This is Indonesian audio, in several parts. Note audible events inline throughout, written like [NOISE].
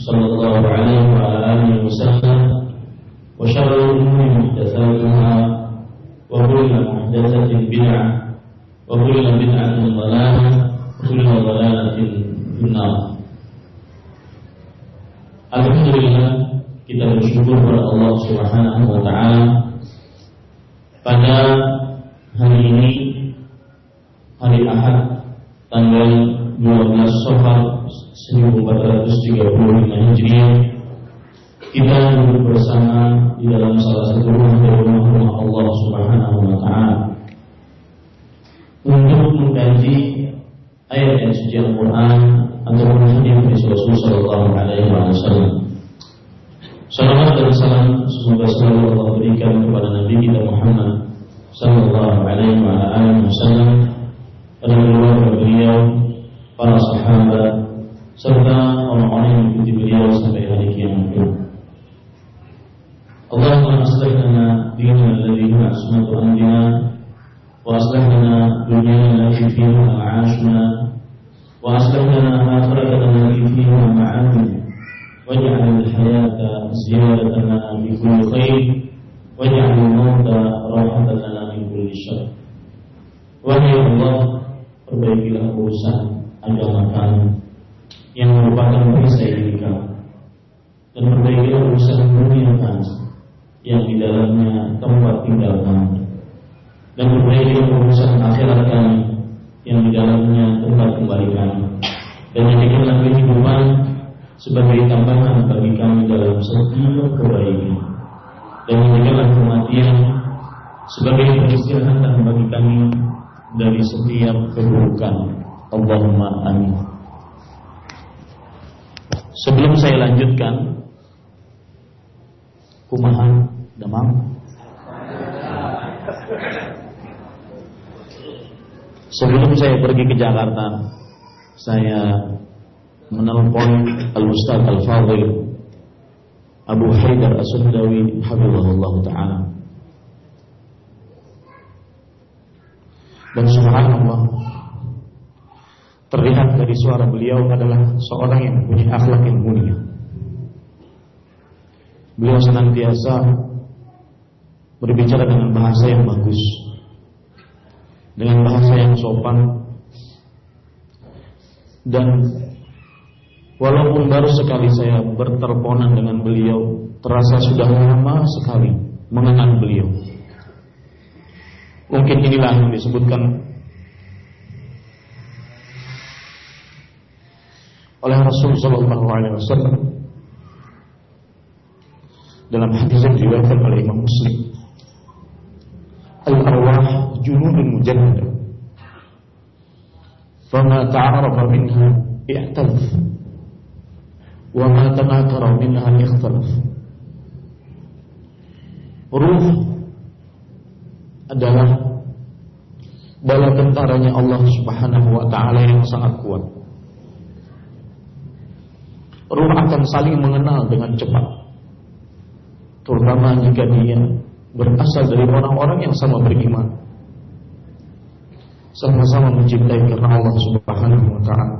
صلى الله عليه وعلى آله وسلم وشر الأمور محدثاتها وكل محدثة بدعة وكل بدعة ضلالة وكل ضلالة في النار Alhamdulillah kita bersyukur kepada Allah Subhanahu wa taala pada hari ini hari Ahad tanggal 12 Safar 1435 Hijriah. Kita duduk bersama di dalam salah satu rumah rumah-rumah Allah Subhanahu wa taala. Untuk mengkaji ayat-ayat suci Al-Qur'an atau hadis Rasul sallallahu alaihi wasallam. Salawat dan salam semoga selalu Allah berikan kepada Nabi kita Muhammad sallallahu alaihi wasallam. Pada keluarga beliau, para sahabat serta orang-orang yang mengikuti beliau sampai hari kiamat. Allahumma aslih lana dinana alladhi huwa asmatu amrina wa aslih lana dunyana allati fiha ma'ashuna wa aslih lana akhiratana allati fiha ma'adna واجعل الحياة زيادة لنا في كل خير واجعل الموت راحة لنا من كل شر وهي الله perbaikilah urusan agama kami yang merupakan perisai diri kami dan perbaikilah urusan dunia kami yang di dalamnya tempat tinggal kami. Dan perbaiki urusan akhirat kami yang di dalamnya tempat kembali kami. Dan jadikanlah kehidupan sebagai tambahan bagi kami dalam setiap kebaikan. Dan jadikanlah kematian sebagai peristirahatan bagi kami dari setiap keburukan Allahumma amin. Sebelum saya lanjutkan kumahan demam? Sebelum saya pergi ke Jakarta saya menelpon Al-Ustaz Al-Fadhil Abu Haidar As-Sundawi Habibullah Ta'ala. Dan subhanallah terlihat dari suara beliau adalah seorang yang punya akhlak yang mulia. Beliau senantiasa berbicara dengan bahasa yang bagus dengan bahasa yang sopan dan walaupun baru sekali saya berterponan dengan beliau terasa sudah lama sekali mengenal beliau. Mungkin inilah yang disebutkan oleh Rasul Shallallahu Alaihi Wasallam. Dalam hadis yang diriwayatkan oleh Imam Muslim. Al-arwah junudun mujannada fama ta'arafa minha i'talaf. Wa ma tanakara minha ikhtalaf ruh adalah bala tentaranya Allah Subhanahu wa taala yang sangat kuat ruh akan saling mengenal dengan cepat terutama jika dia berasal dari orang-orang yang sama beriman. Sama-sama mencintai karena Allah Subhanahu wa taala.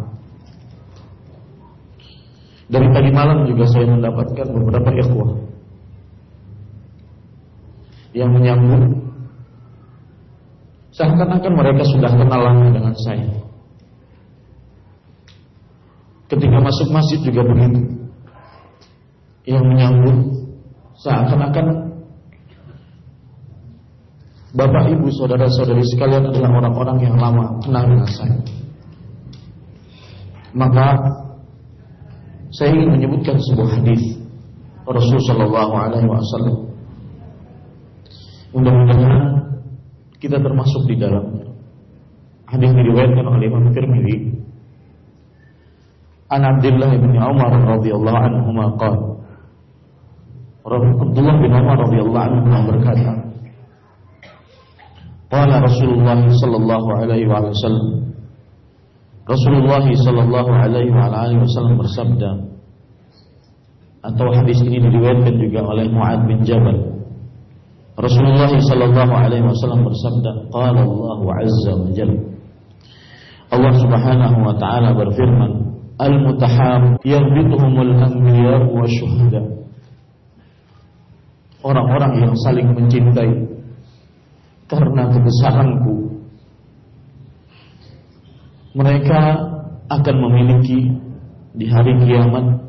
Dari tadi malam juga saya mendapatkan beberapa ikhwah yang menyambut seakan-akan mereka sudah kenal lama dengan saya. Ketika masuk masjid juga begitu. Yang menyambut seakan-akan Bapak, Ibu, saudara-saudari sekalian adalah orang-orang yang lama kenal dengan saya. Maka saya ingin menyebutkan sebuah hadis Rasul Shallallahu Alaihi Wasallam. Mudah-mudahan kita termasuk di dalamnya. Hadis diriwayatkan oleh Imam Tirmidzi. An Abdullah bin Umar radhiyallahu anhu qala Abdullah bin Umar radhiyallahu anhu berkata Qala Rasulullah sallallahu alaihi wasallam Rasulullah sallallahu alaihi wa alihi wasallam bersabda atau hadis ini diriwayatkan juga oleh Muad bin Jabal. Rasulullah sallallahu alaihi wasallam bersabda, qala Allah azza wa jalla. Allah Subhanahu wa taala berfirman, "Al-mutahab yarbituhumul anbiya wa syuhada." Orang-orang yang saling mencintai karena kebesaranku mereka akan memiliki di hari kiamat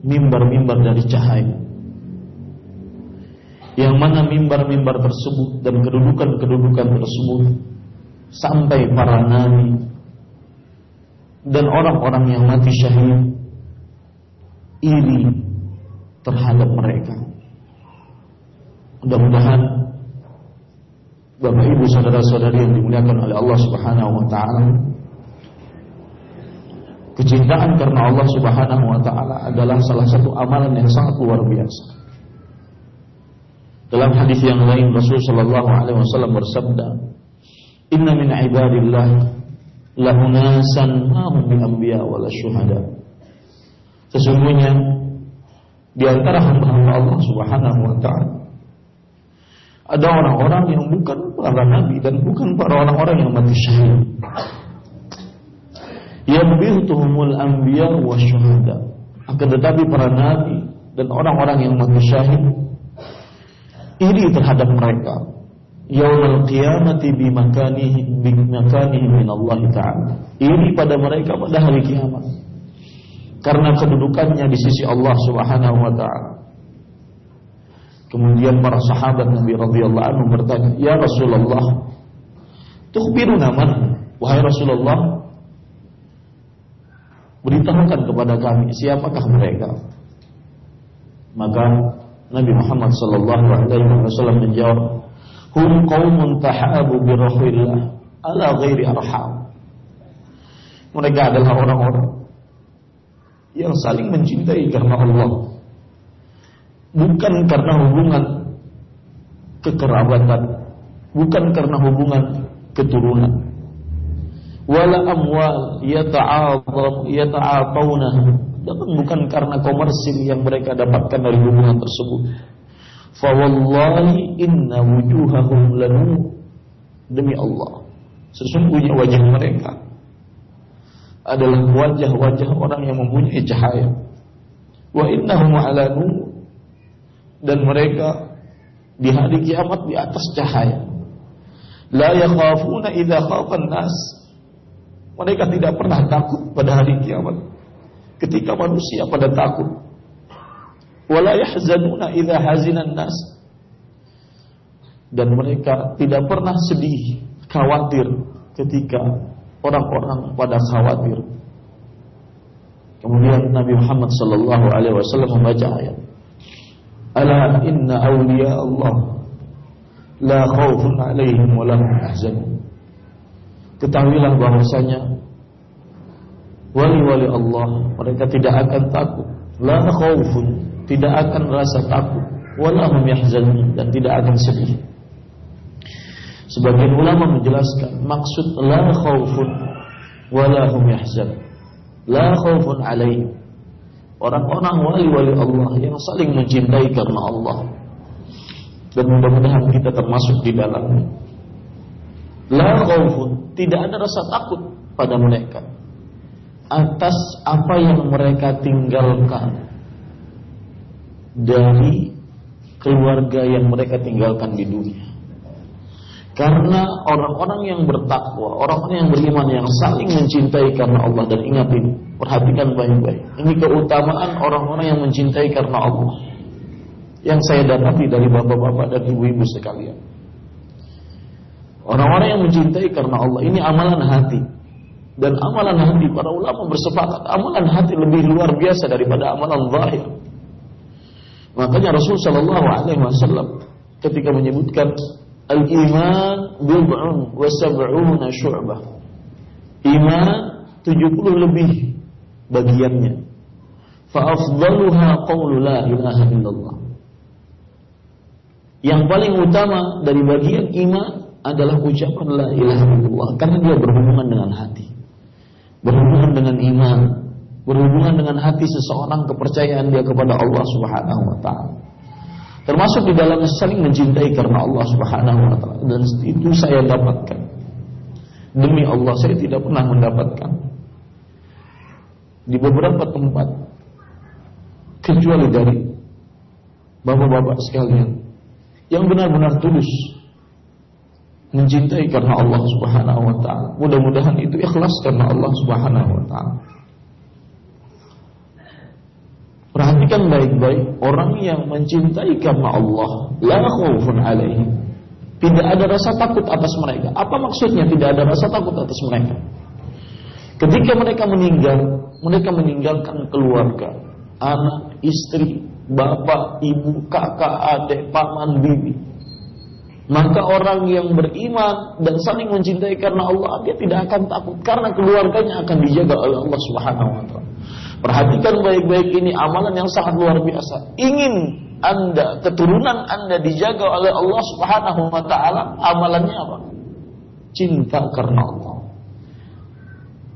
mimbar-mimbar dari cahaya. Yang mana mimbar-mimbar tersebut dan kedudukan-kedudukan tersebut sampai para nabi dan orang-orang yang mati syahid iri terhadap mereka. Mudah-mudahan Bapak Ibu saudara-saudari yang dimuliakan oleh Allah Subhanahu wa taala Kecintaan karena Allah Subhanahu wa taala adalah salah satu amalan yang sangat luar biasa. Dalam hadis yang lain Rasul sallallahu alaihi wasallam bersabda, "Inna min ibadillah lahunasan ma hum bi anbiya wala syuhada." Sesungguhnya di antara hamba-hamba Allah Subhanahu wa taala ada orang-orang yang bukan para nabi dan bukan para orang-orang yang mati syahid yabihtuhumul anbiya wa syuhada. Akan tetapi para nabi dan orang-orang yang mati syahid iri terhadap mereka. Yaumul qiyamati bi makanihi bi makanihi min Allah taala. Iri pada mereka pada hari kiamat. Karena kedudukannya di sisi Allah Subhanahu wa taala. Kemudian para sahabat Nabi radhiyallahu anhu bertanya, "Ya Rasulullah, tukhbiruna man?" Wahai Rasulullah, beritahukan kepada kami siapakah mereka. Maka Nabi Muhammad sallallahu alaihi wasallam menjawab, "Hum qaumun tahabu bi rahillah ala ghairi arham." Mereka adalah orang-orang yang saling mencintai karena Allah. Bukan karena hubungan kekerabatan, bukan karena hubungan keturunan. Wala amwal yata'atawna. Bukan karena komersil yang mereka dapatkan dari hubungan tersebut fa wallahi inna wujuhahum lanu. Demi Allah. Sesungguhnya wajah mereka adalah wajah-wajah orang yang mempunyai cahaya. Wa innahum ala dan mereka di hari kiamat di atas cahaya. La yakhafuna idza khafan nas. Mereka tidak pernah takut pada hari kiamat. Ketika manusia pada takut. Wala yahzanuna idza hazinan nas. Dan mereka tidak pernah sedih, khawatir ketika orang-orang pada khawatir. Kemudian Nabi Muhammad sallallahu alaihi wasallam membaca ayat. Ala inna awliya Allah la khaufun alaihim wa lahum yahzanun ketahuilah bahwasanya wali-wali Allah mereka tidak akan takut la khaufun tidak akan rasa takut. Wala hum yahzanun. Dan tidak akan sedih. Sebagian ulama menjelaskan maksud la khaufun wala hum yahzan la khaufun alaihim. Orang-orang wali-wali Allah yang saling mencintai karena Allah. Dan mudah-mudahan kita termasuk di dalamnya. La khaufun, tidak ada rasa takut pada mereka. Atas apa yang mereka tinggalkan dari keluarga yang mereka tinggalkan di dunia. Karena orang-orang yang bertakwa, orang-orang yang beriman yang saling mencintai karena Allah dan ingat ini, perhatikan baik-baik. Ini keutamaan orang-orang yang mencintai karena Allah. Yang saya dapati dari bapak-bapak dan ibu-ibu sekalian. Orang-orang yang mencintai karena Allah ini amalan hati. Dan amalan hati para ulama bersepakat amalan hati lebih luar biasa daripada amalan zahir. Makanya Rasul Shallallahu Alaihi Wasallam ketika menyebutkan al-iman bid'un wa sab'una syu'bah. Iman 70 lebih bagiannya. Fa afdaluha qawlu la ilaha illallah. Yang paling utama dari bagian iman adalah ucapan la ilaha illallah karena dia berhubungan dengan hati. Berhubungan dengan iman, berhubungan dengan hati seseorang kepercayaan dia kepada Allah Subhanahu wa taala. Termasuk di dalamnya saling mencintai karena Allah Subhanahu wa taala dan itu saya dapatkan. Demi Allah saya tidak pernah mendapatkan di beberapa tempat kecuali dari bapak-bapak sekalian yang benar-benar tulus mencintai karena Allah Subhanahu wa taala. Mudah-mudahan itu ikhlas karena Allah Subhanahu wa taala. Perhatikan baik-baik orang yang mencintai karena Allah, la khaufun alaihim. Tidak ada rasa takut atas mereka. Apa maksudnya tidak ada rasa takut atas mereka? Ketika mereka meninggal, mereka meninggalkan keluarga, anak, istri, bapak, ibu, kakak, adik, paman, bibi. Maka orang yang beriman dan saling mencintai karena Allah, dia tidak akan takut karena keluarganya akan dijaga oleh Allah Subhanahu wa taala. Perhatikan baik-baik ini amalan yang sangat luar biasa. Ingin Anda, keturunan Anda dijaga oleh Allah Subhanahu wa taala, amalannya apa? Cinta karena Allah.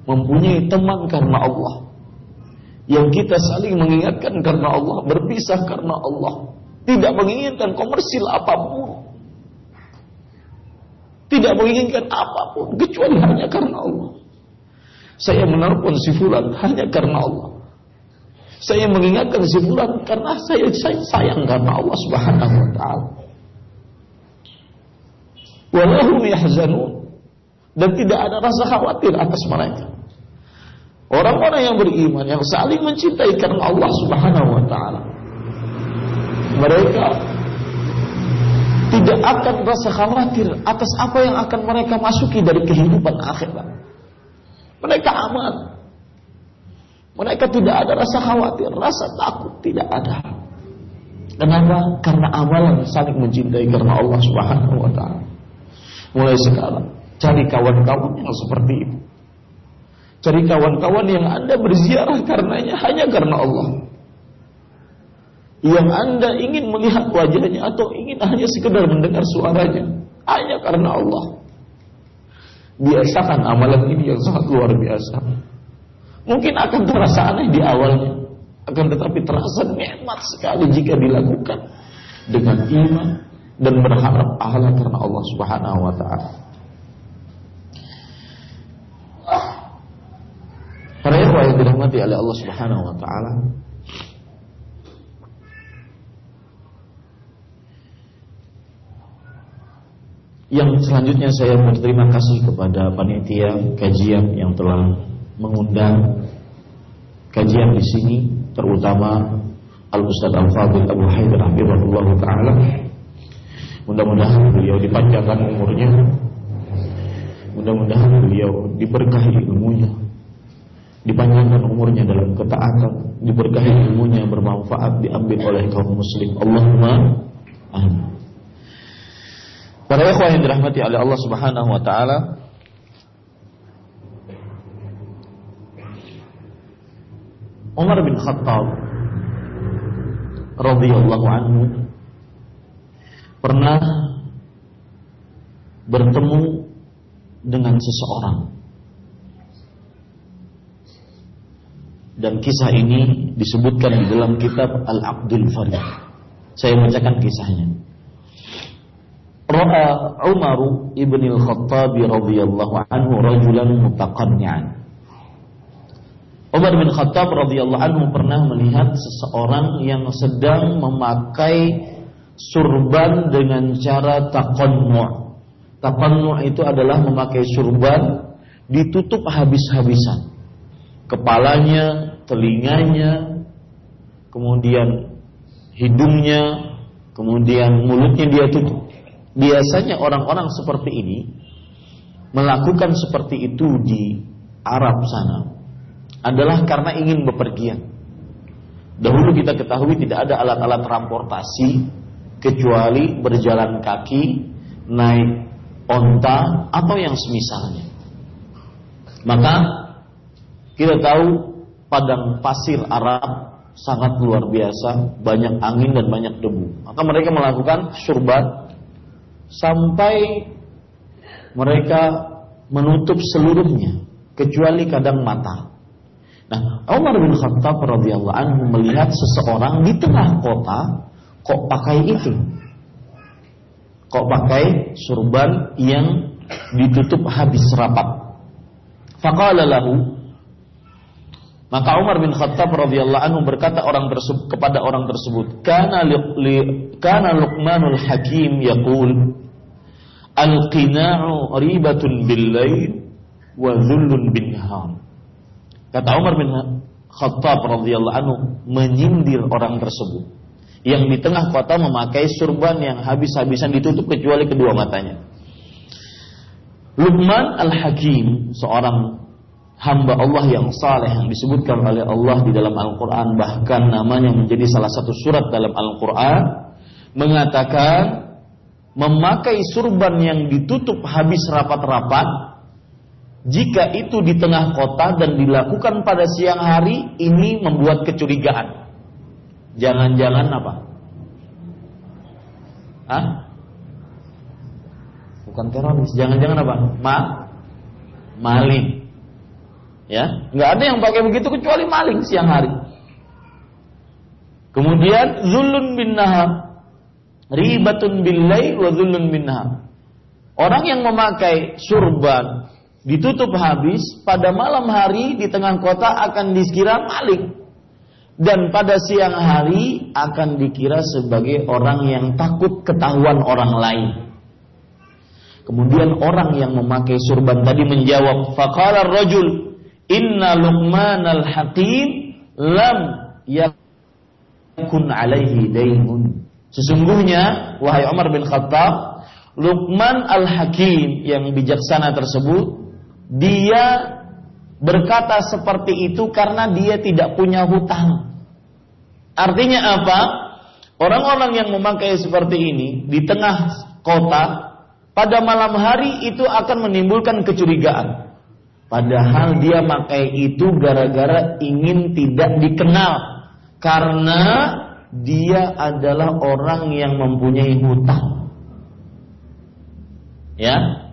Mempunyai teman karena Allah. Yang kita saling mengingatkan karena Allah, berpisah karena Allah. Tidak menginginkan komersil apa pun. Tidak menginginkan apa pun kecuali hanya karena Allah. Saya menelpon si fulan hanya karena Allah. Saya mengingatkan si fulan karena saya, saya sayang karena Allah Subhanahu wa taala. Walahum yahzanun dan tidak ada rasa khawatir atas mereka. Orang-orang yang beriman yang saling mencintai karena Allah Subhanahu wa taala. Mereka tidak akan rasa khawatir atas apa yang akan mereka masuki dari kehidupan akhirat. Mereka aman. Mereka tidak ada rasa khawatir, rasa takut tidak ada. Kenapa? Karena amalan saling mencintai karena Allah Subhanahu wa taala. Mulai sekarang cari kawan-kawan yang seperti itu. Cari kawan-kawan yang Anda berziarah karenanya hanya karena Allah yang Anda ingin melihat wajahnya atau ingin hanya sekedar mendengar suaranya hanya karena Allah. Biasakan amalan ini yang sangat luar biasa. Mungkin akan terasa aneh di awalnya, akan tetapi terasa nikmat sekali jika dilakukan dengan iman dan berharap pahala karena Allah Subhanahu wa taala. Para yang dirahmati oleh Allah Subhanahu wa taala, Yang selanjutnya saya berterima kasih kepada panitia kajian yang telah mengundang kajian di sini, terutama Al Ustaz Al Fadil Abu Haidar Habibullah Taala. Mudah-mudahan beliau dipanjangkan umurnya, mudah-mudahan beliau diberkahi ilmunya, dipanjangkan umurnya dalam ketaatan, diberkahi ilmunya bermanfaat diambil oleh kaum muslim. Allahumma amin. Para ikhwah yang dirahmati oleh Allah Subhanahu wa taala, Umar bin Khattab radhiyallahu anhu pernah bertemu dengan seseorang. Dan kisah ini disebutkan di dalam kitab Al-Aqdul Farid. Saya bacakan kisahnya. ra'a Umar ibn al-Khattab radhiyallahu anhu rajulan mutaqanni'an. Umar bin Khattab radhiyallahu anhu pernah melihat seseorang yang sedang memakai surban dengan cara taqannu'. Taqannu' itu adalah memakai surban ditutup habis-habisan. Kepalanya, telinganya, kemudian hidungnya, kemudian mulutnya dia tutup. Biasanya orang-orang seperti ini melakukan seperti itu di Arab sana adalah karena ingin bepergian. Dahulu kita ketahui tidak ada alat-alat transportasi kecuali berjalan kaki, naik onta atau yang semisalnya. Maka kita tahu padang pasir Arab sangat luar biasa, banyak angin dan banyak debu. Maka mereka melakukan surbat sampai mereka menutup seluruhnya kecuali kadang mata. Nah, Umar bin Khattab radhiyallahu anhu melihat seseorang di tengah kota kok pakai itu. Kok pakai surban yang ditutup habis rapat. Faqala lahu maka Umar bin Khattab radhiyallahu anhu berkata orang tersebut kepada orang tersebut, "Kana li, kana Luqmanul Hakim yaqul, al-qina'u ribatun bil-lail wa dhullun bin-nahar." Kata Umar bin Khattab radhiyallahu anhu menyindir orang tersebut yang di tengah kota memakai surban yang habis-habisan ditutup kecuali kedua matanya. Luqman Al-Hakim, seorang hamba Allah yang saleh yang disebutkan oleh Allah di dalam Al-Quran bahkan namanya menjadi salah satu surat dalam Al-Quran mengatakan memakai surban yang ditutup habis rapat-rapat jika itu di tengah kota dan dilakukan pada siang hari ini membuat kecurigaan jangan-jangan apa? Hah? bukan teroris jangan-jangan apa? ma? maling Ya, nggak ada yang pakai begitu kecuali maling siang hari. Kemudian zulun bin nahar. Ribatun bil lail wa zulun bin nahar. Orang yang memakai surban ditutup habis pada malam hari di tengah kota akan dikira maling. Dan pada siang hari akan dikira sebagai orang yang takut ketahuan orang lain. Kemudian orang yang memakai surban tadi menjawab, faqala rajul Inna Luqman al-Hakim lam yakun alaihi dainun. Sesungguhnya wahai Umar bin Khattab, Luqman al-Hakim yang bijaksana tersebut dia berkata seperti itu karena dia tidak punya hutang. Artinya apa? Orang-orang yang memakai seperti ini di tengah kota pada malam hari itu akan menimbulkan kecurigaan. Padahal dia pakai itu gara-gara ingin tidak dikenal karena dia adalah orang yang mempunyai hutang. Ya.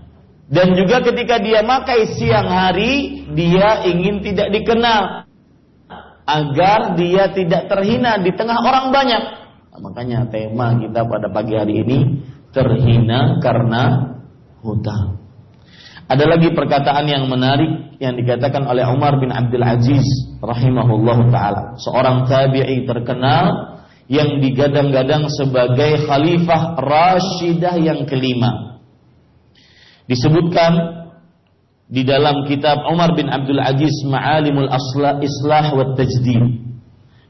Dan juga ketika dia pakai siang hari, dia ingin tidak dikenal agar dia tidak terhina di tengah orang banyak. Nah, makanya tema kita pada pagi hari ini terhina karena hutang. Ada lagi perkataan yang menarik yang dikatakan oleh Umar bin Abdul Aziz rahimahullah taala, seorang tabi'i terkenal yang digadang-gadang sebagai khalifah Rashidah yang kelima. Disebutkan di dalam kitab Umar bin Abdul Aziz Ma'alimul Asla Islah wa Tajdid.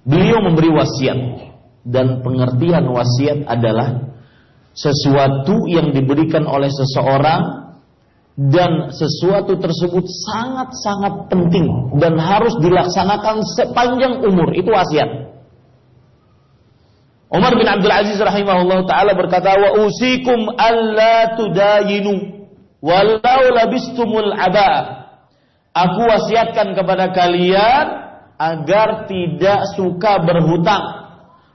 Beliau memberi wasiat dan pengertian wasiat adalah sesuatu yang diberikan oleh seseorang dan sesuatu tersebut sangat-sangat penting dan harus dilaksanakan sepanjang umur itu wasiat. Umar bin Abdul Aziz rahimahullah taala berkata wa usikum alla tudayinu walau labistumul aba. Aku wasiatkan kepada kalian agar tidak suka berhutang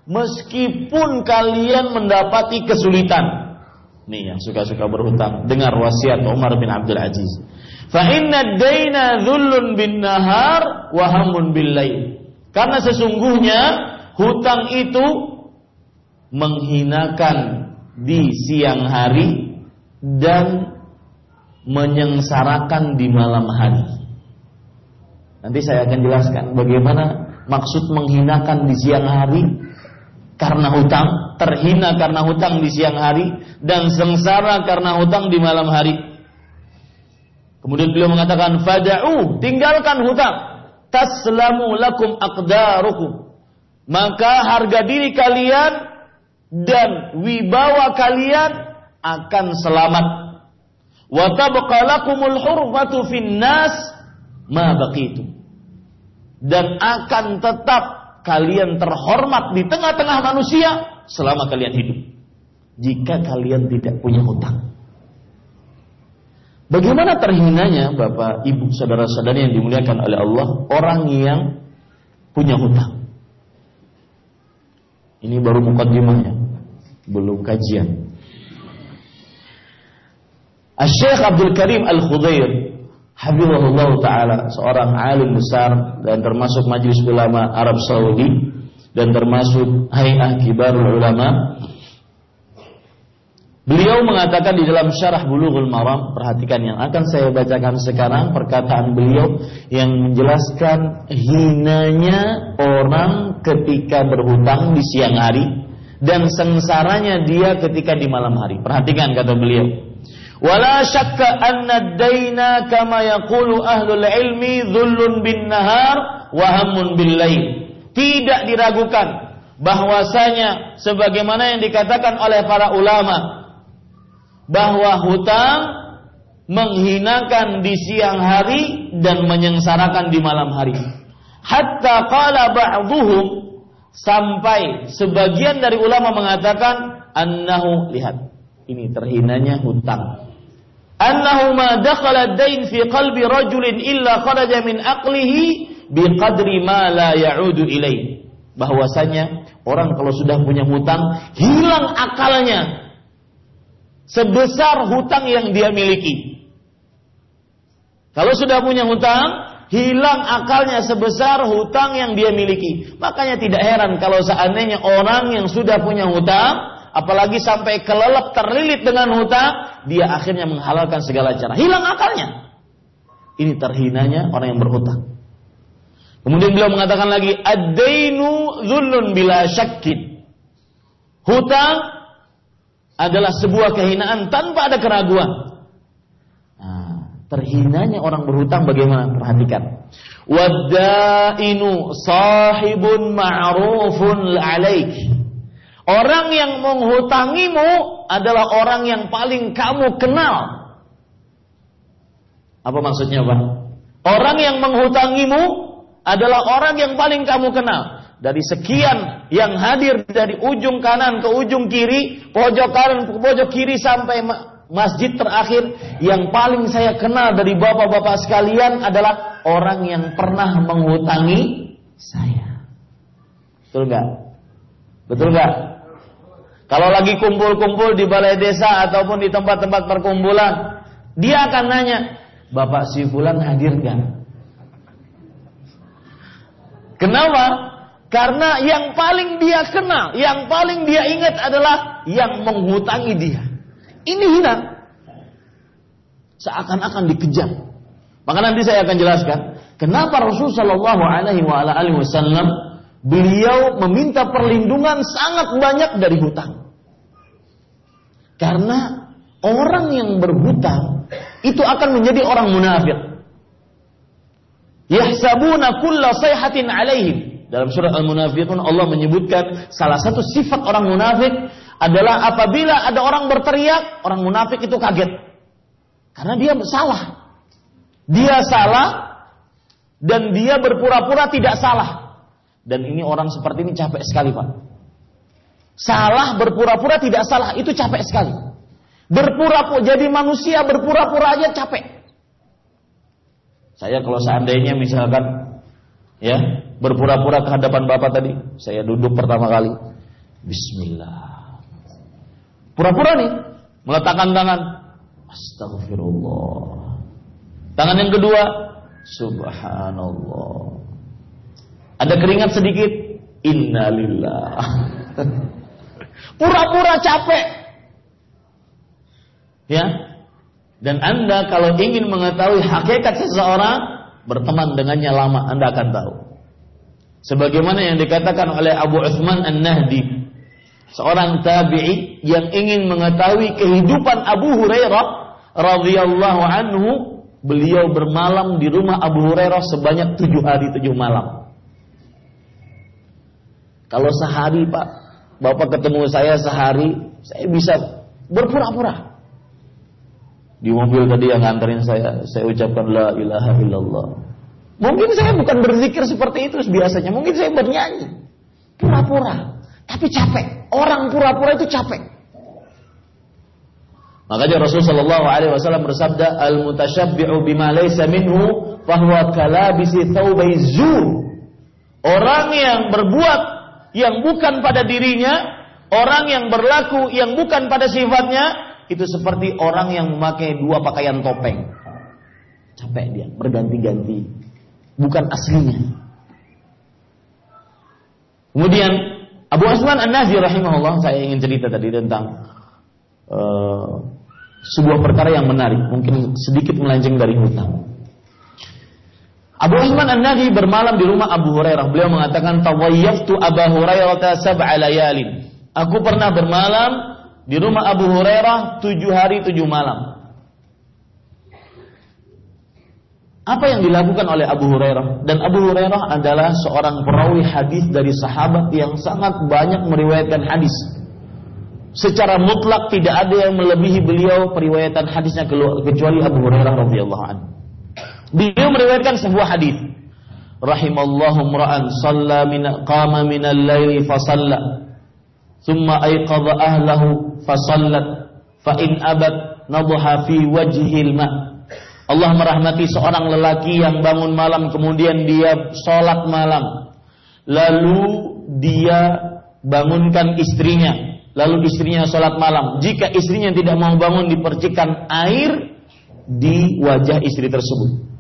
meskipun kalian mendapati kesulitan. Nih yang suka-suka berhutang. Dengar wasiat Umar bin Abdul Aziz. Fa inna daina dhullun bin nahar wa hamun bil. Karena sesungguhnya hutang itu menghinakan di siang hari dan menyengsarakan di malam hari. Nanti saya akan jelaskan bagaimana maksud menghinakan di siang hari karena hutang, terhina karena hutang di siang hari dan sengsara karena hutang di malam hari. Kemudian beliau mengatakan fada'u, tinggalkan hutang. Taslamu lakum aqdarukum. Maka harga diri kalian dan wibawa kalian akan selamat. Wa tabqa lakumul ma. Dan akan tetap kalian terhormat di tengah-tengah manusia selama kalian hidup. Jika kalian tidak punya hutang. Bagaimana terhinanya Bapak, Ibu, saudara-saudari yang dimuliakan oleh Allah orang yang punya hutang? Ini baru mukadimahnya, belum kajian. Syekh Abdul Karim Al-Khudair Habibullah Ta'ala Seorang alim besar Dan termasuk majlis ulama Arab Saudi Dan termasuk Hay'ah Kibarul Ulama Beliau mengatakan di dalam syarah Bulughul Maram, perhatikan yang akan saya bacakan sekarang perkataan beliau yang menjelaskan hinanya orang ketika berhutang di siang hari dan sengsaranya dia ketika di malam hari. Perhatikan kata beliau. Wala syakka anna daina kama yaqulu ahlul ilmi dhullun bin nahar lail. Tidak diragukan bahwasanya sebagaimana yang dikatakan oleh para ulama bahwa hutang menghinakan di siang hari dan menyengsarakan di malam hari. Hatta qala ba'dhum sampai sebagian dari ulama mengatakan annahu lihat ini terhinanya hutang. Annahu ma dakhala dain fi qalbi rajulin illa kharaja min aqlihi biqadri ma la ya'udu. Bahwasanya orang kalau sudah punya hutang hilang akalnya sebesar hutang yang dia miliki. Kalau sudah punya hutang, hilang akalnya sebesar hutang yang dia miliki. Makanya tidak heran kalau seandainya orang yang sudah punya hutang, apalagi sampai kelelep terlilit dengan hutang, dia akhirnya menghalalkan segala cara. Hilang akalnya. Ini terhinanya orang yang berhutang. Kemudian beliau mengatakan lagi, ad-dainu dhullun bila syakkin. Hutang adalah sebuah kehinaan tanpa ada keraguan. Nah, terhinanya orang berhutang bagaimana? Perhatikan. Wadda'inu sahibun ma'rufun alaik. Orang yang menghutangimu adalah orang yang paling kamu kenal. Apa maksudnya, Pak? Orang yang menghutangimu adalah orang yang paling kamu kenal dari sekian yang hadir dari ujung kanan ke ujung kiri, pojok kanan ke pojok kiri sampai masjid terakhir yang paling saya kenal dari bapak-bapak sekalian adalah orang yang pernah menghutangi saya. Betul nggak? Betul nggak? Kalau lagi kumpul-kumpul di balai desa ataupun di tempat-tempat perkumpulan, dia akan nanya, Bapak si Fulan hadir nggak? Kenapa? Karena yang paling dia kenal, yang paling dia ingat adalah yang menghutangi dia. Ini hina. Seakan-akan dikejar. Maka nanti saya akan jelaskan kenapa Rasulullah Shallallahu Alaihi Wasallam beliau meminta perlindungan sangat banyak dari hutang. Karena orang yang berhutang itu akan menjadi orang munafik. Yahsabuna kulla sayhatin alaihim dalam surat Al-Munafiqun Allah menyebutkan salah satu sifat orang munafik adalah apabila ada orang berteriak, orang munafik itu kaget. Karena dia salah. Dia salah dan dia berpura-pura tidak salah. Dan ini orang seperti ini capek sekali, Pak. Salah berpura-pura tidak salah itu capek sekali. Berpura-pura jadi manusia berpura-pura aja capek. Saya kalau seandainya misalkan ya berpura-pura ke hadapan bapak tadi. Saya duduk pertama kali. Bismillah. Pura-pura nih, meletakkan tangan. Astagfirullah. Tangan yang kedua, Subhanallah. Ada keringat sedikit, Innalillah. [LAUGHS] Pura-pura capek. Ya. Dan Anda kalau ingin mengetahui hakikat seseorang, berteman dengannya lama Anda akan tahu. Sebagaimana yang dikatakan oleh Abu Uthman An-Nahdi, seorang tabi'i yang ingin mengetahui kehidupan Abu Hurairah radhiyallahu anhu, beliau bermalam di rumah Abu Hurairah sebanyak tujuh hari tujuh malam. Kalau sehari Pak, Bapak ketemu saya sehari, saya bisa berpura-pura. Di mobil tadi yang nganterin saya, saya ucapkan la ilaha illallah. Mungkin saya bukan berzikir seperti itu biasanya, mungkin saya bernyanyi. Pura-pura. Tapi capek. Orang pura-pura itu capek. Makanya Rasulullah SAW bersabda, "Al-mutashabbi'u bima laysa minhu fahuwa kalabisi thawbai zur." Orang yang berbuat yang bukan pada dirinya, orang yang berlaku yang bukan pada sifatnya, itu seperti orang yang memakai dua pakaian topeng. Capek dia, berganti-ganti. Bukan aslinya. Kemudian Abu Asman An-Nazi rahimahullah, saya ingin cerita tadi tentang uh, sebuah perkara yang menarik, mungkin sedikit melenceng dari hutang. Abu Usman An-Nadi bermalam di rumah Abu Hurairah. Beliau mengatakan tawayyaftu Abu Hurairah sab'a layalin. Aku pernah bermalam di rumah Abu Hurairah tujuh hari tujuh malam. Apa yang dilakukan oleh Abu Hurairah? Dan Abu Hurairah adalah seorang perawi hadis dari sahabat yang sangat banyak meriwayatkan hadis. Secara mutlak tidak ada yang melebihi beliau periwayatan hadisnya kecuali Abu Hurairah radhiyallahu anhu. Beliau meriwayatkan sebuah hadis. Rahimallahu mra'an shalla min qama min al-laili fa. Thumma ayqadha ahlahu fa. Fa in abat nadha fi wajhil ma. Allah merahmati seorang lelaki yang bangun malam kemudian dia sholat malam. Lalu dia bangunkan istrinya. Lalu istrinya sholat malam. Jika istrinya tidak mau bangun dipercikan air di wajah istri tersebut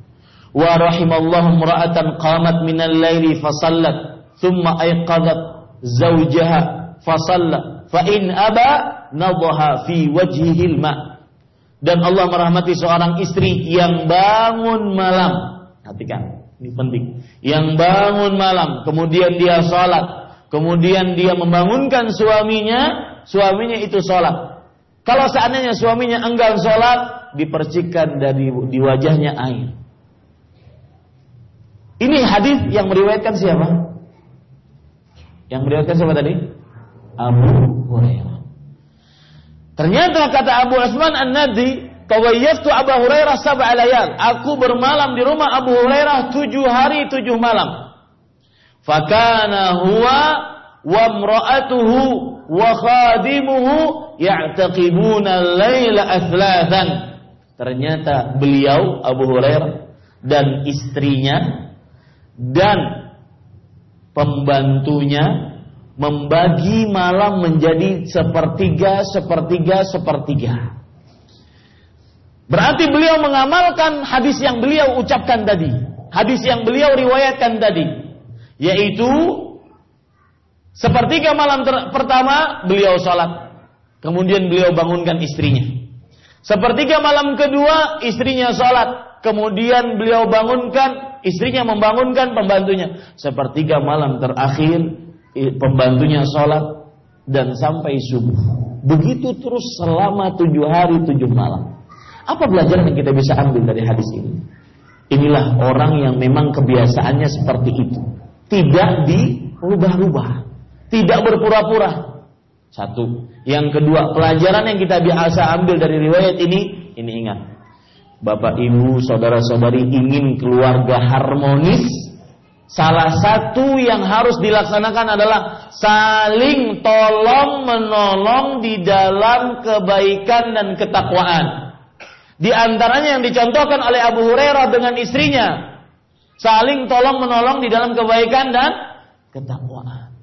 wa rahimallahu imra'atan qamat minal laili fa sallat thumma ayqadat zawjaha fa salla fa in aba nadhaha fi wajhihil ma. Dan Allah merahmati seorang istri yang bangun malam. Perhatikan ini penting. Yang bangun malam kemudian dia salat kemudian dia membangunkan suaminya suaminya itu salat kalau seandainya suaminya enggan salat dipercikan dari di wajahnya air ini hadis yang meriwayatkan siapa? Yang meriwayatkan siapa tadi? Abu Hurairah. Ternyata kata Abu Asman An-Nadi, "Tawayyaftu Abu Hurairah sab'a layal." Aku bermalam di rumah Abu Hurairah tujuh hari tujuh malam. Fakana huwa wa imra'atuhu wa khadimuhu ya'taqibuna al-laila athlatan. Ternyata beliau Abu Hurairah dan istrinya dan pembantunya membagi malam menjadi sepertiga, sepertiga, sepertiga. Berarti beliau mengamalkan hadis yang beliau ucapkan tadi. Hadis yang beliau riwayatkan tadi. Yaitu sepertiga malam pertama beliau sholat. Kemudian beliau bangunkan istrinya. Sepertiga malam kedua istrinya sholat. Kemudian beliau bangunkan istrinya membangunkan pembantunya. Sepertiga malam terakhir pembantunya sholat dan sampai subuh. Begitu terus selama tujuh hari tujuh malam. Apa pelajaran yang kita bisa ambil dari hadis ini? Inilah orang yang memang kebiasaannya seperti itu. Tidak dirubah-rubah. Tidak berpura-pura. Satu. Yang kedua, pelajaran yang kita biasa ambil dari riwayat ini, ini ingat. Bapak Ibu, saudara-saudari ingin keluarga harmonis, salah satu yang harus dilaksanakan adalah saling tolong menolong di dalam kebaikan dan ketakwaan. Di antaranya yang dicontohkan oleh Abu Hurairah dengan istrinya, saling tolong menolong di dalam kebaikan dan ketakwaan.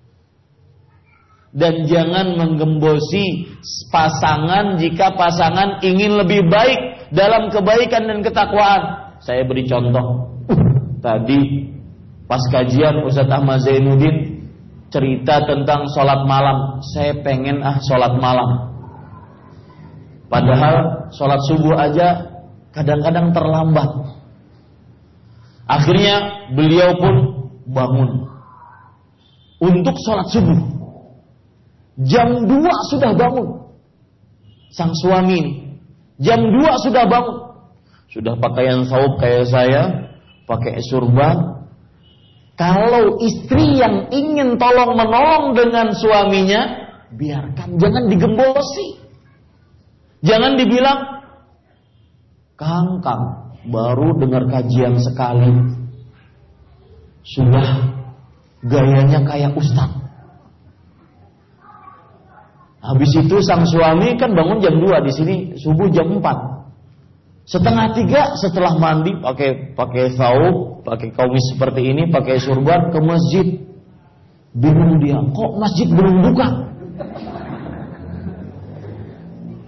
Dan jangan menggembosi pasangan jika pasangan ingin lebih baik dalam kebaikan dan ketakwaan. Saya beri contoh. Tadi pas kajian Ustaz Ahmad Zainuddin cerita tentang sholat malam. Saya pengen ah sholat malam. Padahal sholat subuh aja kadang-kadang terlambat. Akhirnya beliau pun bangun untuk sholat subuh. Jam 2 sudah bangun. Sang suami. Jam 2 sudah bangun. Sudah pakaian saub kayak saya, pakai surban. Kalau istri yang ingin tolong menolong dengan suaminya, biarkan, jangan digembosi. Jangan dibilang, Kang, Kang, baru dengar kajian sekali. Sudah gayanya kayak ustaz. Habis itu sang suami kan bangun jam 2 di sini subuh jam 4. Setengah tiga setelah mandi pakai pakai saub, pakai kamis seperti ini, pakai surban ke masjid. Bingung dia, kok masjid belum buka?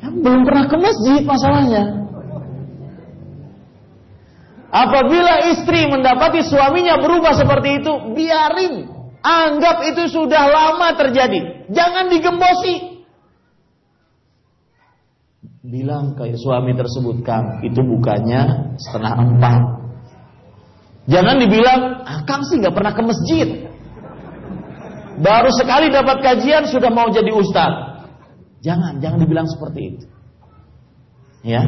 Ya, belum pernah ke masjid masalahnya. Apabila istri mendapati suaminya berubah seperti itu, biarin. Anggap itu sudah lama terjadi. Jangan digembosi. Bilang ke suami tersebut, Kang, itu bukannya setengah empat. Jangan dibilang, ah, Kang sih nggak pernah ke masjid. Baru sekali dapat kajian sudah mau jadi ustaz. Jangan, jangan dibilang seperti itu. Ya,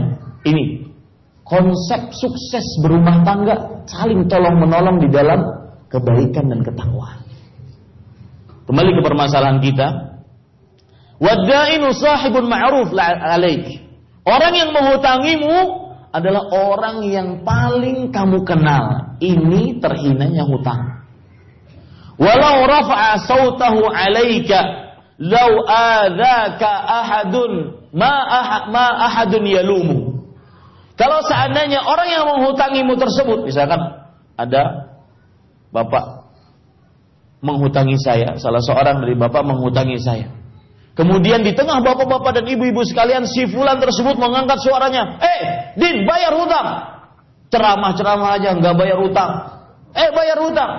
ini konsep sukses berumah tangga saling tolong menolong di dalam kebaikan dan ketakwaan. Kembali ke permasalahan kita. Wadainu sahibun ma'ruf alaik. Orang yang menghutangimu adalah orang yang paling kamu kenal. Ini terhinanya hutang. Walau rafa'a sautahu alaika law adzaka ahadun ma ma ahadun yalumu. Kalau seandainya orang yang menghutangimu tersebut, misalkan ada bapak menghutangi saya, salah seorang dari bapak menghutangi saya. Kemudian di tengah bapak-bapak dan ibu-ibu sekalian, si fulan tersebut mengangkat suaranya. Eh, Din, bayar hutang. Ceramah-ceramah aja, nggak bayar hutang. Eh, bayar hutang.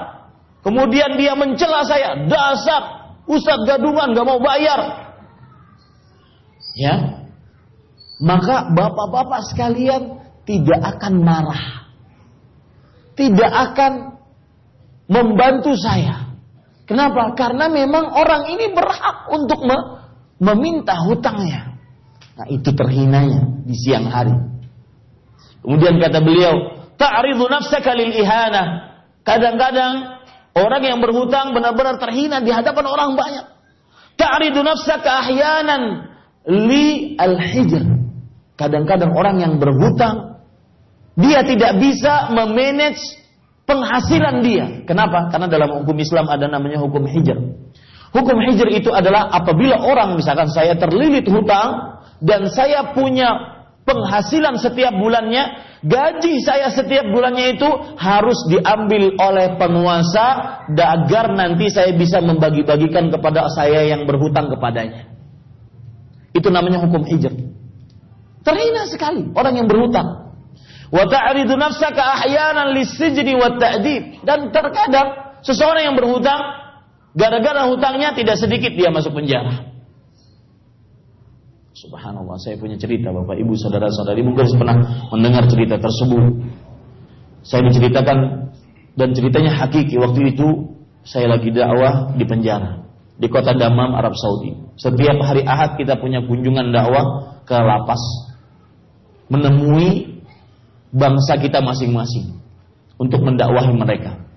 Kemudian dia mencela saya. Dasar, Ustadz gadungan, nggak mau bayar. Ya, maka bapak-bapak sekalian tidak akan marah. Tidak akan membantu saya. Kenapa? Karena memang orang ini berhak untuk meminta hutangnya. Nah, itu terhinanya di siang hari. Kemudian kata beliau, ta'ridu nafsaka lil ihana. Kadang-kadang orang yang berhutang benar-benar terhina di hadapan orang banyak. Ta'ridu nafsaka ahyanan li al-hijr. Kadang-kadang orang yang berhutang dia tidak bisa memanage penghasilan dia. Kenapa? Karena dalam hukum Islam ada namanya hukum hijr. Hukum hijr itu adalah apabila orang misalkan saya terlilit hutang dan saya punya penghasilan setiap bulannya, gaji saya setiap bulannya itu harus diambil oleh penguasa agar nanti saya bisa membagi-bagikan kepada saya yang berhutang kepadanya. Itu namanya hukum hijr. Terhina sekali orang yang berhutang. Wa ta'ridu nafsaka ahyanan ta'dib. Dan terkadang seseorang yang berhutang Gara-gara hutangnya tidak sedikit dia masuk penjara. Subhanallah, saya punya cerita Bapak Ibu saudara-saudari mungkin pernah mendengar cerita tersebut. Saya diceritakan dan ceritanya hakiki waktu itu saya lagi dakwah di penjara di kota Damam Arab Saudi. Setiap hari Ahad kita punya kunjungan dakwah ke lapas menemui bangsa kita masing-masing untuk mendakwahi mereka.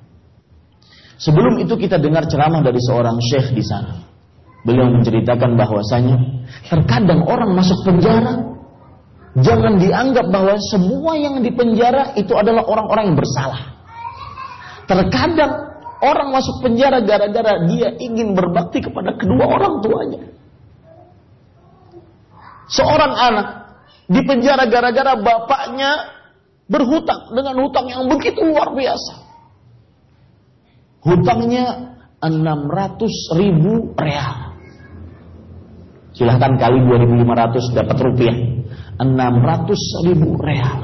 Sebelum itu kita dengar ceramah dari seorang syekh di sana. Beliau menceritakan bahwasanya terkadang orang masuk penjara jangan dianggap bahwa semua yang di penjara itu adalah orang-orang yang bersalah. Terkadang orang masuk penjara gara-gara dia ingin berbakti kepada kedua orang tuanya. Seorang anak di penjara gara-gara bapaknya berhutang dengan hutang yang begitu luar biasa. Hutangnya 600 ribu real. Silahkan kali 2500 dapat rupiah. 600 ribu real.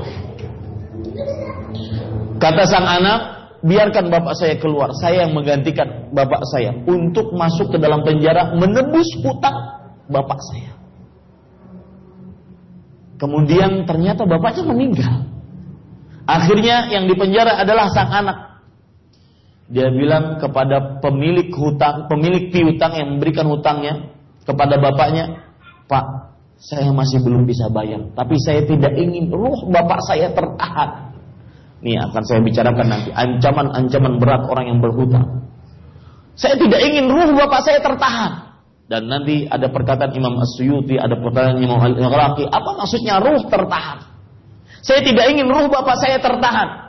Kata sang anak, biarkan bapak saya keluar. Saya yang menggantikan bapak saya untuk masuk ke dalam penjara menebus hutang bapak saya. Kemudian ternyata bapaknya meninggal. Akhirnya yang dipenjara adalah sang anak. Dia bilang kepada pemilik hutang, pemilik piutang yang memberikan hutangnya kepada bapaknya, Pak, saya masih belum bisa bayar, tapi saya tidak ingin ruh bapak saya tertahan. Ini akan saya bicarakan nanti, ancaman-ancaman berat orang yang berhutang. Saya tidak ingin ruh bapak saya tertahan. Dan nanti ada perkataan Imam As-Suyuti, ada perkataan Imam Al-Iraqi, apa maksudnya ruh tertahan? Saya tidak ingin ruh bapak saya tertahan.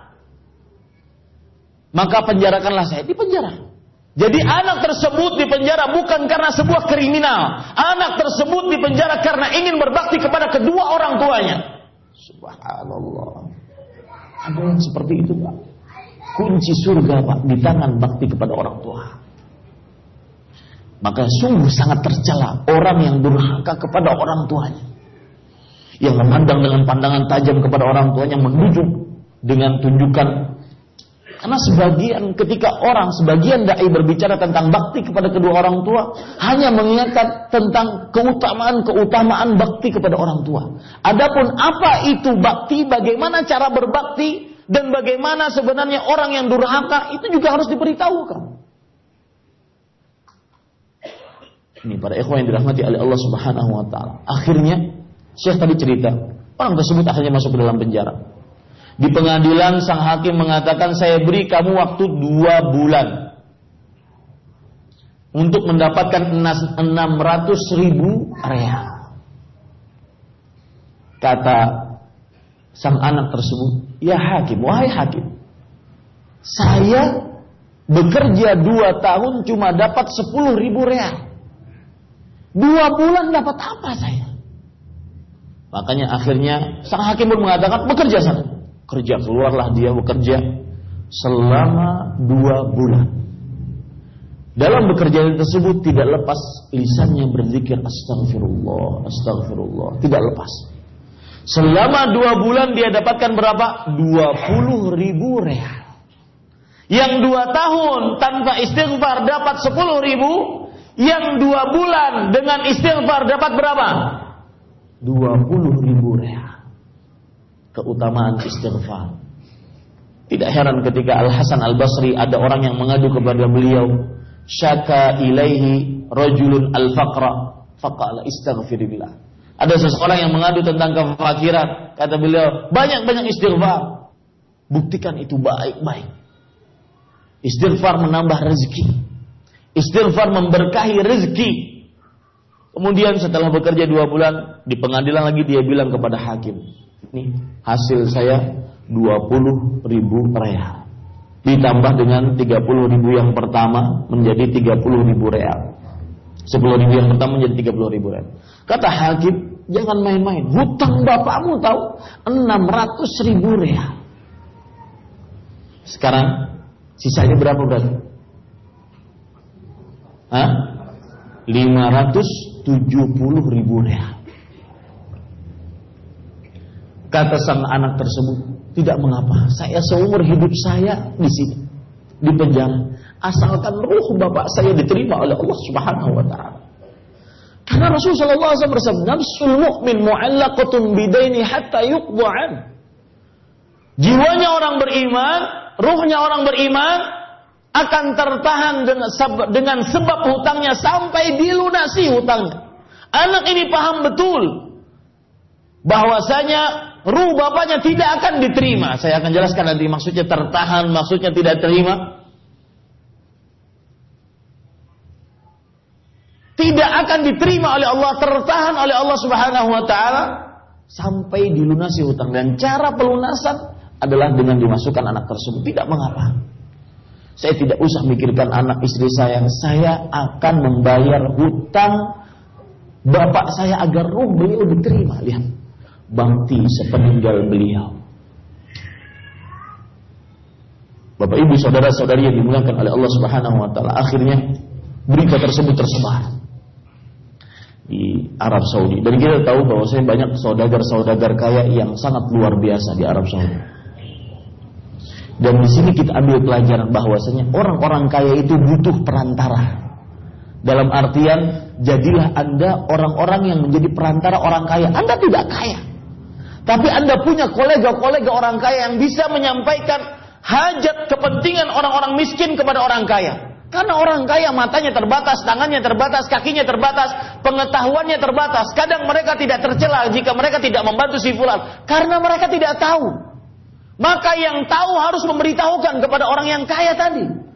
Maka penjarakanlah saya di penjara. Jadi anak tersebut di penjara bukan karena sebuah kriminal. Anak tersebut di penjara karena ingin berbakti kepada kedua orang tuanya. Subhanallah. Ada yang seperti itu Pak. Kunci surga Pak di tangan bakti kepada orang tua. Maka sungguh sangat tercela orang yang durhaka kepada orang tuanya. Yang memandang dengan pandangan tajam kepada orang tuanya menuju dengan tunjukkan karena sebagian ketika orang, sebagian dai berbicara tentang bakti kepada kedua orang tua, hanya mengingatkan tentang keutamaan-keutamaan bakti kepada orang tua. Adapun apa itu bakti, bagaimana cara berbakti, dan bagaimana sebenarnya orang yang durhaka, itu juga harus diberitahukan. Ini para ikhwan yang dirahmati oleh Allah Subhanahu wa taala. Akhirnya Syekh tadi cerita, orang tersebut akhirnya masuk ke dalam penjara. Di pengadilan sang hakim mengatakan saya beri kamu waktu dua bulan untuk mendapatkan 600 ribu real. Kata sang anak tersebut, ya hakim, wahai hakim, saya bekerja dua tahun cuma dapat 10 ribu real. Dua bulan dapat apa saya? Makanya akhirnya sang hakim pun mengatakan bekerja sana kerja keluarlah dia bekerja selama dua bulan. Dalam bekerja tersebut tidak lepas lisannya berzikir astagfirullah, astagfirullah, tidak lepas. Selama dua bulan dia dapatkan berapa? Dua puluh ribu real. Yang dua tahun tanpa istighfar dapat sepuluh ribu. Yang dua bulan dengan istighfar dapat berapa? Dua puluh ribu real keutamaan istighfar. Tidak heran ketika Al Hasan Al Basri ada orang yang mengadu kepada beliau, syaka ilaihi rajulun al faqra, faqala istighfirillah. Ada seseorang yang mengadu tentang kefakiran, kata beliau, banyak-banyak istighfar. Buktikan itu baik-baik. Istighfar menambah rezeki. Istighfar memberkahi rezeki. Kemudian setelah bekerja dua bulan di pengadilan lagi dia bilang kepada hakim, ini hasil saya 20 ribu real. Ditambah dengan 30 ribu yang pertama menjadi 30 ribu real. 10 ribu yang pertama menjadi 30 ribu real. Kata hakim, jangan main-main. Hutang bapakmu tahu 600 ribu real. Sekarang sisanya berapa berarti? Hah? 570 ribu real. Kata sang anak tersebut, tidak mengapa. Saya seumur hidup saya di sini, di penjara. Asalkan ruh bapak saya diterima oleh Allah Subhanahu wa taala. Karena Rasulullah SAW bersabda, "Nafsul mu'min mu'allaqatun bidaini hatta yuqda'an." Jiwanya orang beriman, ruhnya orang beriman akan tertahan dengan sebab hutangnya sampai dilunasi hutangnya. Anak ini paham betul bahwasanya ruh bapaknya tidak akan diterima. Saya akan jelaskan nanti maksudnya tertahan, maksudnya tidak terima. Tidak akan diterima oleh Allah, tertahan oleh Allah Subhanahu wa taala sampai dilunasi hutang dan cara pelunasan adalah dengan dimasukkan anak tersebut. Tidak mengapa. Saya tidak usah mikirkan anak istri saya. Saya akan membayar hutang bapak saya agar ruh beliau diterima. Lihat bakti sepeninggal beliau. Bapak Ibu saudara-saudari yang dimuliakan oleh Allah Subhanahu wa taala, akhirnya berita tersebut tersebar di Arab Saudi. Dan kita tahu bahwa saya banyak saudagar-saudagar kaya yang sangat luar biasa di Arab Saudi. Dan di sini kita ambil pelajaran bahwasanya orang-orang kaya itu butuh perantara. Dalam artian jadilah Anda orang-orang yang menjadi perantara orang kaya. Anda tidak kaya. Tapi Anda punya kolega-kolega orang kaya yang bisa menyampaikan hajat kepentingan orang-orang miskin kepada orang kaya. Karena orang kaya matanya terbatas, tangannya terbatas, kakinya terbatas, pengetahuannya terbatas. Kadang mereka tidak tercela jika mereka tidak membantu si fulan. Karena mereka tidak tahu. Maka yang tahu harus memberitahukan kepada orang yang kaya tadi.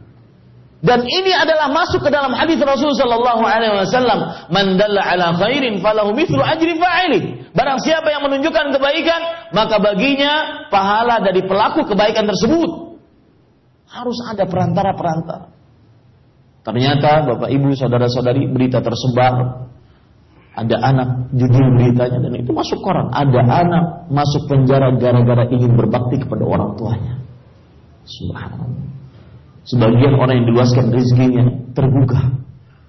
Dan ini adalah masuk ke dalam hadis Rasulullah sallallahu alaihi wasallam, "Man ala khairin falahu mithlu ajri fa'ili." Barang siapa yang menunjukkan kebaikan, maka baginya pahala dari pelaku kebaikan tersebut. Harus ada perantara-perantara. Ternyata Bapak Ibu saudara-saudari berita tersebar ada anak judul beritanya dan itu masuk koran. Ada anak masuk penjara gara-gara ingin berbakti kepada orang tuanya. Subhanallah. Sebagian orang yang diluaskan rezekinya tergugah.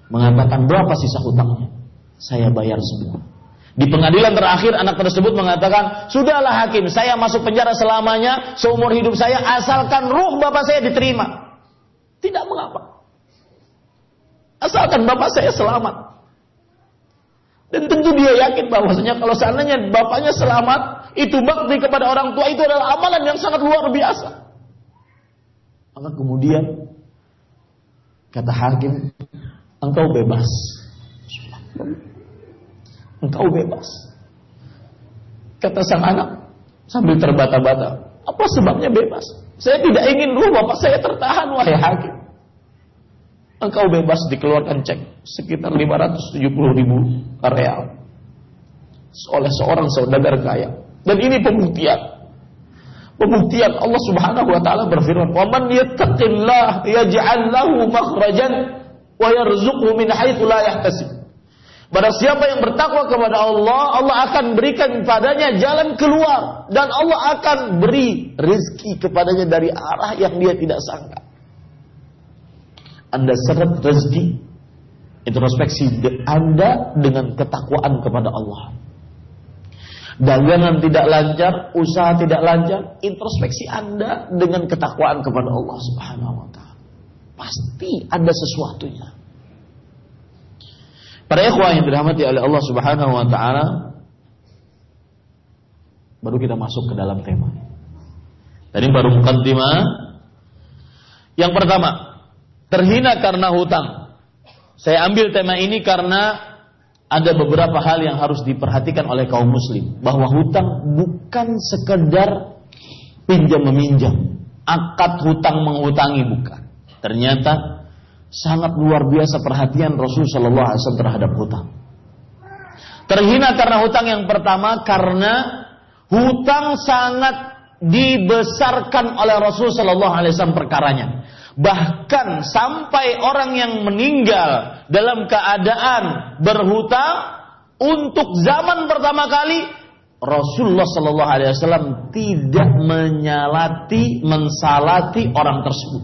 Mengatakan berapa sisa hutangnya? Saya bayar semua. Di pengadilan terakhir anak tersebut mengatakan, Sudahlah hakim, saya masuk penjara selamanya, seumur hidup saya, asalkan ruh bapak saya diterima. Tidak mengapa. Asalkan bapak saya selamat. Dan tentu dia yakin bahwasanya kalau seandainya bapaknya selamat, itu bakti kepada orang tua itu adalah amalan yang sangat luar biasa. Maka kemudian kata hakim, engkau bebas. Engkau bebas. Kata sang anak sambil terbata-bata, apa sebabnya bebas? Saya tidak ingin ruh bapak saya tertahan wahai hakim. Engkau bebas dikeluarkan cek sekitar 570 ribu real oleh seorang saudagar kaya. Dan ini pembuktian Pembuktian Allah Subhanahu wa taala berfirman, "Wa man yattaqillah yaj'al lahu makhrajan wa yarzuqhu min haitsu la yahtasib." Barang siapa yang bertakwa kepada Allah, Allah akan berikan padanya jalan keluar dan Allah akan beri rezeki kepadanya dari arah yang dia tidak sangka. Anda seret rezeki introspeksi Anda dengan ketakwaan kepada Allah dagangan tidak lancar, usaha tidak lancar, introspeksi Anda dengan ketakwaan kepada Allah Subhanahu wa taala. Pasti ada sesuatunya. Para ikhwah yang dirahmati oleh Allah Subhanahu wa taala, baru kita masuk ke dalam tema. Tadi baru mukaddimah. Yang pertama, terhina karena hutang. Saya ambil tema ini karena ada beberapa hal yang harus diperhatikan oleh kaum muslim. Bahwa hutang bukan sekedar pinjam meminjam akad hutang menghutangi bukan. Ternyata sangat luar biasa perhatian Rasul Shallallahu Alaihi Wasallam terhadap hutang. Terhina karena hutang yang pertama karena hutang sangat dibesarkan oleh Rasul Shallallahu Alaihi Wasallam perkaranya Bahkan sampai orang yang meninggal dalam keadaan berhutang untuk zaman pertama kali Rasulullah Shallallahu Alaihi Wasallam tidak menyalati, mensalati orang tersebut.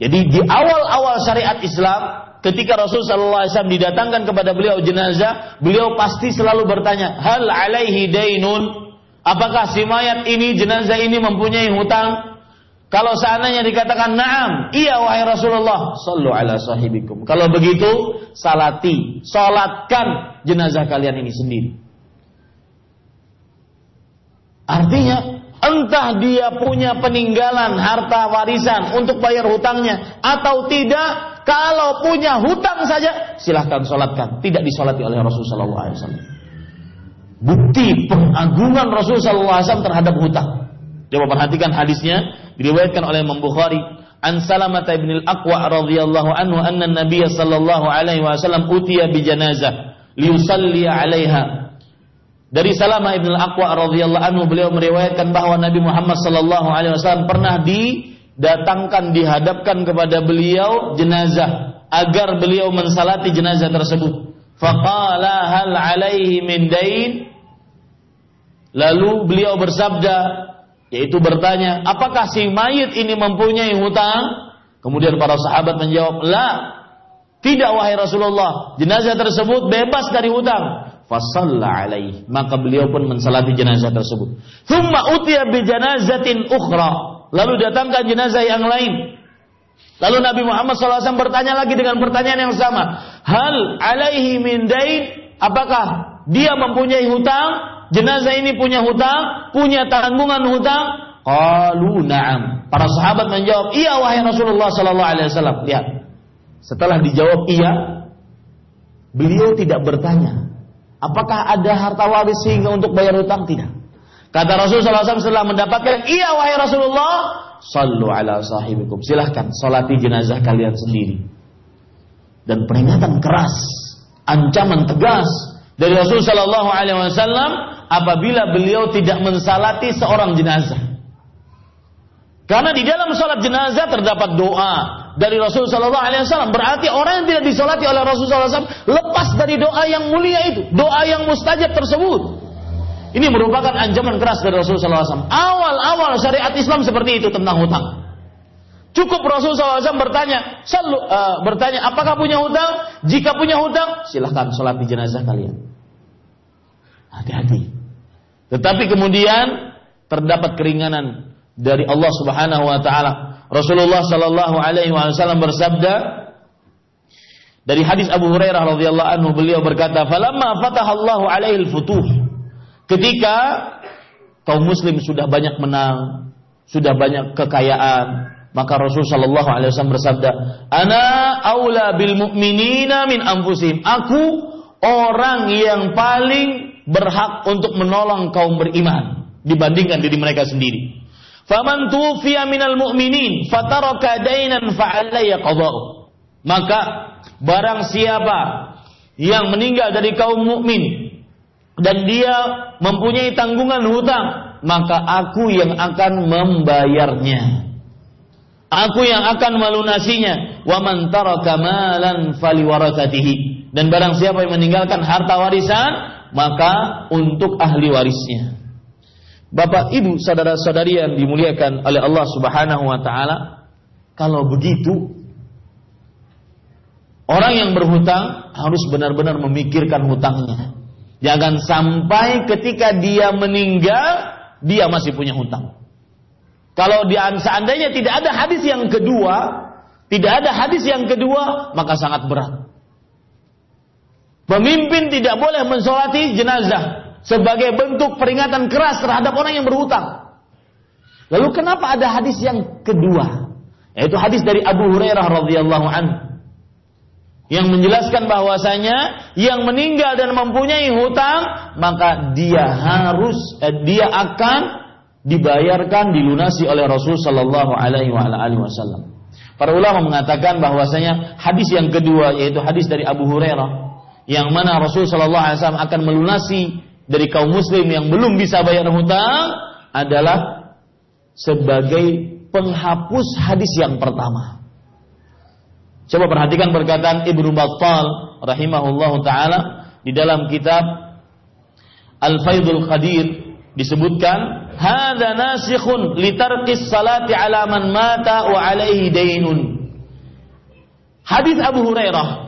Jadi di awal-awal syariat Islam, ketika Rasul Shallallahu Alaihi Wasallam didatangkan kepada beliau jenazah, beliau pasti selalu bertanya, hal alaihi dainun, apakah si mayat ini jenazah ini mempunyai hutang? Kalau seandainya dikatakan na'am, iya wahai Rasulullah, sallu ala sahibikum. Kalau begitu, salati, salatkan jenazah kalian ini sendiri. Artinya, entah dia punya peninggalan harta warisan untuk bayar hutangnya atau tidak, kalau punya hutang saja silahkan solatkan. Tidak disolati oleh Rasulullah SAW. Bukti pengagungan Rasulullah SAW terhadap hutang. Coba perhatikan hadisnya diriwayatkan oleh Imam Bukhari an Salamah bin al-Aqwa radhiyallahu anhu anna Nabiy sallallahu alaihi wasallam utiya bi janazah liyusalli 'alaiha dari Salamah bin al-Aqwa radhiyallahu anhu beliau meriwayatkan bahwa Nabi Muhammad sallallahu alaihi wasallam pernah didatangkan dihadapkan kepada beliau jenazah agar beliau mensalati jenazah tersebut. Faqala hal alaihi min dain? Lalu beliau bersabda, yaitu bertanya, apakah si mayit ini mempunyai hutang? Kemudian para sahabat menjawab, la, tidak wahai Rasulullah, jenazah tersebut bebas dari hutang. Fasalla alaih. Maka beliau pun mensalati jenazah tersebut. Thumma utiya bi janazatin ukhra. Lalu datangkan jenazah yang lain. Lalu Nabi Muhammad SAW bertanya lagi dengan pertanyaan yang sama. Hal alaihi min dain? Apakah dia mempunyai hutang, jenazah ini punya hutang, punya tanggungan hutang? Qalu na'am. Para sahabat menjawab, "Iya wahai Rasulullah sallallahu alaihi wasallam." Lihat. Setelah dijawab iya, beliau tidak bertanya, apakah ada harta waris sehingga untuk bayar hutang? Tidak. Kata Rasulullah SAW setelah mendapatkan, iya wahai Rasulullah, sallu ala sahibikum. Silahkan, salati jenazah kalian sendiri. Dan peringatan keras, ancaman tegas dari Rasul Shallallahu Alaihi Wasallam apabila beliau tidak mensalati seorang jenazah. Karena di dalam sholat jenazah terdapat doa dari Rasul Shallallahu Alaihi Wasallam. Berarti orang yang tidak disolati oleh Rasul Wasallam lepas dari doa yang mulia itu, doa yang mustajab tersebut. Ini merupakan ancaman keras dari Rasul Wasallam. Awal-awal syariat Islam seperti itu tentang hutang. Cukup Rasul SAW bertanya, selalu, uh, bertanya, apakah punya hutang? Jika punya hutang, silahkan sholat di jenazah kalian. Hati-hati. Tetapi kemudian terdapat keringanan dari Allah Subhanahu Wa Taala. Rasulullah Shallallahu Alaihi Wasallam bersabda dari hadis Abu Hurairah radhiyallahu anhu beliau berkata, "Falamma fatahallahu alaihi al-futuh." Ketika kaum muslim sudah banyak menang, sudah banyak kekayaan, maka Rasul Shallallahu Alaihi Wasallam bersabda, "Ana aula bil mu'minina min anfusihim." Aku orang yang paling berhak untuk menolong kaum beriman dibandingkan diri mereka sendiri. Faman tufiya minal mu'minin fataraka dainan fa'alayya qada'u. Maka barang siapa yang meninggal dari kaum mukmin dan dia mempunyai tanggungan hutang, maka aku yang akan membayarnya. Aku yang akan melunasinya. Wa man taraka malan. Dan barang siapa yang meninggalkan harta warisan, maka untuk ahli warisnya. Bapak, Ibu, saudara-saudari yang dimuliakan oleh Allah Subhanahu wa taala, kalau begitu orang yang berhutang harus benar-benar memikirkan hutangnya. Jangan sampai ketika dia meninggal dia masih punya hutang. Kalau di, seandainya tidak ada hadis yang kedua, tidak ada hadis yang kedua, maka sangat berat. Pemimpin tidak boleh mensolati jenazah sebagai bentuk peringatan keras terhadap orang yang berhutang. Lalu kenapa ada hadis yang kedua? Yaitu hadis dari Abu Hurairah radhiyallahu anhu yang menjelaskan bahwasanya yang meninggal dan mempunyai hutang maka dia harus eh, dia akan dibayarkan dilunasi oleh Rasul Shallallahu Alaihi Wasallam. Para ulama mengatakan bahwasanya hadis yang kedua yaitu hadis dari Abu Hurairah yang mana Rasul Shallallahu Alaihi Wasallam akan melunasi dari kaum Muslim yang belum bisa bayar hutang adalah sebagai penghapus hadis yang pertama. Coba perhatikan perkataan Ibnu Battal rahimahullahu taala di dalam kitab Al-Faidul Qadir disebutkan hadza nasikhun litarqis salati ala man mata wa alaihi dainun. Hadis Abu Hurairah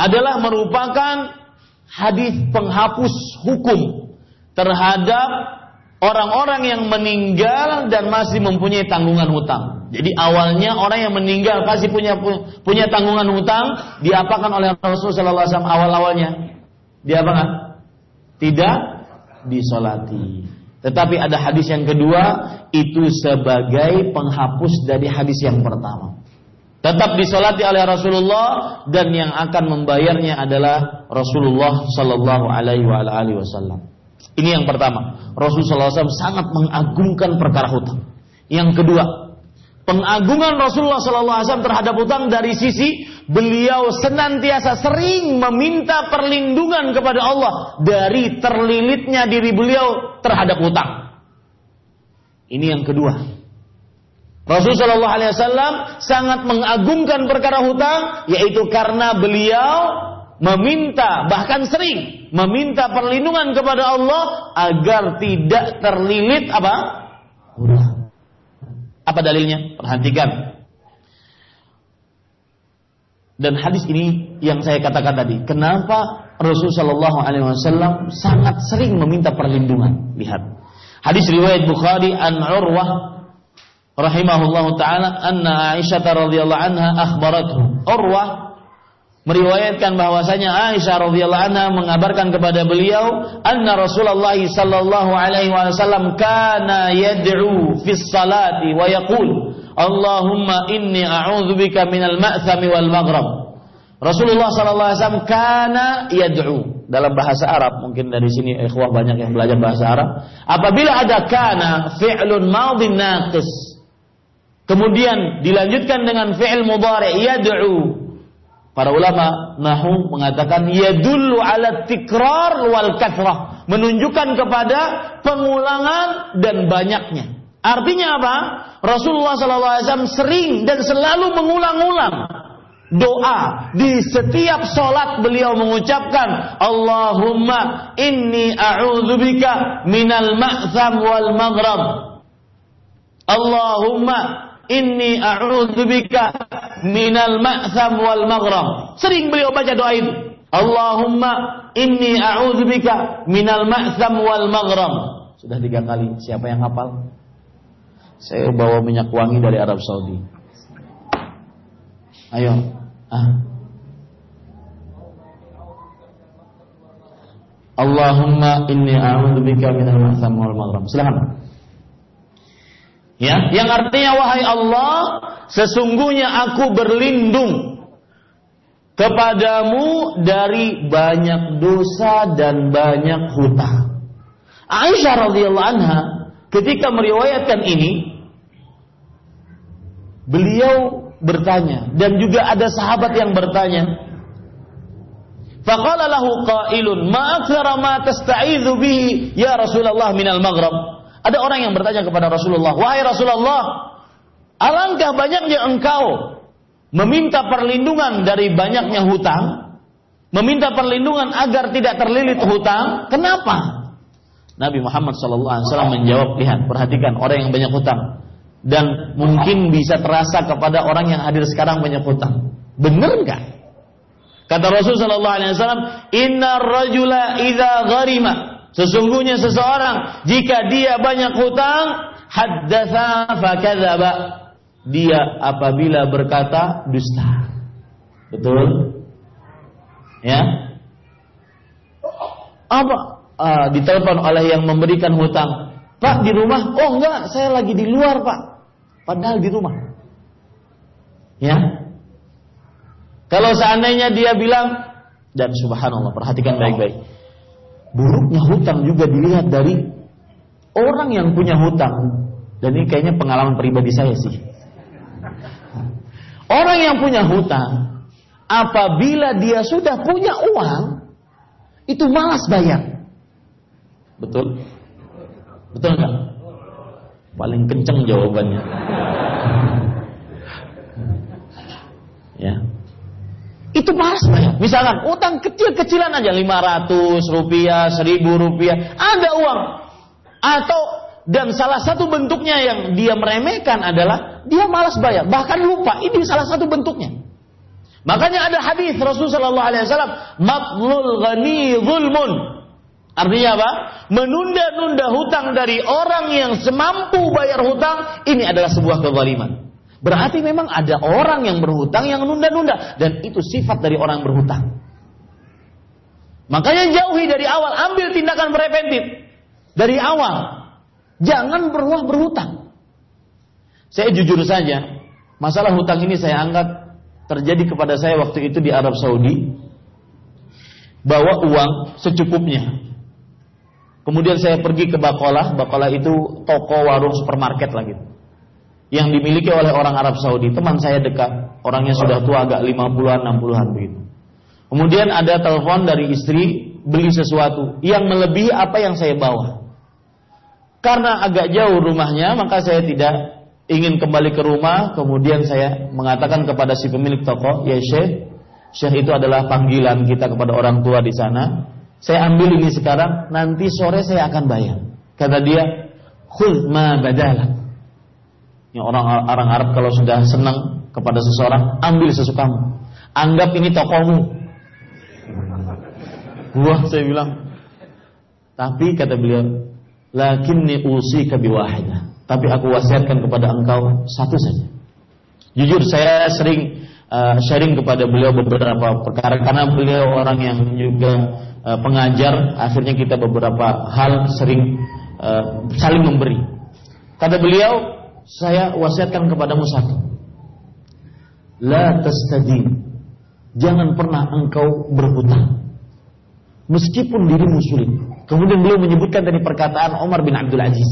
adalah merupakan hadis penghapus hukum terhadap orang-orang yang meninggal dan masih mempunyai tanggungan hutang. Jadi awalnya orang yang meninggal pasti punya punya tanggungan hutang diapakan oleh Rasulullah SAW awal-awalnya? Diapakan? Tidak disolati. Tetapi ada hadis yang kedua itu sebagai penghapus dari hadis yang pertama. Tetap disolati oleh Rasulullah dan yang akan membayarnya adalah Rasulullah Sallallahu Alaihi Wasallam. Ini yang pertama. Rasulullah SAW sangat mengagungkan perkara hutang. Yang kedua, pengagungan Rasulullah SAW terhadap hutang dari sisi beliau senantiasa sering meminta perlindungan kepada Allah dari terlilitnya diri beliau terhadap hutang. Ini yang kedua. Rasulullah SAW sangat mengagungkan perkara hutang, yaitu karena beliau meminta bahkan sering meminta perlindungan kepada Allah agar tidak terlilit apa? Hutang. Apa dalilnya? Perhatikan. Dan hadis ini yang saya katakan tadi, kenapa Rasulullah Shallallahu Alaihi Wasallam sangat sering meminta perlindungan. Lihat, hadis riwayat Bukhari an Urwah rahimahullah taala anna Aisyah radhiyallahu anha akhbarathu. Urwah meriwayatkan bahwasanya Aisyah radhiyallahu anha mengabarkan kepada beliau anna Rasulullah sallallahu alaihi wasallam kana yad'u fi salati wa yaqul Allahumma inni a'udzubika minal ma'thami wal maghrab. Rasulullah sallallahu alaihi wasallam kana yad'u. Dalam bahasa Arab mungkin dari sini ikhwah banyak yang belajar bahasa Arab. Apabila ada kana fi'lun madhin naqis kemudian dilanjutkan dengan fi'il mudhari yad'u Para ulama nahu mengatakan yadullu ala tikrar wal kathrah, menunjukkan kepada pengulangan dan banyaknya. Artinya apa? Rasulullah SAW sering dan selalu mengulang-ulang doa di setiap solat beliau mengucapkan Allahumma inni a'udzubika minal ma'tham wal maghrab Allahumma Inni a'udzubika minal ma'tham wal maghram. Sering beliau baca doa itu. Allahumma inni a'udzubika minal ma'tham wal maghram. Sudah tiga kali. Siapa yang hafal? Saya bawa minyak wangi dari Arab Saudi. Ayo. Ah. Allahumma inni a'udzubika minal ma'tham wal maghram. Silakan. Ya, yang artinya wahai Allah, sesungguhnya aku berlindung kepadamu dari banyak dosa dan banyak hutang. Aisyah radhiyallahu anha ketika meriwayatkan ini beliau bertanya dan juga ada sahabat yang bertanya Faqala lahu qailun ma aktsara ma tasta'idzu bihi ya Rasulullah minal maghrib ada orang yang bertanya kepada Rasulullah, "Wahai Rasulullah, alangkah banyaknya engkau meminta perlindungan dari banyaknya hutang, meminta perlindungan agar tidak terlilit hutang. Kenapa?" Nabi Muhammad SAW menjawab, lihat, perhatikan orang yang banyak hutang dan mungkin bisa terasa kepada orang yang hadir sekarang banyak hutang. Benar nggak? Kata Rasulullah SAW, Inna rajula idha gharima Sesungguhnya seseorang jika dia banyak hutang, haddatsa fakadzaba. Dia apabila berkata dusta. Betul? Ya? Apa? Uh, ditelepon oleh yang memberikan hutang. Pak di rumah? Oh enggak, saya lagi di luar pak. Padahal di rumah. Ya? Kalau seandainya dia bilang dan subhanallah perhatikan baik-baik buruknya hutang juga dilihat dari orang yang punya hutang. Dan ini kayaknya pengalaman pribadi saya sih. Orang yang punya hutang, apabila dia sudah punya uang, itu malas bayar. Betul? Betul nggak? Paling kenceng jawabannya. ya. Itu malas banyak. Misalkan utang kecil-kecilan aja 500 rupiah, 1000 rupiah, ada uang. Atau dan salah satu bentuknya yang dia meremehkan adalah dia malas bayar, bahkan lupa. Ini salah satu bentuknya. Makanya ada hadis Rasulullah SAW, matlul ghani zulmun. Artinya apa? Menunda-nunda hutang dari orang yang semampu bayar hutang, ini adalah sebuah kezaliman. Berarti memang ada orang yang berhutang yang nunda-nunda dan itu sifat dari orang berhutang. Makanya jauhi dari awal, ambil tindakan preventif dari awal. Jangan berulah berhutang. Saya jujur saja, masalah hutang ini saya anggap terjadi kepada saya waktu itu di Arab Saudi. Bawa uang secukupnya. Kemudian saya pergi ke Bakolah, Bakolah itu toko warung supermarket lah gitu yang dimiliki oleh orang Arab Saudi. Teman saya dekat, orangnya sudah tua agak 50-an, 60-an begitu. Kemudian ada telepon dari istri beli sesuatu yang melebihi apa yang saya bawa. Karena agak jauh rumahnya, maka saya tidak ingin kembali ke rumah. Kemudian saya mengatakan kepada si pemilik toko, ya Syekh, Syekh itu adalah panggilan kita kepada orang tua di sana. Saya ambil ini sekarang, nanti sore saya akan bayar. Kata dia, khudh ma badalah yang orang orang Arab kalau sudah senang kepada seseorang, ambil sesukamu. Anggap ini tokomu. Wah, saya bilang. Tapi kata beliau, lakinni usika biwahidah. Tapi aku wasiatkan kepada engkau satu saja. Jujur saya sering uh, sharing kepada beliau beberapa perkara karena beliau orang yang juga uh, pengajar, akhirnya kita beberapa hal sering uh, saling memberi. Kata beliau, saya wasiatkan kepadamu satu. La tastadin. Jangan pernah engkau berhutang. Meskipun dirimu sulit. Kemudian beliau menyebutkan dari perkataan Umar bin Abdul Aziz.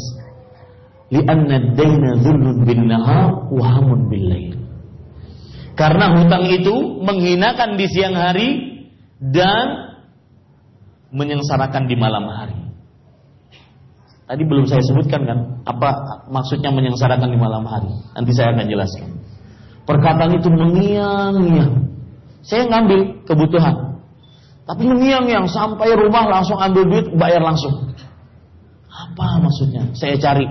Lianna dayna dhullun bin nahar wahamun lail. Karena hutang itu menghinakan di siang hari dan menyengsarakan di malam hari. Tadi belum saya sebutkan kan apa maksudnya menyengsarakan di malam hari. Nanti saya akan jelaskan. Perkataan itu mengiang-ngiang. Saya ngambil kebutuhan. Tapi mengiang-ngiang sampai rumah langsung ambil duit bayar langsung. Apa maksudnya? Saya cari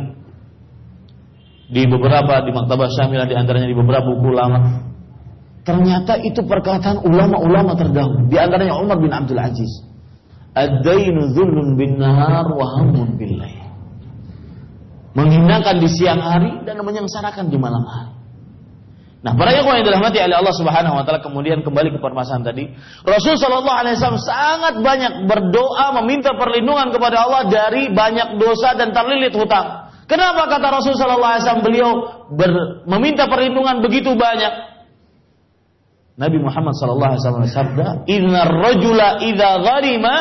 di beberapa di maktabah Syamilah di antaranya di beberapa buku lama Ternyata itu perkataan ulama-ulama terdahulu. Di antaranya Umar bin Abdul Aziz. Ad-dainu bin nahar wa hamun bil Menghinakan di siang hari dan menyengsarakan di malam hari. Nah, para yang yang dirahmati oleh Allah Subhanahu wa taala kemudian kembali ke permasalahan tadi. Rasul sallallahu alaihi wasallam sangat banyak berdoa meminta perlindungan kepada Allah dari banyak dosa dan terlilit hutang. Kenapa kata Rasul sallallahu alaihi wasallam beliau ber, meminta perlindungan begitu banyak? Nabi Muhammad sallallahu alaihi wasallam bersabda, "Innar rajula idza gharima"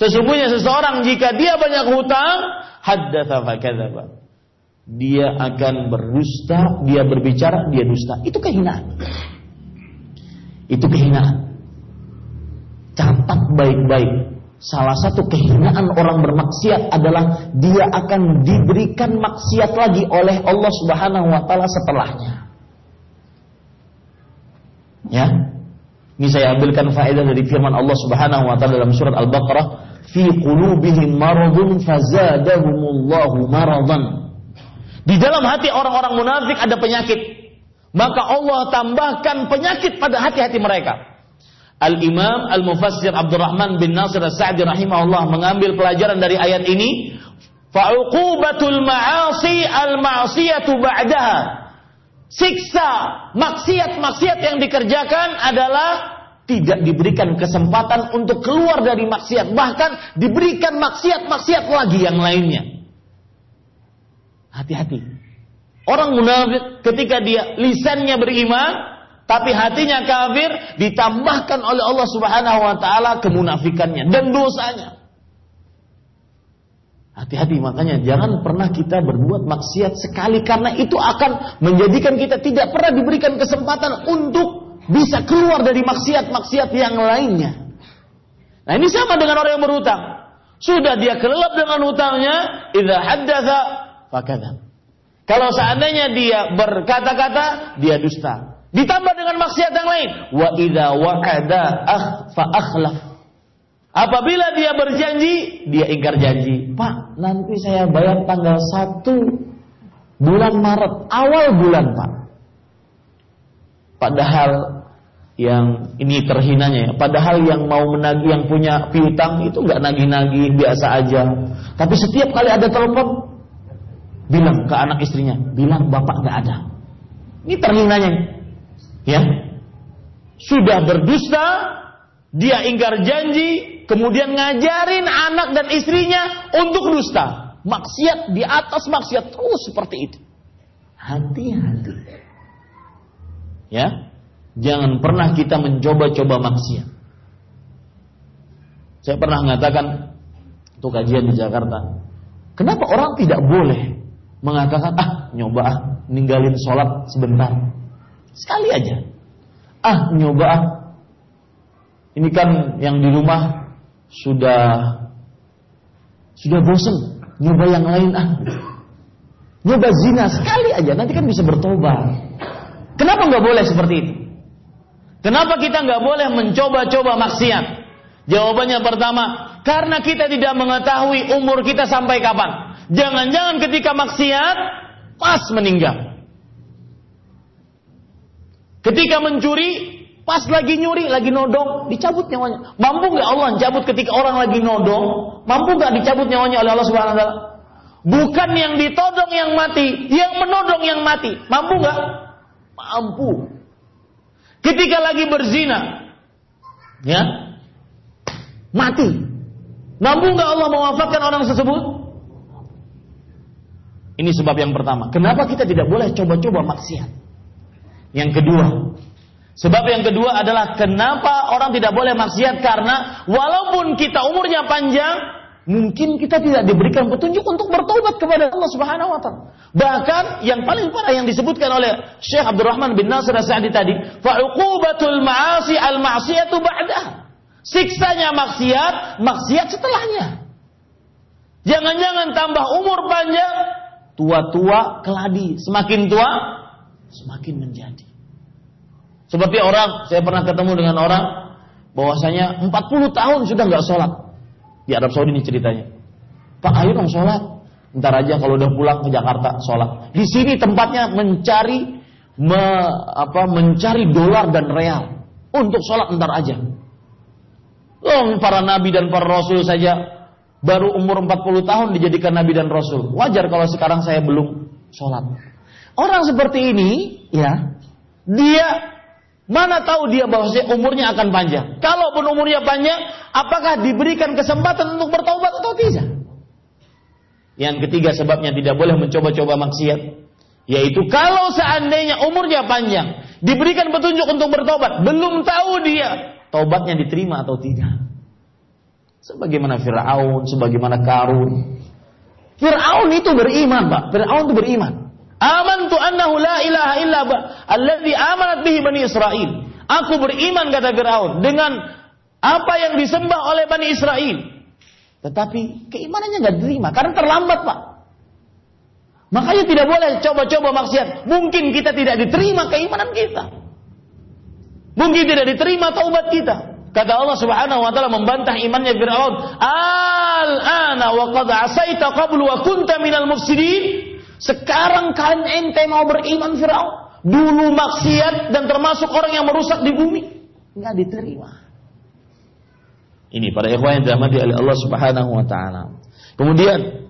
Sesungguhnya seseorang jika dia banyak hutang, haddatsa fakadzaba. Dia akan berdusta, dia berbicara, dia dusta. Itu kehinaan. Itu kehinaan. Catat baik-baik. Salah satu kehinaan orang bermaksiat adalah dia akan diberikan maksiat lagi oleh Allah Subhanahu wa taala setelahnya. Ya. Ini saya ambilkan faedah dari firman Allah Subhanahu wa taala dalam surat Al-Baqarah, "Fi qulubihim maradun fazadahumullahu maradan." Di dalam hati orang-orang munafik ada penyakit. Maka Allah tambahkan penyakit pada hati-hati mereka. Al-Imam Al-Mufassir Abdurrahman bin Nasir As-Sa'di rahimahullah mengambil pelajaran dari ayat ini, fa'uqubatul ma'asi al-ma'siyatu ba'daha siksa maksiat-maksiat yang dikerjakan adalah tidak diberikan kesempatan untuk keluar dari maksiat, bahkan diberikan maksiat-maksiat lagi yang lainnya. Hati-hati. Orang munafik ketika dia lisannya beriman, tapi hatinya kafir, ditambahkan oleh Allah Subhanahu wa taala kemunafikannya dan dosanya. Hati-hati makanya jangan pernah kita berbuat maksiat sekali karena itu akan menjadikan kita tidak pernah diberikan kesempatan untuk bisa keluar dari maksiat-maksiat yang lainnya. Nah ini sama dengan orang yang berhutang. Sudah dia kelelap dengan hutangnya, idza haddatha fakadzab. Kalau seandainya dia berkata-kata, dia dusta. Ditambah dengan maksiat yang lain, wa idza wa'ada ah fa akhlaf. Apabila dia berjanji, dia ingkar janji. Pak, nanti saya bayar tanggal 1 bulan Maret, awal bulan Pak. Padahal yang ini terhinanya ya. Padahal yang mau menagih yang punya piutang itu nggak nagih-nagih biasa aja. Tapi setiap kali ada telepon bilang ke anak istrinya, bilang bapak nggak ada. Ini terhinanya, ya. Sudah berdusta, dia ingkar janji, kemudian ngajarin anak dan istrinya untuk dusta. Maksiat di atas maksiat terus seperti itu. Hati-hati. Ya. Jangan pernah kita mencoba-coba maksiat. Saya pernah mengatakan untuk kajian di Jakarta. Kenapa orang tidak boleh mengatakan ah nyoba ah ninggalin sholat sebentar. Sekali aja. Ah nyoba ah. Ini kan yang di rumah sudah sudah bosan nyoba yang lain ah. Nyoba zina sekali aja. Nanti kan bisa bertobat. Kenapa nggak boleh seperti itu? Kenapa kita nggak boleh mencoba-coba maksiat? Jawabannya pertama karena kita tidak mengetahui umur kita sampai kapan jangan-jangan ketika maksiat pas meninggal ketika mencuri Pas lagi nyuri, lagi nodong, dicabut nyawanya. Mampu nggak Allah cabut ketika orang lagi nodong? Mampu nggak dicabut nyawanya oleh Allah Subhanahu Wa Taala? Bukan yang ditodong yang mati, yang menodong yang mati. Mampu nggak? Mampu. Ketika lagi berzina, ya, mati. Mampu nggak Allah mewafatkan orang tersebut? Ini sebab yang pertama. Kenapa kita tidak boleh coba-coba maksiat? Yang kedua, sebab yang kedua adalah kenapa orang tidak boleh maksiat karena walaupun kita umurnya panjang, mungkin kita tidak diberikan petunjuk untuk bertobat kepada Allah Subhanahu wa taala. Bahkan yang paling parah yang disebutkan oleh Syekh Abdurrahman bin Nasir As-Sa'di tadi, fa'uqubatul ma'asi al-ma'siyatu ba'dah. Siksanya maksiat, maksiat setelahnya. Jangan-jangan tambah umur panjang, tua-tua keladi, semakin tua semakin menjadi. Seperti orang, saya pernah ketemu dengan orang bahwasanya 40 tahun sudah nggak sholat. Di Arab Saudi ini ceritanya. Pak ayo dong sholat. Ntar aja kalau udah pulang ke Jakarta sholat. Di sini tempatnya mencari me, apa, mencari dolar dan real untuk sholat ntar aja. Oh, para nabi dan para rasul saja baru umur 40 tahun dijadikan nabi dan rasul. Wajar kalau sekarang saya belum sholat. Orang seperti ini, ya, dia Mana tahu dia bahwa umurnya akan panjang. Kalaupun umurnya panjang, apakah diberikan kesempatan untuk bertobat atau tidak? Yang ketiga sebabnya tidak boleh mencoba-coba maksiat. Yaitu kalau seandainya umurnya panjang, diberikan petunjuk untuk bertobat, belum tahu dia tobatnya diterima atau tidak. Sebagaimana Fir'aun, sebagaimana Karun. Fir'aun itu beriman, Pak. Fir'aun itu beriman. Amantu annahu la ilaha illa alladhi amanat bihi Bani Israel. Aku beriman kata Firaun dengan apa yang disembah oleh Bani Israel. Tetapi keimanannya nggak diterima karena terlambat pak. Makanya tidak boleh coba-coba maksiat. Mungkin kita tidak diterima keimanan kita. Mungkin tidak diterima taubat kita. Kata Allah Subhanahu wa taala membantah imannya Firaun. Al-ana wa qad asaita qablu wa kunta minal mufsidin. Sekarang kalian ente mau beriman Firaun. Dulu maksiat dan termasuk orang yang merusak di bumi. Nggak diterima. Ini para ikhwan yang dirahmati oleh Allah Subhanahu wa taala. Kemudian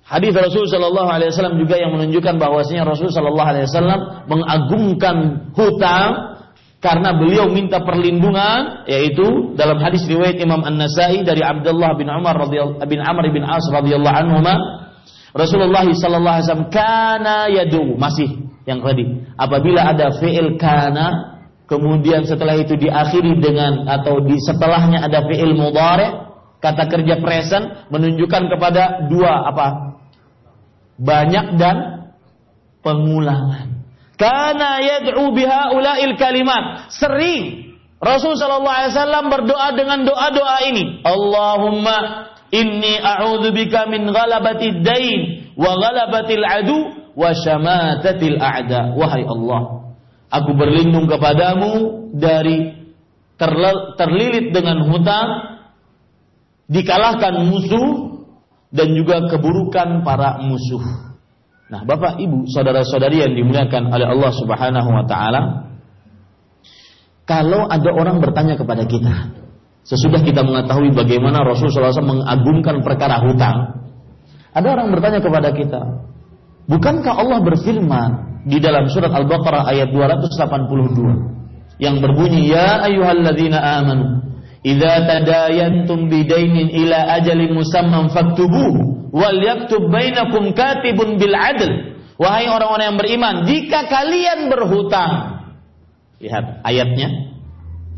hadis Rasul sallallahu alaihi wasallam juga yang menunjukkan bahwasanya Rasul sallallahu alaihi wasallam mengagungkan hutang karena beliau minta perlindungan yaitu dalam hadis riwayat Imam An-Nasai dari Abdullah bin Umar radhiyallahu bin Amr bin As radhiyallahu anhuma Rasulullah sallallahu alaihi wasallam kana yadu masih yang tadi. Apabila ada fi'il kana kemudian setelah itu diakhiri dengan atau di setelahnya ada fi'il mudhari kata kerja present menunjukkan kepada dua apa? banyak dan pengulangan. Kana yad'u biha ulail kalimat. Sering Rasul sallallahu alaihi wasallam berdoa dengan doa-doa ini. Allahumma Inni a'udzubika min ghalabati dain wa ghalabatil adu wa syamatatil a'da. Wahai Allah, aku berlindung kepadamu dari terlilit dengan hutang, dikalahkan musuh dan juga keburukan para musuh. Nah, Bapak, Ibu, saudara-saudari yang dimuliakan oleh Allah Subhanahu wa taala, kalau ada orang bertanya kepada kita, Sesudah kita mengetahui bagaimana Rasulullah SAW mengagungkan perkara hutang, ada orang bertanya kepada kita, bukankah Allah berfirman di dalam surat Al-Baqarah ayat 282 yang berbunyi ya ayyuhalladzina amanu idza tadayantum bidainin ila ajalin musamman faktubuhu wal yaktub bainakum katibun bil adl wahai orang-orang yang beriman jika kalian berhutang lihat ayatnya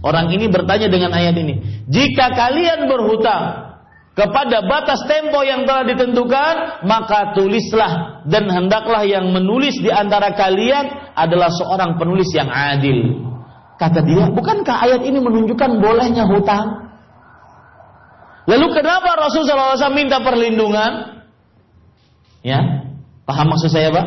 Orang ini bertanya dengan ayat ini. Jika kalian berhutang kepada batas tempo yang telah ditentukan, maka tulislah dan hendaklah yang menulis di antara kalian adalah seorang penulis yang adil. Kata dia, bukankah ayat ini menunjukkan bolehnya hutang? Lalu kenapa Rasulullah SAW minta perlindungan? Ya, paham maksud saya, Pak?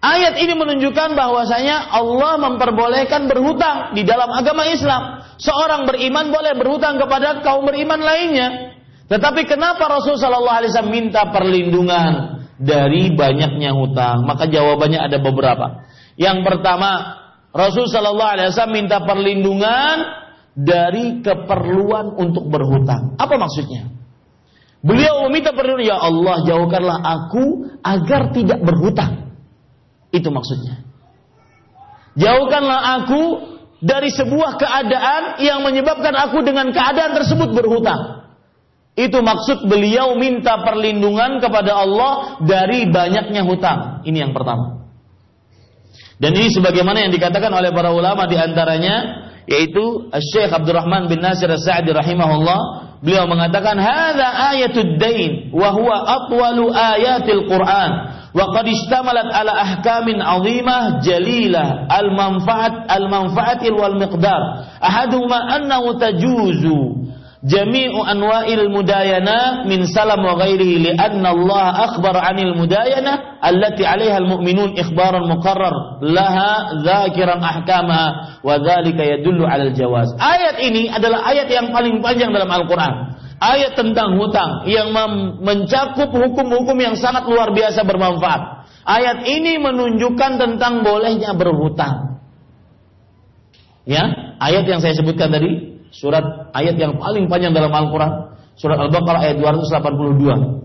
Ayat ini menunjukkan bahwasanya Allah memperbolehkan berhutang di dalam agama Islam. Seorang beriman boleh berhutang kepada kaum beriman lainnya. Tetapi kenapa Rasul Shallallahu Alaihi Wasallam minta perlindungan dari banyaknya hutang? Maka jawabannya ada beberapa. Yang pertama, Rasul Shallallahu Alaihi Wasallam minta perlindungan dari keperluan untuk berhutang. Apa maksudnya? Beliau meminta perlindungan, ya Allah jauhkanlah aku agar tidak berhutang. Itu maksudnya. Jauhkanlah aku dari sebuah keadaan yang menyebabkan aku dengan keadaan tersebut berhutang. Itu maksud beliau minta perlindungan kepada Allah dari banyaknya hutang. Ini yang pertama. Dan ini sebagaimana yang dikatakan oleh para ulama di antaranya yaitu Syekh Abdurrahman bin Nasir Sa'di rahimahullah, beliau mengatakan hadza ayatud dain wa huwa atwalu ayatil Qur'an wa qad istamalat ala ahkamin 'azimah jalilah al-manfa'at al-manfa'atil wal miqdar. Ahaduma annahu tajuzu jami'u anwa'il mudayana min salam wa ghairihi li'anna Allah akhbar 'anil mudayana allati 'alayha al-mu'minun ikhbaran muqarrar laha dzakiran ahkama wa dzalika yadullu 'alal jawaz. Ayat ini adalah ayat yang paling panjang dalam Al-Qur'an. Ayat tentang hutang yang mencakup hukum-hukum yang sangat luar biasa bermanfaat. Ayat ini menunjukkan tentang bolehnya berhutang. Ya, ayat yang saya sebutkan tadi surat ayat yang paling panjang dalam Al-Qur'an, surat Al-Baqarah ayat 282.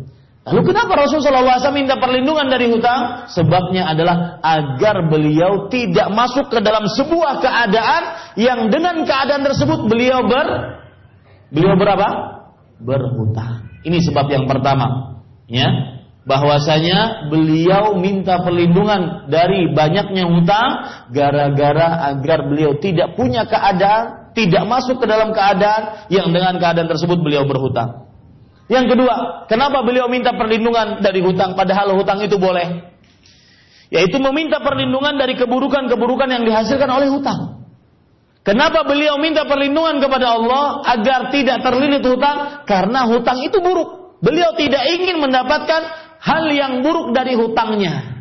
Lalu kenapa Rasulullah SAW minta perlindungan dari hutang? Sebabnya adalah agar beliau tidak masuk ke dalam sebuah keadaan yang dengan keadaan tersebut beliau ber beliau berapa? berhutang. Ini sebab yang pertama, ya. Bahwasanya beliau minta perlindungan dari banyaknya hutang gara-gara agar beliau tidak punya keadaan, tidak masuk ke dalam keadaan yang dengan keadaan tersebut beliau berhutang. Yang kedua, kenapa beliau minta perlindungan dari hutang padahal hutang itu boleh? Yaitu meminta perlindungan dari keburukan-keburukan yang dihasilkan oleh hutang. Kenapa beliau minta perlindungan kepada Allah agar tidak terlilit hutang? Karena hutang itu buruk. Beliau tidak ingin mendapatkan hal yang buruk dari hutangnya.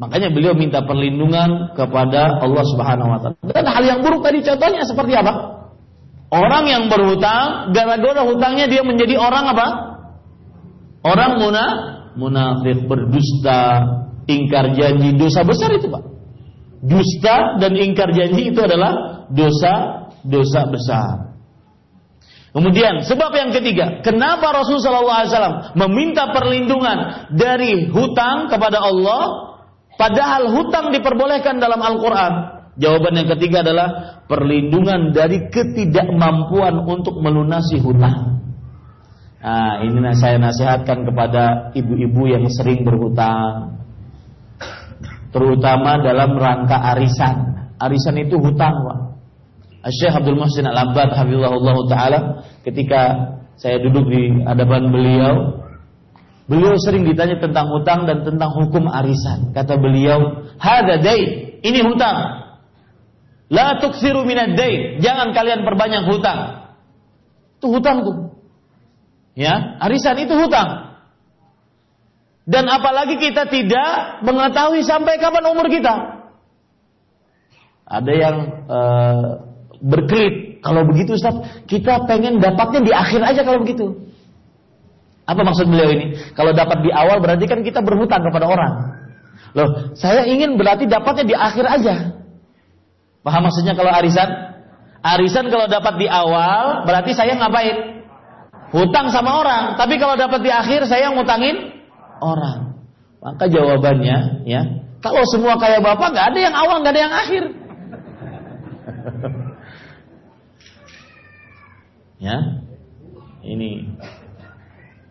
Makanya beliau minta perlindungan kepada Allah Subhanahu wa taala. Dan hal yang buruk tadi contohnya seperti apa? Orang yang berhutang gara-gara hutangnya dia menjadi orang apa? Orang muna, munafik, berdusta, ingkar janji, dosa besar itu, Pak dusta dan ingkar janji itu adalah dosa-dosa besar. Kemudian sebab yang ketiga, kenapa Rasulullah SAW meminta perlindungan dari hutang kepada Allah, padahal hutang diperbolehkan dalam Al-Quran? Jawaban yang ketiga adalah perlindungan dari ketidakmampuan untuk melunasi hutang. Nah, ini saya nasihatkan kepada ibu-ibu yang sering berhutang terutama dalam rangka arisan. Arisan itu hutang, Pak. Syekh Abdul Muhsin Al-Abbad hafizahullah taala ketika saya duduk di hadapan beliau beliau sering ditanya tentang hutang dan tentang hukum arisan. Kata beliau, "Hada dain." Ini hutang. La tuksiru minad dain. Jangan kalian perbanyak hutang. Itu hutang tuh. Ya, arisan itu hutang. Dan apalagi kita tidak mengetahui sampai kapan umur kita. Ada yang uh, berkelit. Kalau begitu Ustaz, kita pengen dapatnya di akhir aja kalau begitu. Apa maksud beliau ini? Kalau dapat di awal berarti kan kita berhutang kepada orang. Loh, saya ingin berarti dapatnya di akhir aja. Paham maksudnya kalau arisan? Arisan kalau dapat di awal berarti saya ngapain? Hutang sama orang. Tapi kalau dapat di akhir saya ngutangin orang. Maka jawabannya, ya, kalau semua kayak bapak nggak ada yang awal, nggak ada yang akhir. [LAUGHS] ya, ini.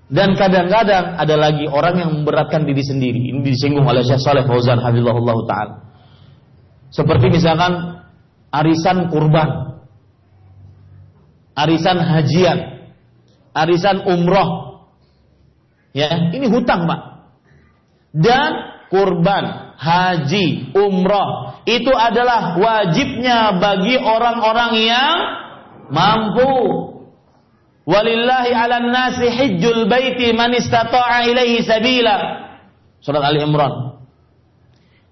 Dan kadang-kadang ada lagi orang yang memberatkan diri sendiri. Ini disinggung oleh Syekh Saleh Fauzan Ta'ala. Seperti misalkan arisan kurban. Arisan hajian. Arisan umroh Ya, ini hutang, Pak. Dan kurban, haji, umroh itu adalah wajibnya bagi orang-orang yang mampu. Walillahi 'alan nasi hijjul baiti man istata'a ilaihi sabila. Surat Ali Imran.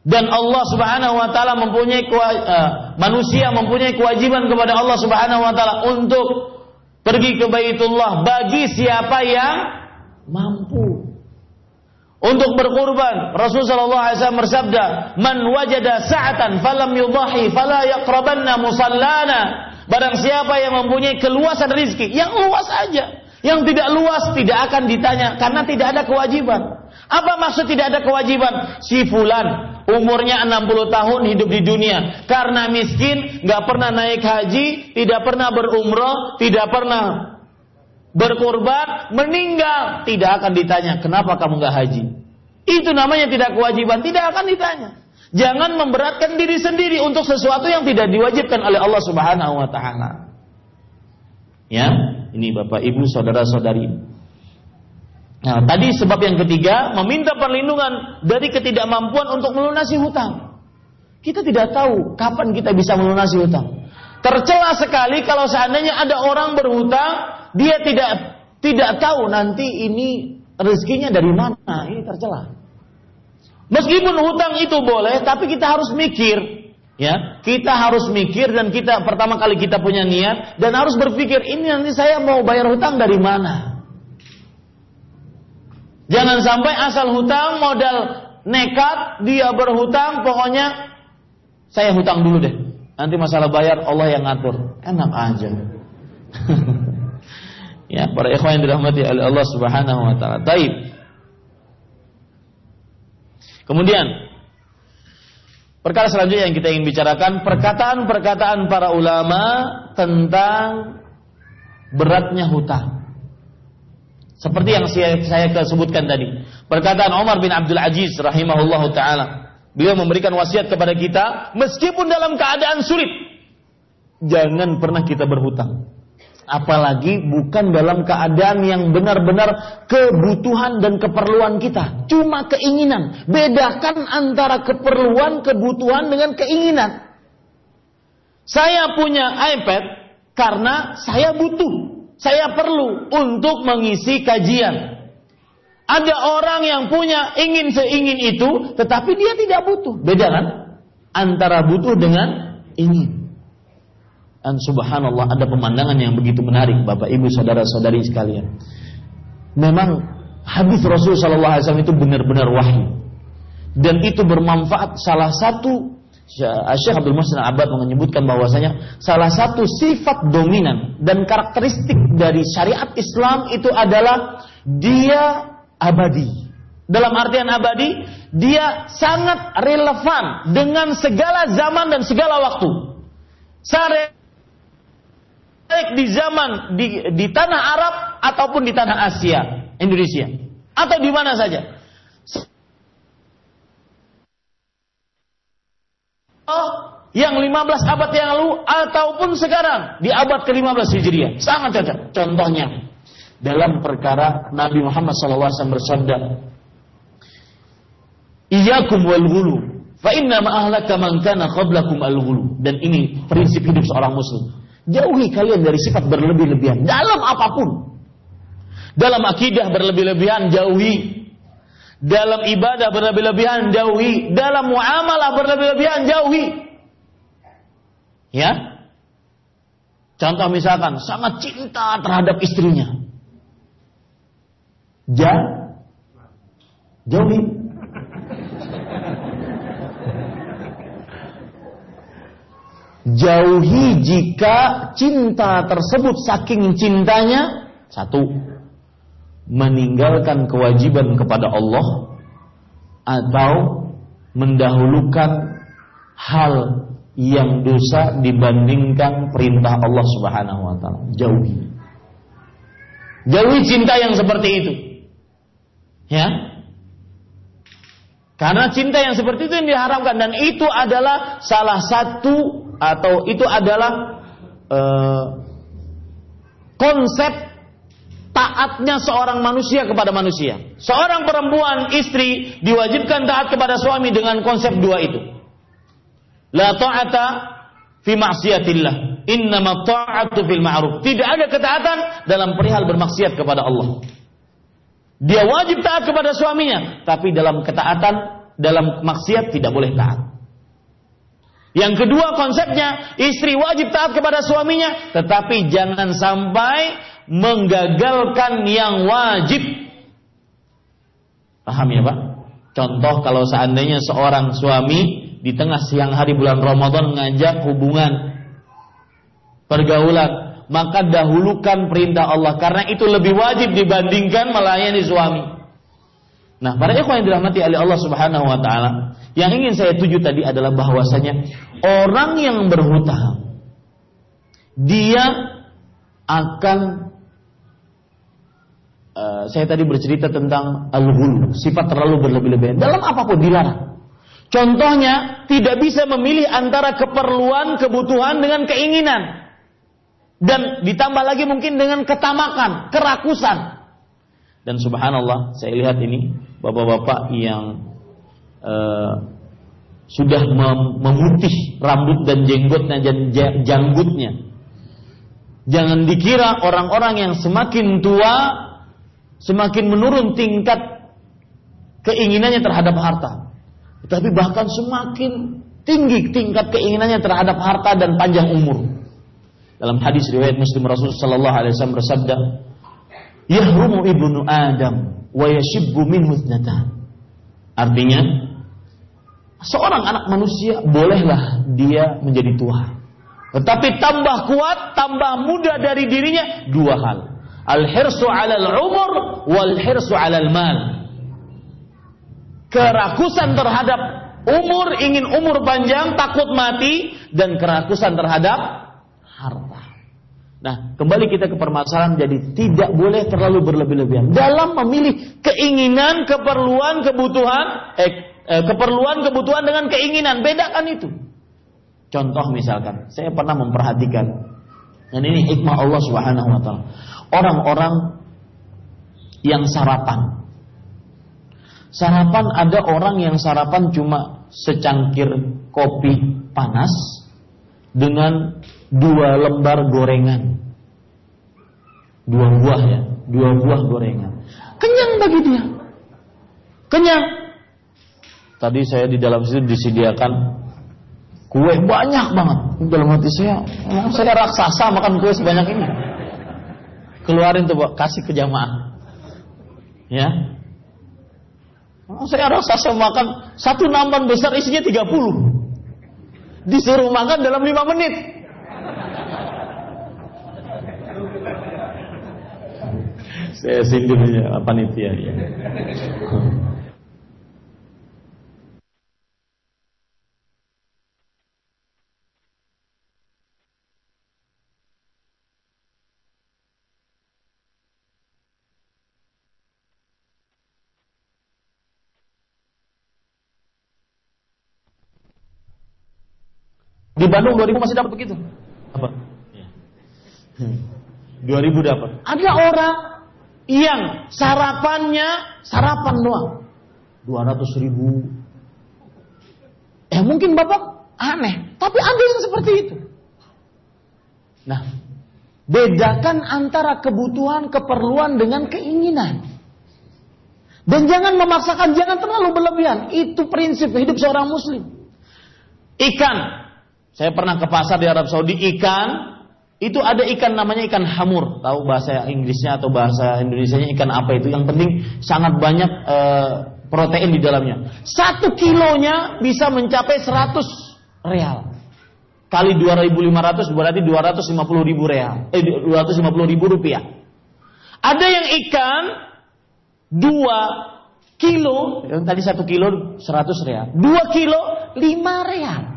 Dan Allah Subhanahu wa taala mempunyai uh, manusia mempunyai kewajiban kepada Allah Subhanahu wa taala untuk pergi ke Baitullah bagi siapa yang mampu untuk berkorban. Rasulullah SAW bersabda, "Man wajada sa'atan falam yudahi fala yaqrabanna musallana." Barang siapa yang mempunyai keluasan rizki, yang luas aja. Yang tidak luas tidak akan ditanya karena tidak ada kewajiban. Apa maksud tidak ada kewajiban? Si fulan umurnya 60 tahun hidup di dunia karena miskin, nggak pernah naik haji, tidak pernah berumroh, tidak pernah berkorban, meninggal, tidak akan ditanya kenapa kamu nggak haji. Itu namanya tidak kewajiban, tidak akan ditanya. Jangan memberatkan diri sendiri untuk sesuatu yang tidak diwajibkan oleh Allah Subhanahu wa taala. Ya, ini Bapak Ibu, saudara-saudari. Nah, tadi sebab yang ketiga, meminta perlindungan dari ketidakmampuan untuk melunasi hutang. Kita tidak tahu kapan kita bisa melunasi hutang. Tercela sekali kalau seandainya ada orang berhutang, dia tidak tidak tahu nanti ini rezekinya dari mana. Ini tercela. Meskipun hutang itu boleh, tapi kita harus mikir, ya. Kita harus mikir dan kita pertama kali kita punya niat dan harus berpikir ini nanti saya mau bayar hutang dari mana. Jangan sampai asal hutang modal nekat dia berhutang pokoknya saya hutang dulu deh. Nanti masalah bayar Allah yang ngatur. Enak aja. [LAUGHS] ya, para ikhwan yang dirahmati oleh Allah Subhanahu wa taala. Taib. Kemudian perkara selanjutnya yang kita ingin bicarakan perkataan-perkataan para ulama tentang beratnya hutang. Seperti yang saya, saya sebutkan tadi. Perkataan Umar bin Abdul Aziz rahimahullah taala. Beliau memberikan wasiat kepada kita meskipun dalam keadaan sulit. Jangan pernah kita berhutang. Apalagi bukan dalam keadaan yang benar-benar kebutuhan dan keperluan kita. Cuma keinginan. Bedakan antara keperluan, kebutuhan dengan keinginan. Saya punya iPad karena saya butuh saya perlu untuk mengisi kajian. Ada orang yang punya ingin seingin itu, tetapi dia tidak butuh. Beda kan? Antara butuh dengan ingin. Dan subhanallah ada pemandangan yang begitu menarik, Bapak Ibu saudara-saudari sekalian. Memang hadis Rasul Wasallam itu benar-benar wahyu. Dan itu bermanfaat salah satu Syekh Abdul Muhsin Abad menyebutkan bahwasanya salah satu sifat dominan dan karakteristik dari syariat Islam itu adalah dia abadi. Dalam artian abadi, dia sangat relevan dengan segala zaman dan segala waktu. Sare baik di zaman di, di tanah Arab ataupun di tanah Asia, Indonesia, atau di mana saja. yang 15 abad yang lalu ataupun sekarang di abad ke-15 Hijriah. Sangat cocok. Contohnya dalam perkara Nabi Muhammad SAW bersabda, "Iyyakum wal ghulu, fa inna ma man kana qablakum al ghulu." Dan ini prinsip hidup seorang muslim. Jauhi kalian dari sifat berlebih-lebihan dalam apa pun. Dalam akidah berlebih-lebihan jauhi dalam ibadah berlebih-lebihan jauhi, dalam muamalah berlebih-lebihan jauhi. Ya. Contoh misalkan sangat cinta terhadap istrinya. Ja jauhi. Jauhi jika cinta tersebut saking cintanya satu meninggalkan kewajiban kepada Allah atau mendahulukan hal yang dosa dibandingkan perintah Allah Subhanahu wa taala. Jauhi. Jauhi cinta yang seperti itu. Ya. Karena cinta yang seperti itu yang diharapkan dan itu adalah salah satu atau itu adalah uh, konsep taatnya seorang manusia kepada manusia. Seorang perempuan istri diwajibkan taat kepada suami dengan konsep dua itu. La ta'ata fi ma'siyatillah. Innama ta'atu fil ma'ruf. Tidak ada ketaatan dalam perihal bermaksiat kepada Allah. Dia wajib taat kepada suaminya, tapi dalam ketaatan dalam maksiat tidak boleh taat. Yang kedua konsepnya, istri wajib taat kepada suaminya, tetapi jangan sampai menggagalkan yang wajib. Paham ya Pak? Contoh kalau seandainya seorang suami di tengah siang hari bulan Ramadan ngajak hubungan pergaulan, maka dahulukan perintah Allah karena itu lebih wajib dibandingkan melayani suami. Nah, para ikhwan yang dirahmati oleh Allah Subhanahu wa taala, yang ingin saya tuju tadi adalah bahwasanya orang yang berhutang dia akan uh, saya tadi bercerita tentang al-ghul, sifat terlalu berlebih-lebihan. Dalam apa pun dilarang. Contohnya, tidak bisa memilih antara keperluan, kebutuhan dengan keinginan. Dan ditambah lagi mungkin dengan ketamakan, kerakusan. Dan subhanallah, saya lihat ini bapak-bapak yang uh, sudah mem memutih rambut dan jenggotnya dan janggutnya. Jangan dikira orang-orang yang semakin tua semakin menurun tingkat keinginannya terhadap harta. Tapi bahkan semakin tinggi tingkat keinginannya terhadap harta dan panjang umur. Dalam hadis riwayat Muslim Rasul sallallahu alaihi wasallam bersabda, "Yahrumu ibnu Adam wa yashibbu minhu Artinya, seorang anak manusia bolehlah dia menjadi tua. Tetapi tambah kuat, tambah muda dari dirinya dua hal. Al-hirsu 'alal umur wal hirsu 'alal mal. Kerakusan terhadap umur, ingin umur panjang, takut mati dan kerakusan terhadap harta. Nah, kembali kita ke permasalahan jadi tidak boleh terlalu berlebih-lebihan dalam memilih keinginan, keperluan, kebutuhan, eh, eh, keperluan, kebutuhan dengan keinginan. Bedakan itu. Contoh misalkan, saya pernah memperhatikan dan ini hikmah Allah Subhanahu wa taala. Orang-orang yang sarapan. Sarapan ada orang yang sarapan cuma secangkir kopi panas dengan dua lembar gorengan. Dua buah ya, dua buah gorengan. Kenyang bagi dia. Kenyang. Tadi saya di dalam situ disediakan kue banyak banget. Dalam hati saya, saya raksasa makan kue sebanyak ini. Keluarin tuh, kasih ke jamaah. Ya. Saya raksasa makan satu nampan besar isinya 30. Disuruh makan dalam 5 menit. Saya sindir ya panitia ya. Di Bandung 2000 masih dapat begitu. Apa? Ya. 2000 dapat. Ada orang yang sarapannya sarapan doang. 200 ribu. Eh mungkin Bapak aneh. Tapi ada yang seperti itu. Nah, bedakan antara kebutuhan, keperluan dengan keinginan. Dan jangan memaksakan, jangan terlalu berlebihan. Itu prinsip hidup seorang muslim. Ikan. Saya pernah ke pasar di Arab Saudi, ikan itu ada ikan namanya ikan hamur. Tahu bahasa Inggrisnya atau bahasa Indonesianya ikan apa itu? Yang penting sangat banyak e, protein di dalamnya. Satu kilonya bisa mencapai 100 real. Kali 2.500 berarti 250 ribu real. Eh 250 ribu rupiah. Ada yang ikan 2 kilo, yang tadi satu kilo 100 real. 2 kilo 5 real.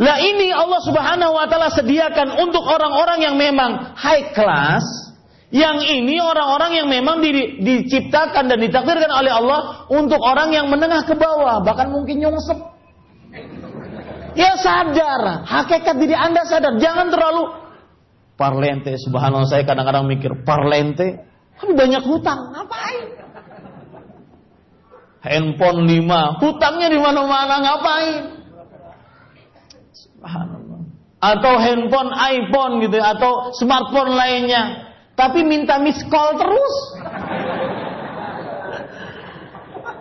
Lah ini Allah Subhanahu wa taala sediakan untuk orang-orang yang memang high class, yang ini orang-orang yang memang di, diciptakan dan ditakdirkan oleh Allah untuk orang yang menengah ke bawah, bahkan mungkin nyungsep. Ya sadar, hakikat diri Anda sadar, jangan terlalu parlente. Subhanallah saya kadang-kadang mikir parlente, kan banyak hutang, ngapain? Handphone 5, hutangnya di mana-mana, ngapain? Atau handphone iPhone gitu atau smartphone lainnya. Tapi minta miss call terus.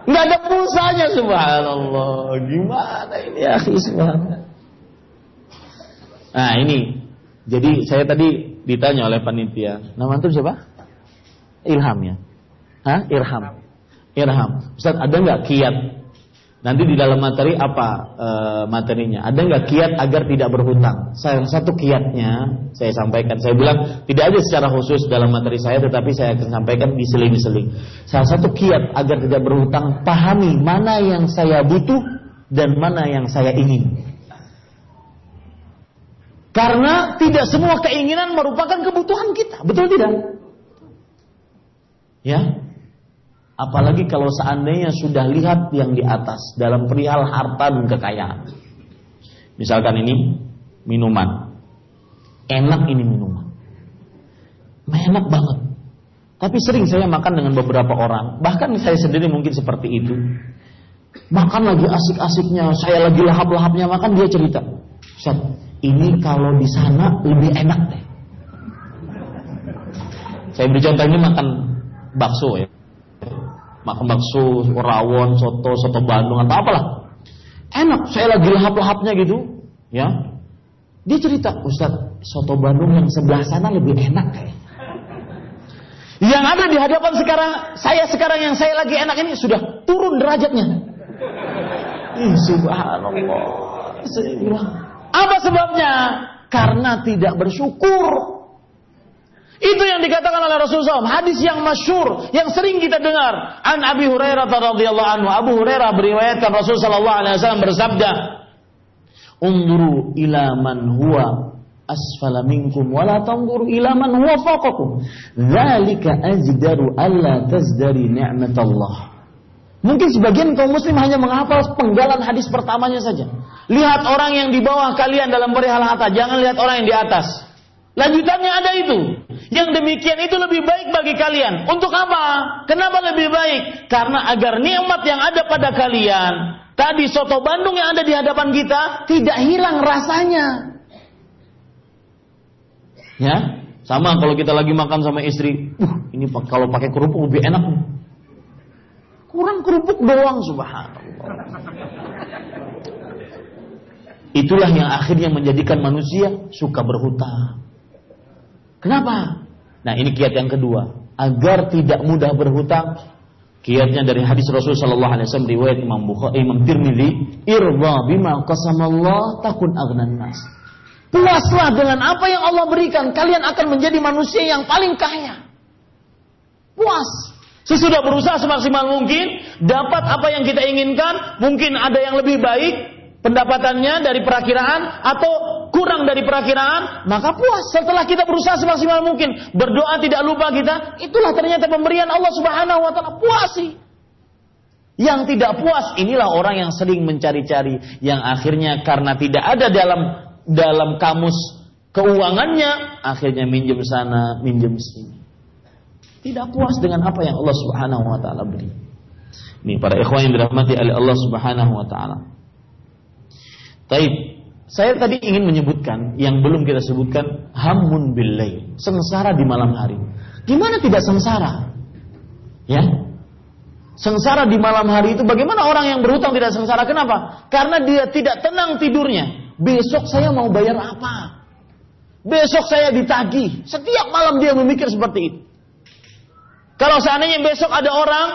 Nggak ada pulsanya subhanallah. Gimana ini ya subhanallah. Nah ini. Jadi saya tadi ditanya oleh panitia. Nama itu siapa? Ilham ya. Hah? Irham. Irham. Ustaz ada nggak kiat Nanti di dalam materi apa e, materinya? Ada nggak kiat agar tidak berhutang? Saya satu kiatnya saya sampaikan. Saya bilang tidak ada secara khusus dalam materi saya, tetapi saya akan sampaikan di seling-seling. Salah satu kiat agar tidak berhutang, pahami mana yang saya butuh dan mana yang saya ingin. Karena tidak semua keinginan merupakan kebutuhan kita, betul tidak? Ya, Apalagi kalau seandainya sudah lihat yang di atas dalam perihal harta dan kekayaan. Misalkan ini minuman. Enak ini minuman. Enak banget. Tapi sering saya makan dengan beberapa orang. Bahkan saya sendiri mungkin seperti itu. Makan lagi asik-asiknya, saya lagi lahap-lahapnya makan dia cerita. Ustaz, ini kalau di sana lebih enak deh. Saya beri contoh ini makan bakso ya makan bakso, rawon, soto, soto Bandung atau apalah. Enak, saya lagi lahap-lahapnya gitu, ya. Dia cerita, Ustaz, soto Bandung yang sebelah sana lebih enak kayak. Yang ada di hadapan sekarang, saya sekarang yang saya lagi enak ini sudah turun derajatnya. Ih, subhanallah. Apa sebabnya? Karena tidak bersyukur. Itu yang dikatakan oleh Rasulullah SAW. Hadis yang masyur, yang sering kita dengar. An Abi Hurairah radhiyallahu anhu. Abu Hurairah beriwayatkan Rasulullah SAW bersabda, "Unduru ila man huwa asfala minkum wa la tanzuru ila man huwa fawqakum. Dzalika ajdaru alla tazdari ni'matallah." Mungkin sebagian kaum muslim hanya menghafal penggalan hadis pertamanya saja. Lihat orang yang di bawah kalian dalam perihal harta, jangan lihat orang yang di atas. Lanjutannya ada itu. Yang demikian itu lebih baik bagi kalian. Untuk apa? Kenapa lebih baik? Karena agar nikmat yang ada pada kalian, tadi soto Bandung yang ada di hadapan kita tidak hilang rasanya. Ya, sama kalau kita lagi makan sama istri, uh, ini kalau pakai kerupuk lebih enak. Kurang kerupuk doang, subhanallah. Itulah yang akhirnya menjadikan manusia suka berhutang. Kenapa? Nah ini kiat yang kedua. Agar tidak mudah berhutang. Kiatnya dari hadis Rasul Sallallahu Alaihi Wasallam riwayat Imam Bukhari, Imam Tirmidzi, irwa bima qasamallah takun agnan nas. Puaslah dengan apa yang Allah berikan, kalian akan menjadi manusia yang paling kaya. Puas. Sesudah berusaha semaksimal mungkin, dapat apa yang kita inginkan, mungkin ada yang lebih baik, pendapatannya dari perakiraan atau kurang dari perakiraan, maka puas. Setelah kita berusaha semaksimal mungkin, berdoa tidak lupa kita, itulah ternyata pemberian Allah Subhanahu wa taala. Puasi. Yang tidak puas inilah orang yang sering mencari-cari yang akhirnya karena tidak ada dalam dalam kamus keuangannya akhirnya minjem sana, minjem sini. Tidak puas dengan apa yang Allah Subhanahu wa taala beri. Ini para ikhwan yang dirahmati oleh Allah Subhanahu wa taala. Taib. Saya tadi ingin menyebutkan yang belum kita sebutkan hamun billail, sengsara di malam hari. Gimana tidak sengsara? Ya. Sengsara di malam hari itu bagaimana orang yang berhutang tidak sengsara? Kenapa? Karena dia tidak tenang tidurnya. Besok saya mau bayar apa? Besok saya ditagih. Setiap malam dia memikir seperti itu. Kalau seandainya besok ada orang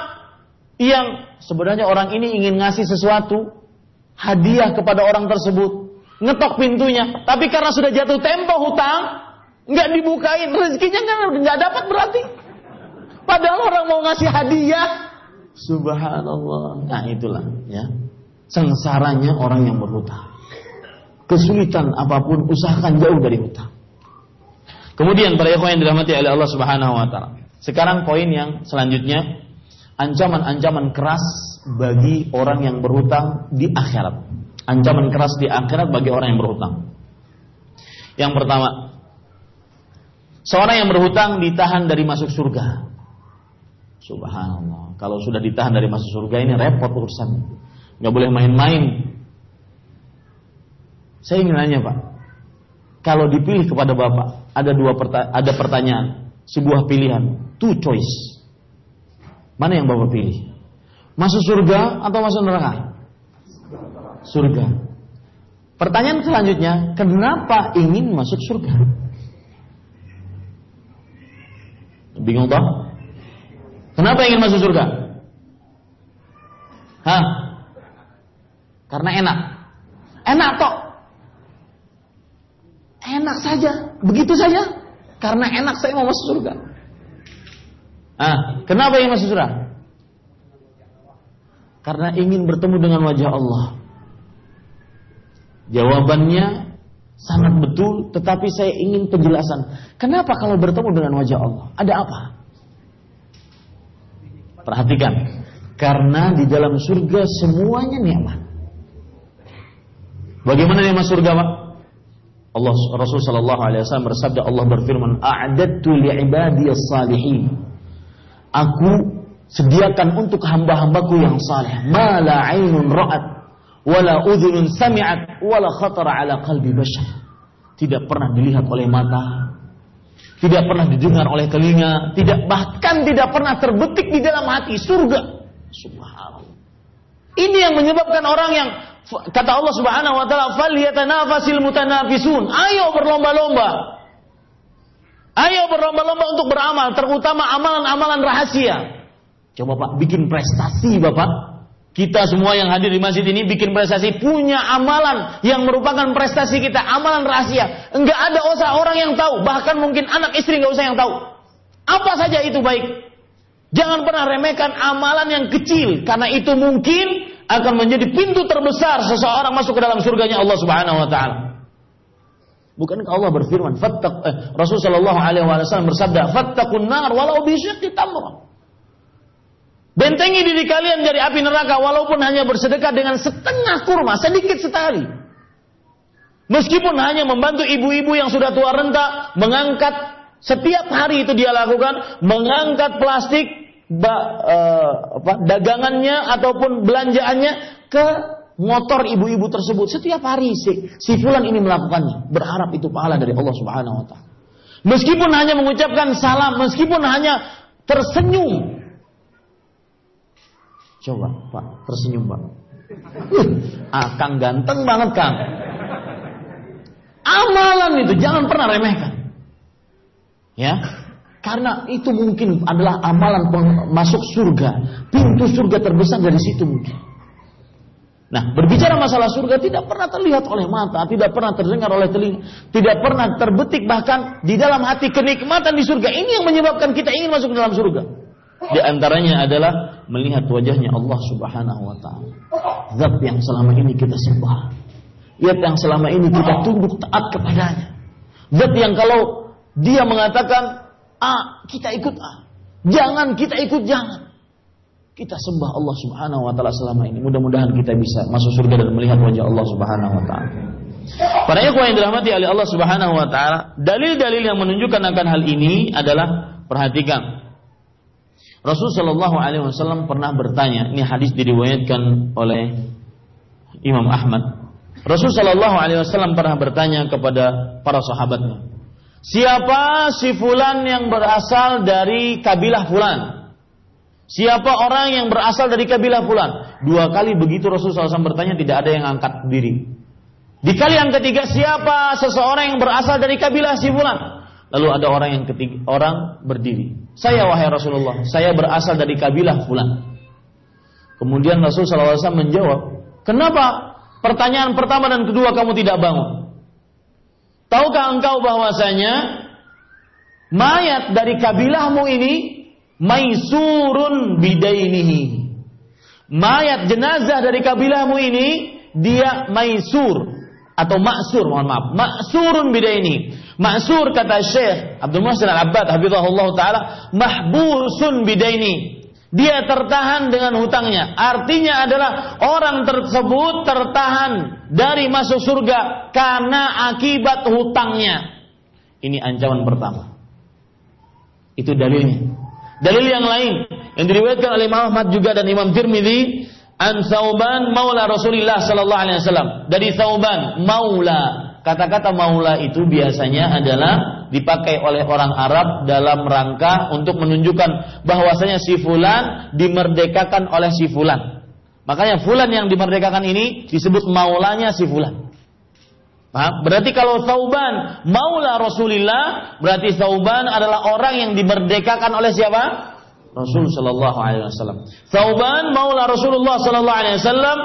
yang sebenarnya orang ini ingin ngasih sesuatu, hadiah kepada orang tersebut, ngetok pintunya, tapi karena sudah jatuh tempo hutang, nggak dibukain, rezekinya nggak nggak dapat berarti. Padahal orang mau ngasih hadiah, subhanallah. Nah itulah ya, sengsaranya orang yang berhutang. Kesulitan apa pun usahakan jauh dari hutang. Kemudian para ikhwan yang dirahmati oleh Allah Subhanahu wa taala. Sekarang poin yang selanjutnya ancaman-ancaman keras bagi orang yang berhutang di akhirat. Ancaman keras di akhirat bagi orang yang berhutang. Yang pertama, seorang yang berhutang ditahan dari masuk surga. Subhanallah. Kalau sudah ditahan dari masuk surga ini repot urusan. Gak boleh main-main. Saya ingin nanya Pak. Kalau dipilih kepada Bapak, ada dua perta ada pertanyaan, sebuah pilihan, two choice. Mana yang Bapak pilih? Masuk surga atau masuk neraka? Surga. Pertanyaan selanjutnya, kenapa ingin masuk surga? Bingung toh? Kenapa ingin masuk surga? Hah? Karena enak. Enak toh. Enak saja. Begitu saja. Karena enak saya mau masuk surga. Ah, kenapa yang masuk surga? Karena ingin bertemu dengan wajah Allah. Jawabannya sangat betul, tetapi saya ingin penjelasan. Kenapa kalau bertemu dengan wajah Allah? Ada apa? Perhatikan, karena di dalam surga semuanya nikmat. Bagaimana nikmat surga, Pak? Allah Rasul sallallahu alaihi wasallam bersabda Allah berfirman, "A'dadtu li'ibadiyas salihin." Aku sediakan untuk hamba-hambaku yang saleh, ma la 'ainun ra'at wala udhunun sami'at wala khatara ala qalbi bashar. Tidak pernah dilihat oleh mata, tidak pernah didengar oleh telinga, tidak bahkan tidak pernah terbetik di dalam hati surga. Subhanallah. Ini yang menyebabkan orang yang kata Allah Subhanahu wa taala, "Falyatanafasil mutanafisun." Ayo berlomba-lomba. Ayo berlomba-lomba untuk beramal, terutama amalan-amalan rahasia. Coba Pak, bikin prestasi Bapak. Kita semua yang hadir di masjid ini bikin prestasi, punya amalan yang merupakan prestasi kita, amalan rahasia. Enggak ada usah orang yang tahu, bahkan mungkin anak istri enggak usah yang tahu. Apa saja itu baik. Jangan pernah remehkan amalan yang kecil, karena itu mungkin akan menjadi pintu terbesar seseorang masuk ke dalam surganya Allah Subhanahu wa taala. Bukankah Allah berfirman, "Fattaq eh, Rasul sallallahu alaihi wasallam bersabda, "Fattaqun nar walau bi syiqqi tamrah." Bentengi diri kalian dari api neraka walaupun hanya bersedekah dengan setengah kurma, sedikit sekali. Meskipun hanya membantu ibu-ibu yang sudah tua renta mengangkat setiap hari itu dia lakukan mengangkat plastik ba, uh, apa, dagangannya ataupun belanjaannya ke motor ibu-ibu tersebut setiap hari si, si fulan ini melakukannya berharap itu pahala dari Allah Subhanahu wa taala. Meskipun hanya mengucapkan salam, meskipun hanya tersenyum Coba Pak, tersenyum Pak. Ah, Kang ganteng banget Kang. Amalan itu jangan pernah remehkan. Ya, karena itu mungkin adalah amalan masuk surga. Pintu surga terbesar dari situ mungkin. Nah, berbicara masalah surga tidak pernah terlihat oleh mata, tidak pernah terdengar oleh telinga, tidak pernah terbetik bahkan di dalam hati kenikmatan di surga. Ini yang menyebabkan kita ingin masuk ke dalam surga. Di antaranya adalah melihat wajahnya Allah Subhanahu wa taala. Zat yang selama ini kita sembah. Zat yang selama ini kita tunduk taat kepadanya. Zat yang kalau dia mengatakan A, kita ikut A. Jangan kita ikut jangan. Kita sembah Allah Subhanahu wa taala selama ini. Mudah-mudahan kita bisa masuk surga dan melihat wajah Allah Subhanahu wa taala. Para ikhwan yang dirahmati oleh Allah Subhanahu wa taala, dalil-dalil yang menunjukkan akan hal ini adalah perhatikan Rasul Shallallahu Alaihi Wasallam pernah bertanya, ini hadis diriwayatkan oleh Imam Ahmad. Rasul Shallallahu Alaihi Wasallam pernah bertanya kepada para sahabatnya, siapa si fulan yang berasal dari kabilah fulan? Siapa orang yang berasal dari kabilah fulan? Dua kali begitu Rasul SAW bertanya tidak ada yang angkat diri. Di kali yang ketiga siapa seseorang yang berasal dari kabilah si fulan? Lalu ada orang yang ketiga, orang berdiri. Saya wahai Rasulullah, saya berasal dari kabilah fulan. Kemudian Rasul SAW menjawab, kenapa pertanyaan pertama dan kedua kamu tidak bangun? Tahukah engkau bahwasanya mayat dari kabilahmu ini maisurun bidainihi. Mayat jenazah dari kabilahmu ini dia maisur atau maksur, mohon maaf, maksurun bidaini Ma'sur kata Syekh Abdul Muhsin Al-Abbad hafizahullah taala mahbusun bidaini. Dia tertahan dengan hutangnya. Artinya adalah orang tersebut tertahan dari masuk surga karena akibat hutangnya. Ini ancaman pertama. Itu dalilnya. Dalil yang lain yang diriwayatkan oleh Imam Ahmad juga dan Imam Tirmidzi an Sauban maula Rasulullah sallallahu alaihi wasallam dari Sauban maula Kata-kata maula itu biasanya adalah dipakai oleh orang Arab dalam rangka untuk menunjukkan bahwasanya si fulan dimerdekakan oleh si fulan. Makanya fulan yang dimerdekakan ini disebut maulanya si fulan. Paham? Berarti kalau Sauban maula Rasulillah, berarti Sauban adalah orang yang dimerdekakan oleh siapa? Rasul sallallahu alaihi wasallam. Sauban maula Rasulullah sallallahu alaihi wasallam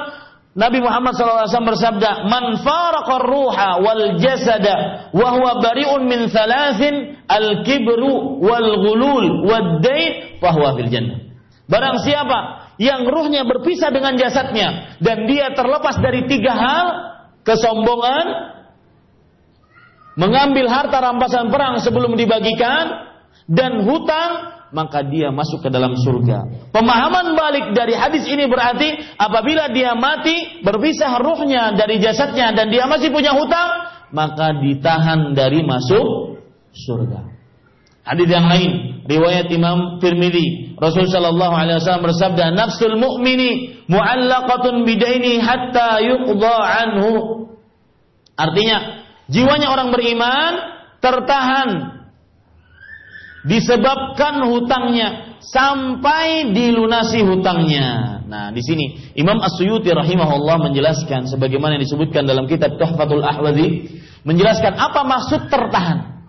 Nabi Muhammad SAW bersabda, "Man faraqar ruha wal jasada wa huwa bari'un min thalathin al-kibru wal ghulul wad dain fa huwa fil jannah." Barang siapa yang ruhnya berpisah dengan jasadnya dan dia terlepas dari tiga hal, kesombongan, mengambil harta rampasan perang sebelum dibagikan dan hutang maka dia masuk ke dalam surga. Pemahaman balik dari hadis ini berarti apabila dia mati berpisah ruhnya dari jasadnya dan dia masih punya hutang, maka ditahan dari masuk surga. Hadis yang lain, riwayat Imam Tirmidzi, Rasul sallallahu alaihi wasallam bersabda, "Nafsul mu'mini mu'allaqatun bidaini hatta yuqda anhu." Artinya, jiwanya orang beriman tertahan disebabkan hutangnya sampai dilunasi hutangnya. Nah, di sini Imam As-Suyuti rahimahullah menjelaskan sebagaimana yang disebutkan dalam kitab Tuhfatul Ahwazi, menjelaskan apa maksud tertahan.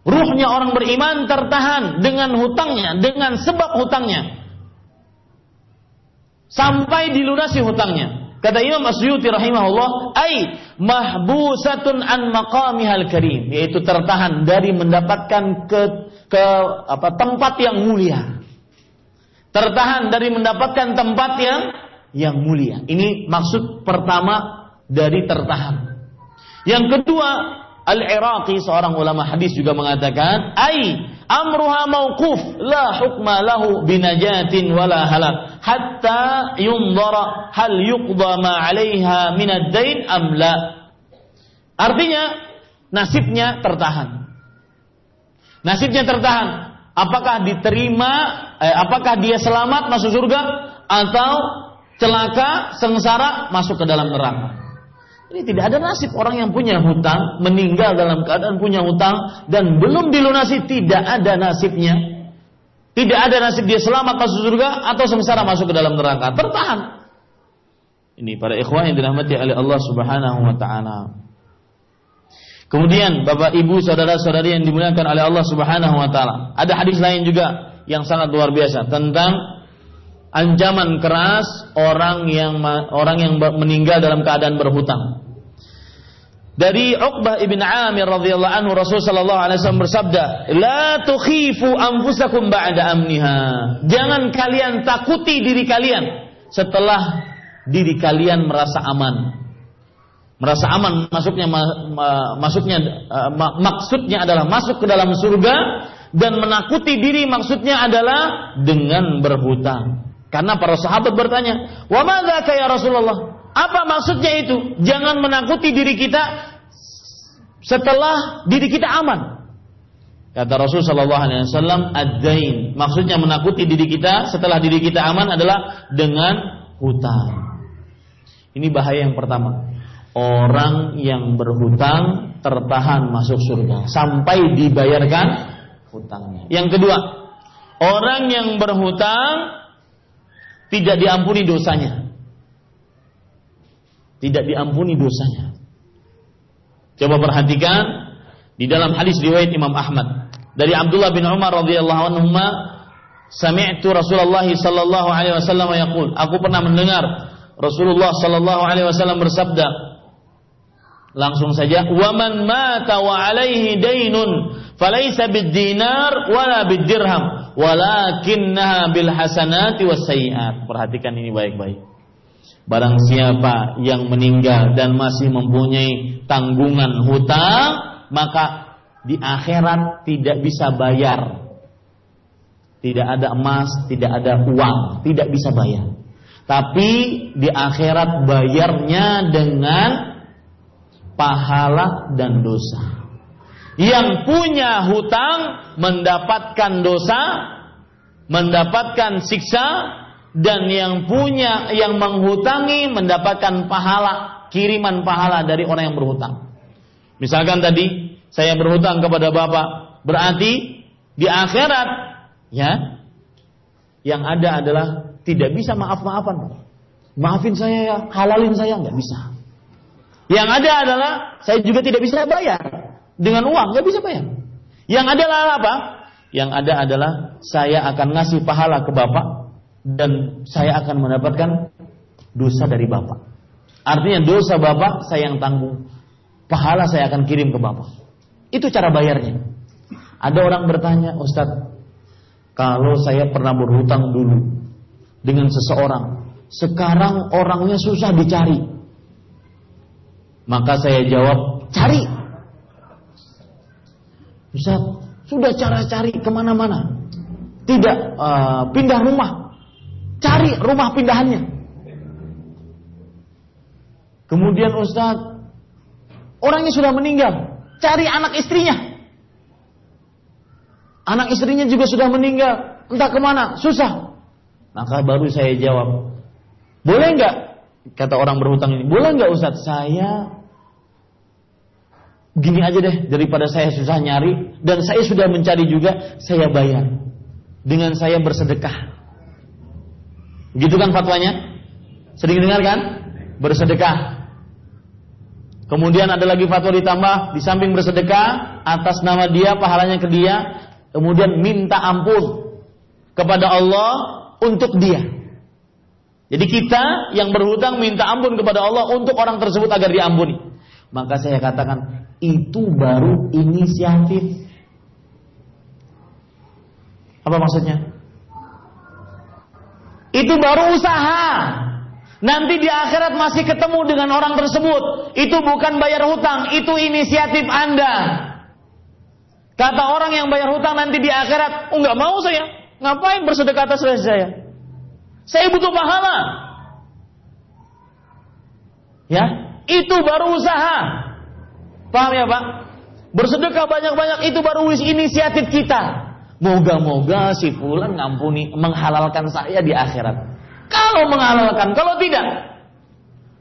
Ruhnya orang beriman tertahan dengan hutangnya, dengan sebab hutangnya. Sampai dilunasi hutangnya. Kata Imam Asyuti rahimahullah, "Ai mahbusatun an maqamihal karim," yaitu tertahan dari mendapatkan ke ke apa tempat yang mulia. Tertahan dari mendapatkan tempat yang yang mulia. Ini maksud pertama dari tertahan. Yang kedua, Al-Iraqi seorang ulama hadis juga mengatakan, "Ai amruha mauquf la hukma lahu binajatin wala halak hatta yundara hal yuqda ma 'alaiha min ad-dain am la." Artinya nasibnya tertahan. Nasibnya tertahan. Apakah diterima eh, apakah dia selamat masuk surga atau celaka sengsara masuk ke dalam neraka? Ini tidak ada nasib orang yang punya hutang meninggal dalam keadaan punya hutang dan belum dilunasi tidak ada nasibnya. Tidak ada nasib dia selamat masuk surga atau sengsara masuk ke dalam neraka. Tertahan. Ini para ikhwan yang dirahmati oleh Allah Subhanahu wa taala. Kemudian Bapak Ibu saudara-saudari yang dimuliakan oleh Allah Subhanahu wa taala. Ada hadis lain juga yang sangat luar biasa tentang ancaman keras orang yang orang yang meninggal dalam keadaan berhutang. Dari Uqbah ibn Amir radhiyallahu anhu Rasul sallallahu alaihi wasallam bersabda, "La tukhifu anfusakum ba'da amniha." Jangan kalian takuti diri kalian setelah diri kalian merasa aman. Merasa aman masuknya masuknya uh, maksudnya adalah masuk ke dalam surga dan menakuti diri maksudnya adalah dengan berhutang. Karena para sahabat bertanya, "Wa madza ya Rasulullah?" Apa maksudnya itu? Jangan menakuti diri kita setelah diri kita aman. Kata Rasul Shallallahu Alaihi Wasallam, adain. Maksudnya menakuti diri kita setelah diri kita aman adalah dengan hutang. Ini bahaya yang pertama. Orang yang berhutang tertahan masuk surga sampai dibayarkan hutangnya. Yang kedua, orang yang berhutang tidak diampuni dosanya. Tidak diampuni dosanya. Coba perhatikan di dalam hadis riwayat Imam Ahmad dari Abdullah bin Umar radhiyallahu anhu sami'tu Rasulullah sallallahu alaihi wasallam yaqul aku pernah mendengar Rasulullah sallallahu alaihi wasallam bersabda langsung saja wa man mata wa alaihi dainun falaysa bid-dinar wala bid-dirham walakinnaha bil hasanati was sayiat perhatikan ini baik-baik Barang siapa yang meninggal dan masih mempunyai tanggungan hutang, maka di akhirat tidak bisa bayar. Tidak ada emas, tidak ada uang, tidak bisa bayar. Tapi di akhirat bayarnya dengan pahala dan dosa. Yang punya hutang mendapatkan dosa, mendapatkan siksa, dan yang punya yang menghutangi mendapatkan pahala kiriman pahala dari orang yang berhutang. Misalkan tadi saya berhutang kepada Bapak, berarti di akhirat ya yang ada adalah tidak bisa maaf-maafan. Maafin saya ya, halalin saya nggak bisa. Yang ada adalah saya juga tidak bisa bayar dengan uang, nggak bisa bayar. Yang ada adalah apa? Yang ada adalah saya akan ngasih pahala ke Bapak dan saya akan mendapatkan dosa dari bapak. Artinya dosa bapak saya yang tanggung. Pahala saya akan kirim ke bapak. Itu cara bayarnya. Ada orang bertanya, Ustadz, kalau saya pernah berhutang dulu dengan seseorang, sekarang orangnya susah dicari. Maka saya jawab, cari. Ustaz, sudah cara cari ke mana-mana. Tidak uh, pindah rumah. Cari rumah pindahannya. Kemudian Ustaz, orangnya sudah meninggal. Cari anak istrinya. Anak istrinya juga sudah meninggal. Entah ke mana, susah. Maka baru saya jawab, boleh nggak? Kata orang berhutang ini, boleh nggak Ustaz? Saya gini aja deh, daripada saya susah nyari dan saya sudah mencari juga, saya bayar dengan saya bersedekah. Gitu kan fatwanya? Sering dengar kan? Bersedekah. Kemudian ada lagi fatwa ditambah di samping bersedekah atas nama dia pahalanya ke dia, kemudian minta ampun kepada Allah untuk dia. Jadi kita yang berhutang minta ampun kepada Allah untuk orang tersebut agar diampuni. Maka saya katakan itu baru inisiatif. Apa maksudnya? Itu baru usaha. Nanti di akhirat masih ketemu dengan orang tersebut. Itu bukan bayar hutang, itu inisiatif Anda. Kata orang yang bayar hutang nanti di akhirat, oh nggak mau saya. Ngapain bersedekah atas saya? Saya butuh pahala. Ya, itu baru usaha. Paham ya Pak? Bersedekah banyak-banyak itu baru inisiatif kita. Moga-moga si fulan ngampuni, menghalalkan saya di akhirat. Kalau menghalalkan, kalau tidak,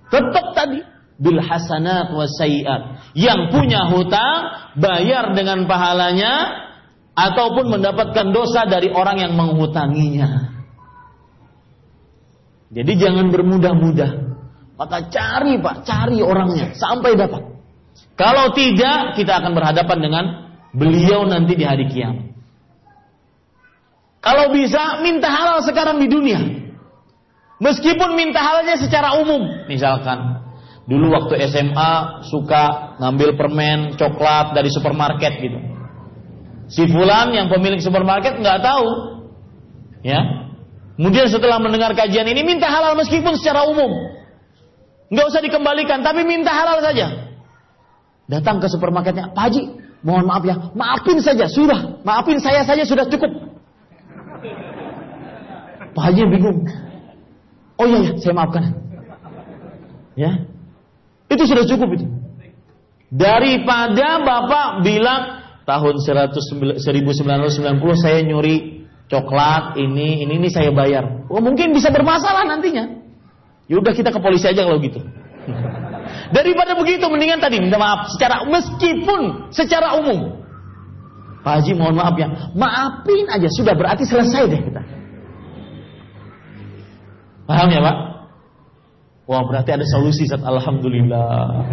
tetap tadi bil hasanat wa sayiat. Yang punya hutang bayar dengan pahalanya ataupun mendapatkan dosa dari orang yang menghutanginya. Jadi jangan bermudah-mudah. Maka cari Pak, cari orangnya sampai dapat. Kalau tidak, kita akan berhadapan dengan beliau nanti di hari kiamat. Kalau bisa, minta halal sekarang di dunia. Meskipun minta halalnya secara umum. Misalkan, dulu waktu SMA suka ngambil permen, coklat dari supermarket gitu. Si Fulan yang pemilik supermarket nggak tahu. Ya, Kemudian setelah mendengar kajian ini minta halal meskipun secara umum. Nggak usah dikembalikan, tapi minta halal saja. Datang ke supermarketnya, Pak Haji, mohon maaf ya, maafin saja, sudah, maafin saya saja sudah cukup. Pak Haji bingung. Oh iya ya, saya maafkan. Ya, itu sudah cukup itu. Daripada Bapak bilang tahun 1990 saya nyuri coklat ini ini ini saya bayar. Oh mungkin bisa bermasalah nantinya. Yaudah kita ke polisi aja kalau gitu. Daripada begitu mendingan tadi minta maaf secara meskipun secara umum. Pak Haji mohon maaf ya, maafin aja sudah berarti selesai deh kita. Paham ya Pak? Wah berarti ada solusi saat Alhamdulillah.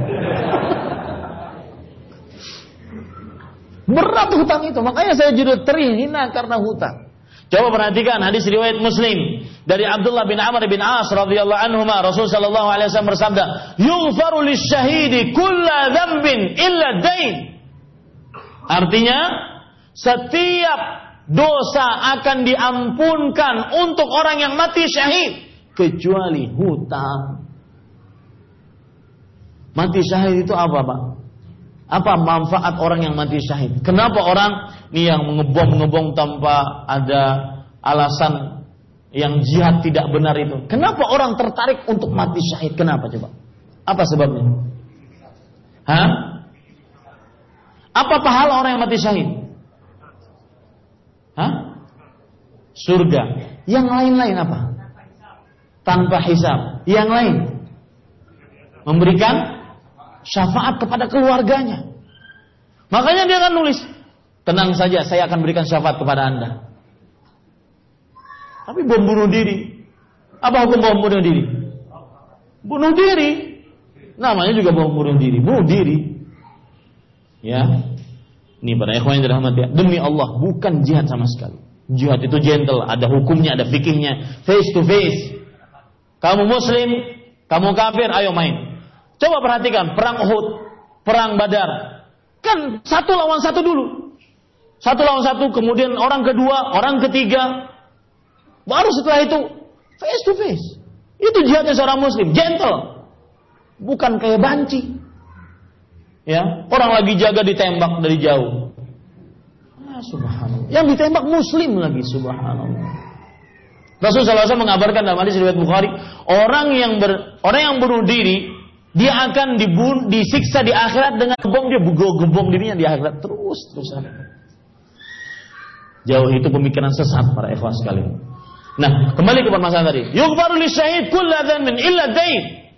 Berat hutang itu, makanya saya jadi terhina karena hutang. Coba perhatikan hadis riwayat Muslim dari Abdullah bin Amr bin As radhiyallahu anhu Rasul sallallahu alaihi wasallam bersabda, "Yughfaru lisyahidi kulla dzambin illa dain." Artinya, setiap dosa akan diampunkan untuk orang yang mati syahid kecuali hutang. Mati syahid itu apa, Pak? Apa manfaat orang yang mati syahid? Kenapa orang ini yang mengebom-ngebom tanpa ada alasan yang jihad tidak benar itu? Kenapa orang tertarik untuk mati syahid? Kenapa coba? Apa sebabnya? Hah? Apa pahala orang yang mati syahid? Hah? Surga. Yang lain-lain apa? Tanpa hisab. Yang lain memberikan syafaat kepada keluarganya. Makanya dia akan nulis, tenang saja saya akan berikan syafaat kepada anda. Tapi bom bunuh diri. Apa hukum bom bunuh diri? Bunuh diri. Namanya juga bom bunuh diri. Bunuh diri. Ya. Ini para ikhwan yang dirahmati. Demi Allah, bukan jihad sama sekali. Jihad itu gentle, ada hukumnya, ada fikihnya, face to face. Kamu muslim, kamu kafir, ayo main. Coba perhatikan perang Uhud, perang Badar. Kan satu lawan satu dulu. Satu lawan satu, kemudian orang kedua, orang ketiga. Baru setelah itu face to face. Itu jihadnya seorang muslim, gentle. Bukan kayak banci. Ya, orang lagi jaga ditembak dari jauh. Ah, subhanallah. Yang ditembak muslim lagi, subhanallah. Rasulullah SAW mengabarkan dalam hadis riwayat Bukhari, orang yang ber, orang yang bunuh diri dia akan dibun, disiksa di akhirat dengan gebom dia gebom dirinya di akhirat terus terus Jauh itu pemikiran sesat para ikhwan sekalian. Nah, kembali ke permasalahan tadi. Yughfaru syahid kullu dhanbin illa dain.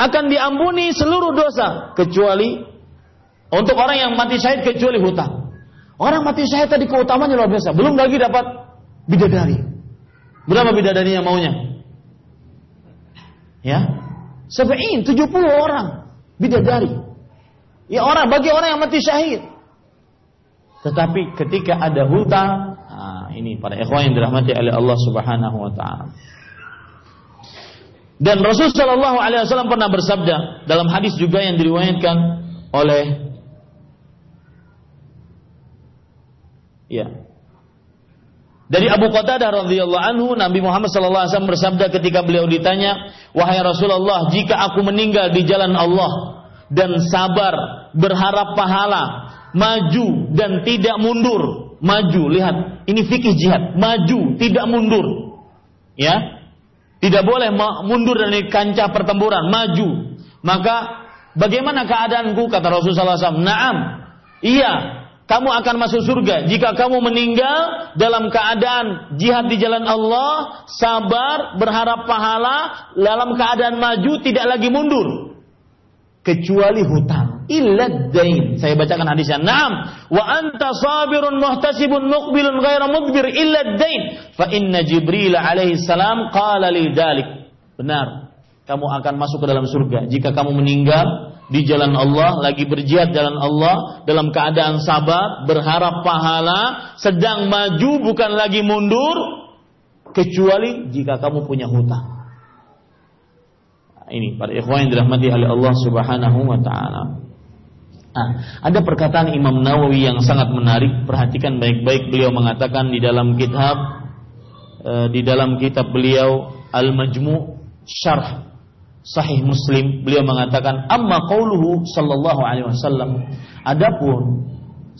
Akan diampuni seluruh dosa kecuali untuk orang yang mati syahid kecuali hutang. Orang mati syahid tadi keutamanya luar biasa, belum lagi dapat bidadari. Berapa bidadari yang maunya? Ya. Sab'in, 70 orang bidadari. Ya orang bagi orang yang mati syahid. Tetapi ketika ada hutang, nah ini para ikhwan yang dirahmati oleh Allah Subhanahu wa taala. Dan Rasul Shallallahu Alaihi Wasallam pernah bersabda dalam hadis juga yang diriwayatkan oleh ya dari Abu Qatadah radhiyallahu anhu, Nabi Muhammad sallallahu alaihi wasallam bersabda ketika beliau ditanya, "Wahai Rasulullah, jika aku meninggal di jalan Allah dan sabar, berharap pahala, maju dan tidak mundur." Maju, lihat, ini fikih jihad, maju, tidak mundur. Ya. Tidak boleh mundur dari kancah pertempuran, maju. Maka bagaimana keadaanku kata Rasulullah SAW? Naam. Iya, kamu akan masuk surga jika kamu meninggal dalam keadaan jihad di jalan Allah, sabar, berharap pahala, dalam keadaan maju tidak lagi mundur. Kecuali hutang. Illa dain. Saya bacakan hadisnya. Naam. Wa anta sabirun muhtasibun muqbilun ghaira mudbir illa dain. Fa inna Jibril alaihi salam qala li dalik. Benar. Kamu akan masuk ke dalam surga jika kamu meninggal di jalan Allah, lagi berjihad jalan Allah, dalam keadaan sabar, berharap pahala, sedang maju bukan lagi mundur, kecuali jika kamu punya hutang. Nah, ini para ikhwan yang dirahmati oleh Allah Subhanahu wa taala. Nah, ada perkataan Imam Nawawi yang sangat menarik, perhatikan baik-baik beliau mengatakan di dalam kitab eh, di dalam kitab beliau Al-Majmu' Syarh Sahih Muslim beliau mengatakan amma qauluhu sallallahu alaihi wasallam adapun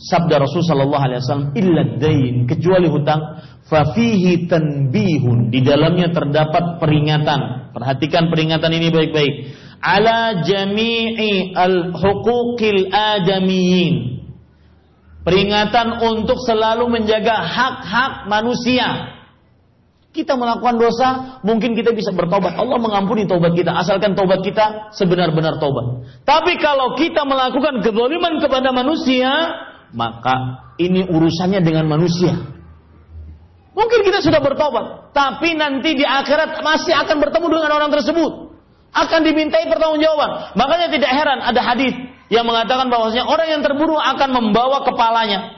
sabda Rasul sallallahu alaihi wasallam illa dain kecuali hutang fa fihi tanbihun di dalamnya terdapat peringatan. Perhatikan peringatan ini baik-baik. Ala jami'i al huquqil adamiyin peringatan untuk selalu menjaga hak-hak manusia kita melakukan dosa, mungkin kita bisa bertobat. Allah mengampuni tobat kita, asalkan tobat kita sebenar-benar tobat. Tapi kalau kita melakukan kezaliman kepada manusia, maka ini urusannya dengan manusia. Mungkin kita sudah bertobat, tapi nanti di akhirat masih akan bertemu dengan orang tersebut. Akan dimintai pertanggungjawaban. Makanya tidak heran ada hadis yang mengatakan bahwasanya orang yang terbunuh akan membawa kepalanya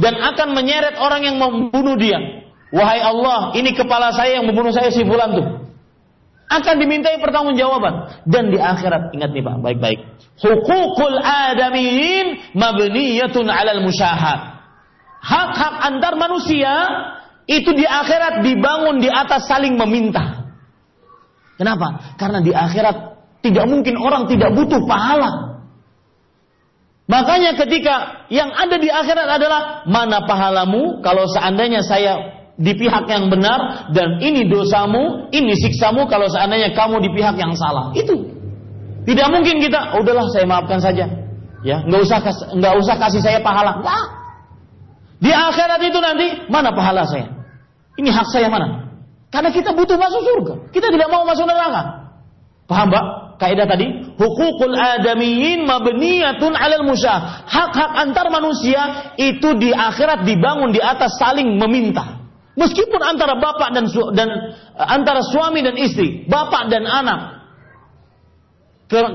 dan akan menyeret orang yang membunuh dia Wahai Allah, ini kepala saya yang membunuh saya si fulan tuh. Akan dimintai pertanggungjawaban dan di akhirat ingat nih Pak, baik-baik. Hukukul adamiyin mabniyatun 'alal musyahad. Hak-hak antar manusia itu di akhirat dibangun di atas saling meminta. Kenapa? Karena di akhirat tidak mungkin orang tidak butuh pahala. Makanya ketika yang ada di akhirat adalah mana pahalamu kalau seandainya saya di pihak yang benar dan ini dosamu, ini siksamu kalau seandainya kamu di pihak yang salah. Itu. Tidak mungkin kita, oh, udahlah saya maafkan saja. Ya, nggak usah nggak usah kasih saya pahala. Nggak. Di akhirat itu nanti mana pahala saya? Ini hak saya mana? Karena kita butuh masuk surga. Kita tidak mau masuk neraka. Paham, Pak? Kaidah tadi, hukukul adamiyin mabniyatun 'alal musyah. Hak-hak antar manusia itu di akhirat dibangun di atas saling meminta. Meskipun antara bapak dan dan antara suami dan istri, bapak dan anak,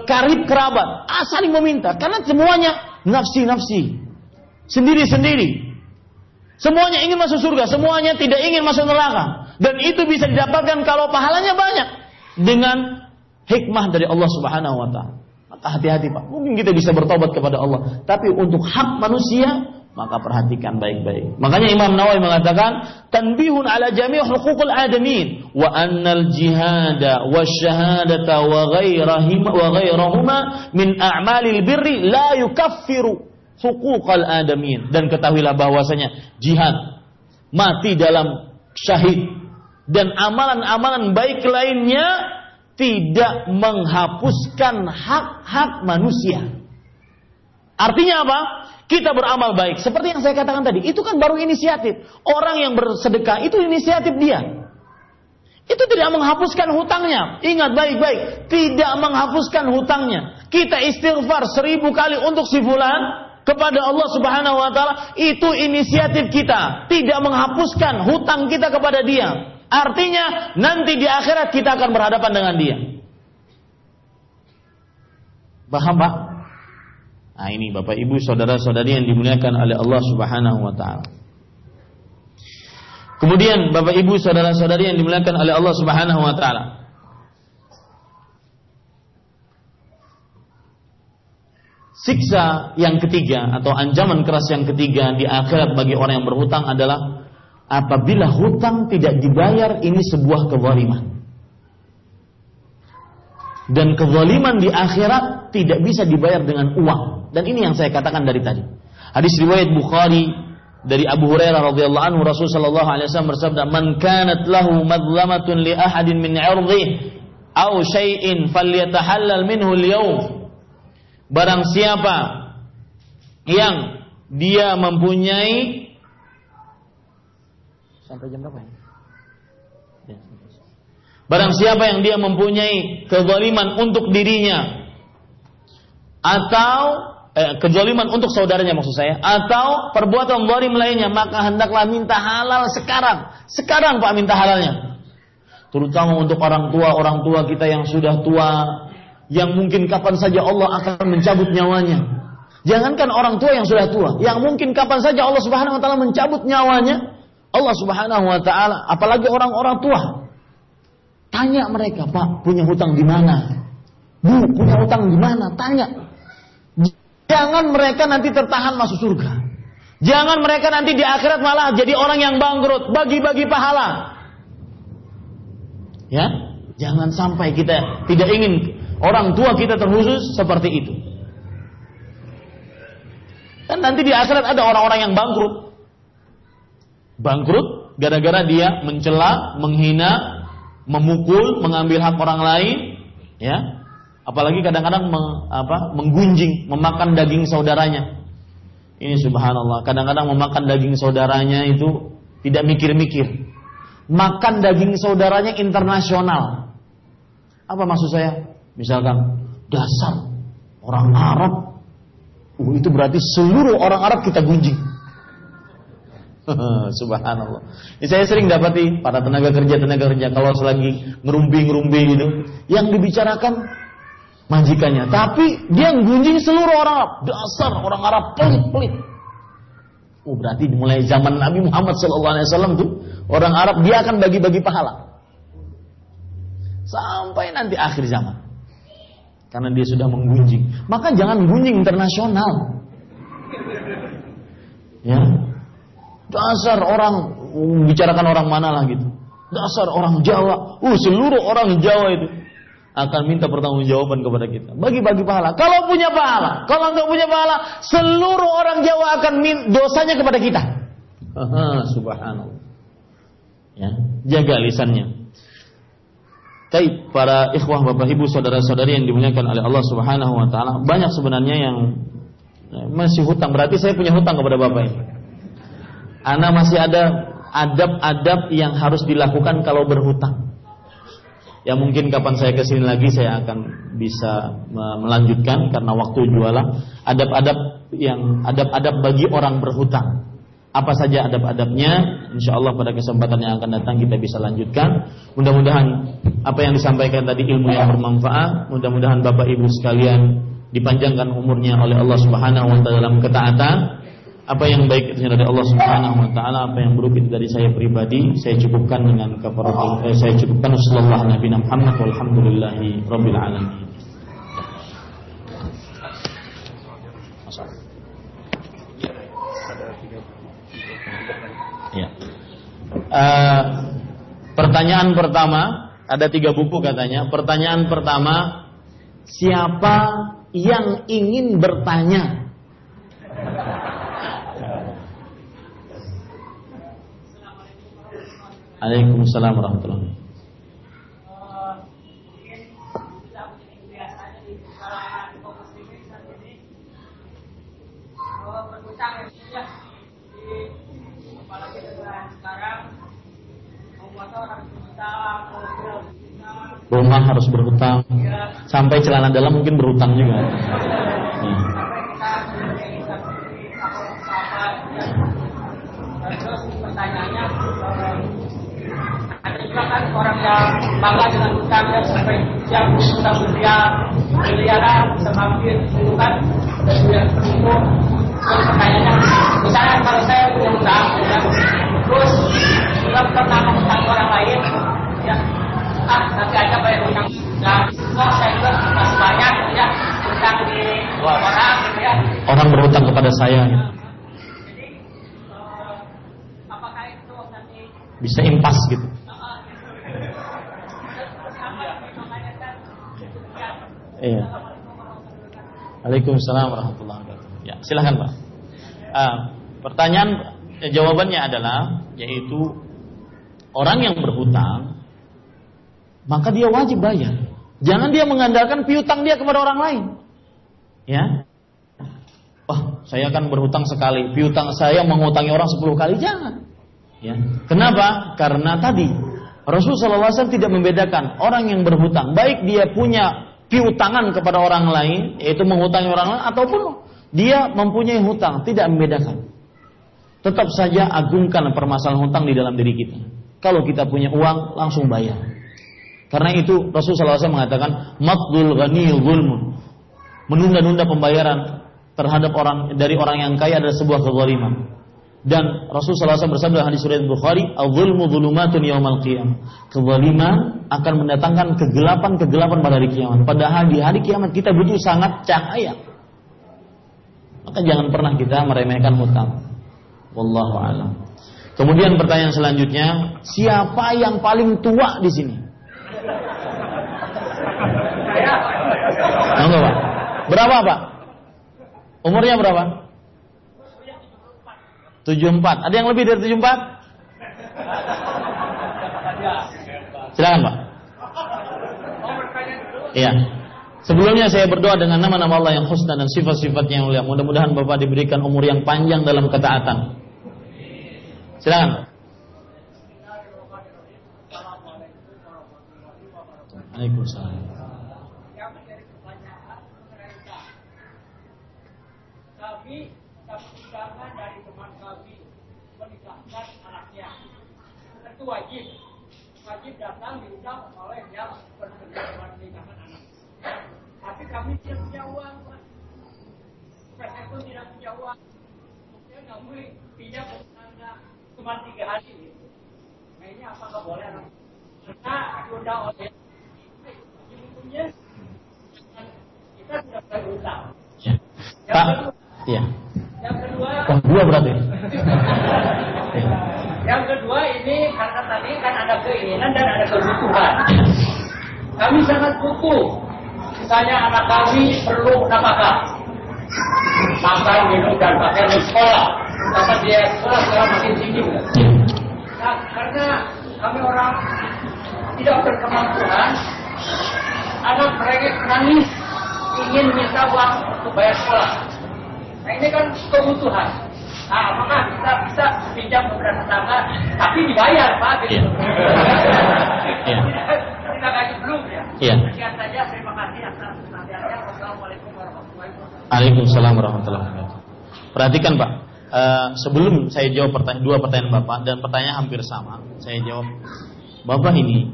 karib kerabat, ah, meminta karena semuanya nafsi-nafsi, sendiri-sendiri. Semuanya ingin masuk surga, semuanya tidak ingin masuk neraka. Dan itu bisa didapatkan kalau pahalanya banyak. dengan hikmah dari Allah Subhanahu wa taala. Maka hati-hati Pak. Mungkin kita bisa bertobat kepada Allah, tapi untuk hak manusia maka perhatikan baik-baik. Makanya Imam Nawawi mengatakan tanbihun ala jami' huququl adamin wa annal jihada wasyahadata wa ghairahima wa ghairahuma min a'malil birri la yukaffiru huquqal adamin dan ketahuilah bahwasanya jihad mati dalam syahid dan amalan-amalan baik lainnya tidak menghapuskan hak-hak manusia. Artinya apa? Kita beramal baik. Seperti yang saya katakan tadi, itu kan baru inisiatif. Orang yang bersedekah itu inisiatif dia. Itu tidak menghapuskan hutangnya. Ingat baik-baik, tidak menghapuskan hutangnya. Kita istighfar seribu kali untuk si fulan kepada Allah Subhanahu wa taala, itu inisiatif kita, tidak menghapuskan hutang kita kepada dia. Artinya nanti di akhirat kita akan berhadapan dengan dia. Paham Pak? Nah ini Bapak Ibu saudara-saudari yang dimuliakan oleh Allah Subhanahu wa taala. Kemudian Bapak Ibu saudara-saudari yang dimuliakan oleh Allah Subhanahu wa taala. Siksa yang ketiga atau ancaman keras yang ketiga di akhirat bagi orang yang berhutang adalah apabila hutang tidak dibayar ini sebuah kezaliman. Dan kezaliman di akhirat tidak bisa dibayar dengan uang. Dan ini yang saya katakan dari tadi. Hadis riwayat Bukhari dari Abu Hurairah radhiyallahu anhu Rasul sallallahu alaihi wasallam bersabda, "Man kanat lahu madlamatun li ahadin min 'irdihi aw syai'in falyatahallal minhu al-yawm." Barang siapa yang dia mempunyai sampai jam berapa ya? ya Barang siapa yang dia mempunyai kezaliman untuk dirinya atau eh, kezaliman untuk saudaranya maksud saya. Atau perbuatan zalim lainnya maka hendaklah minta halal sekarang. Sekarang Pak minta halalnya. Terutama untuk orang tua orang tua kita yang sudah tua yang mungkin kapan saja Allah akan mencabut nyawanya. Jangankan orang tua yang sudah tua yang mungkin kapan saja Allah Subhanahu wa taala mencabut nyawanya Allah Subhanahu wa taala apalagi orang-orang tua. Tanya mereka Pak punya hutang di mana? Bu punya hutang di mana? Tanya Jangan mereka nanti tertahan masuk surga. Jangan mereka nanti di akhirat malah jadi orang yang bangkrut, bagi-bagi pahala. Ya, jangan sampai kita tidak ingin orang tua kita terkhusus seperti itu. Dan nanti di akhirat ada orang-orang yang bangkrut. Bangkrut gara-gara dia mencela, menghina, memukul, mengambil hak orang lain, ya, Apalagi kadang-kadang meng, menggunjing, memakan daging saudaranya. Ini subhanallah. Kadang-kadang memakan daging saudaranya itu tidak mikir-mikir. Makan daging saudaranya internasional. Apa maksud saya? Misalkan dasar orang Arab. Uh, itu berarti seluruh orang Arab kita gunjing. [LAUGHS] Subhanallah. Ini saya sering dapati para tenaga kerja tenaga kerja kalau selagi ngerumpi-ngerumpi gitu, yang dibicarakan majikannya. Tapi dia gunjing seluruh orang Arab. Dasar orang Arab pelit-pelit. Oh berarti mulai zaman Nabi Muhammad SAW tuh orang Arab dia akan bagi-bagi pahala sampai nanti akhir zaman karena dia sudah menggunjing. Maka jangan gunjing internasional. Ya, dasar orang bicarakan orang mana lah gitu. Dasar orang Jawa. Uh seluruh orang Jawa itu akan minta pertanggungjawaban kepada kita. Bagi-bagi pahala. Kalau punya pahala, kalau nggak punya pahala, seluruh orang Jawa akan dosanya kepada kita. Subhanallah. Ya, jaga lisannya. Tapi para ikhwah bapak ibu saudara-saudari yang dimuliakan oleh Allah Subhanahu wa taala, banyak sebenarnya yang ya, masih hutang. Berarti saya punya hutang kepada bapak ini. Ana masih ada adab-adab yang harus dilakukan kalau berhutang ya mungkin kapan saya ke sini lagi saya akan bisa melanjutkan karena waktu jualan. Adab-adab yang adab-adab bagi orang berhutang. Apa saja adab-adabnya insya Allah pada kesempatan yang akan datang kita bisa lanjutkan. Mudah-mudahan apa yang disampaikan tadi ilmu yang bermanfaat. Mudah-mudahan Bapak Ibu sekalian dipanjangkan umurnya oleh Allah Subhanahu wa taala dalam ketaatan Apa yang baik itu dari Allah Subhanahu wa taala, apa yang buruk itu dari saya pribadi, saya cukupkan dengan kafaratul eh, saya cukupkan sallallahu nabi Muhammad walhamdulillahi rabbil alamin. Ya. Uh, pertanyaan pertama ada tiga buku katanya. Pertanyaan pertama, siapa yang ingin bertanya? Waalaikumsalam warahmatullahi wabarakatuh. Rumah harus berhutang, sampai celana dalam mungkin berhutang juga. Ya. pertanyaannya kan orang yang bangga dengan hutang dan sampai yang hutang miliar miliaran mampir itu kan dan sudah tertentu terus pertanyaannya misalnya kalau saya punya hutang ya, terus juga pernah menghutang orang lain ya ah nanti aja bayar hutang nah kok saya juga masih banyak ya hutang di orang gitu ya Orang berhutang kepada saya. jadi apakah itu nanti Bisa impas gitu. Iya. Waalaikumsalam warahmatullahi wabarakatuh. Ya, silahkan Pak. Ah, pertanyaan eh, jawabannya adalah yaitu orang yang berhutang maka dia wajib bayar. Jangan dia mengandalkan piutang dia kepada orang lain. Ya. Wah, saya akan berhutang sekali. Piutang saya mengutangi orang 10 kali jangan. Ya. Kenapa? Karena tadi Rasulullah SAW tidak membedakan orang yang berhutang, baik dia punya piutangan kepada orang lain, yaitu menghutangi orang lain, ataupun dia mempunyai hutang, tidak membedakan. Tetap saja agungkan permasalahan hutang di dalam diri kita. Kalau kita punya uang, langsung bayar. Karena itu Rasulullah SAW mengatakan, Matdul ghani. Menunda-nunda pembayaran terhadap orang dari orang yang kaya adalah sebuah kezaliman. Dan Rasulullah SAW bersabda hadis surat Bukhari, "Al-zulmu zulumatun yaumal qiyam." Kezaliman akan mendatangkan kegelapan-kegelapan pada hari kiamat. Padahal di hari kiamat kita butuh sangat cahaya. Maka jangan pernah kita meremehkan hutang. Wallahu a'lam. Kemudian pertanyaan selanjutnya, siapa yang paling tua di sini? Enggak, Pak. Berapa, Pak? Umurnya berapa? 74. Ada yang lebih dari 74? Silakan, Pak. Iya. Sebelumnya saya berdoa dengan nama-nama Allah yang husna dan sifat-sifatnya yang mulia. Mudah-mudahan Bapak diberikan umur yang panjang dalam ketaatan. Silakan. Waalaikumsalam. Kami dapat undangan dari teman kami menikahkan anaknya. Tentu wajib, wajib datang diundang oleh yang berkenan menikahkan anak. Tapi kami tidak punya uang, Pak. Saya pun tidak punya uang. Saya nggak boleh pinjam anda cuma tiga hari. Gitu. Nah ini apakah boleh? anak? Karena diundang oleh hukumnya kita sudah berutang. Ya. Yang Pak. kedua, Iya. yang kedua, dua berarti. [LAUGHS] yang kedua ini karena tadi kan ada keinginan dan ada kebutuhan. Kami sangat butuh. Misalnya anak kami perlu nafkah. Makan, minum, dan pakaian di sekolah. Karena dia sekolah sekarang makin tinggi. Nah, karena kami orang tidak berkemampuan, anak mereka nangis ingin minta uang untuk bayar sekolah. Nah ini kan kebutuhan. Apakah kita bisa pinjam beberapa tetangga, tapi dibayar, Pak? Gitu. Iya. kita gaji belum ya. Iya. Sekian saja, terima kasih atas perhatiannya. Wassalamualaikum warahmatullahi wabarakatuh. Waalaikumsalam warahmatullahi wabarakatuh. Perhatikan Pak, Eh, sebelum saya jawab pertanyaan, dua pertanyaan Bapak dan pertanyaan hampir sama, saya jawab Bapak ini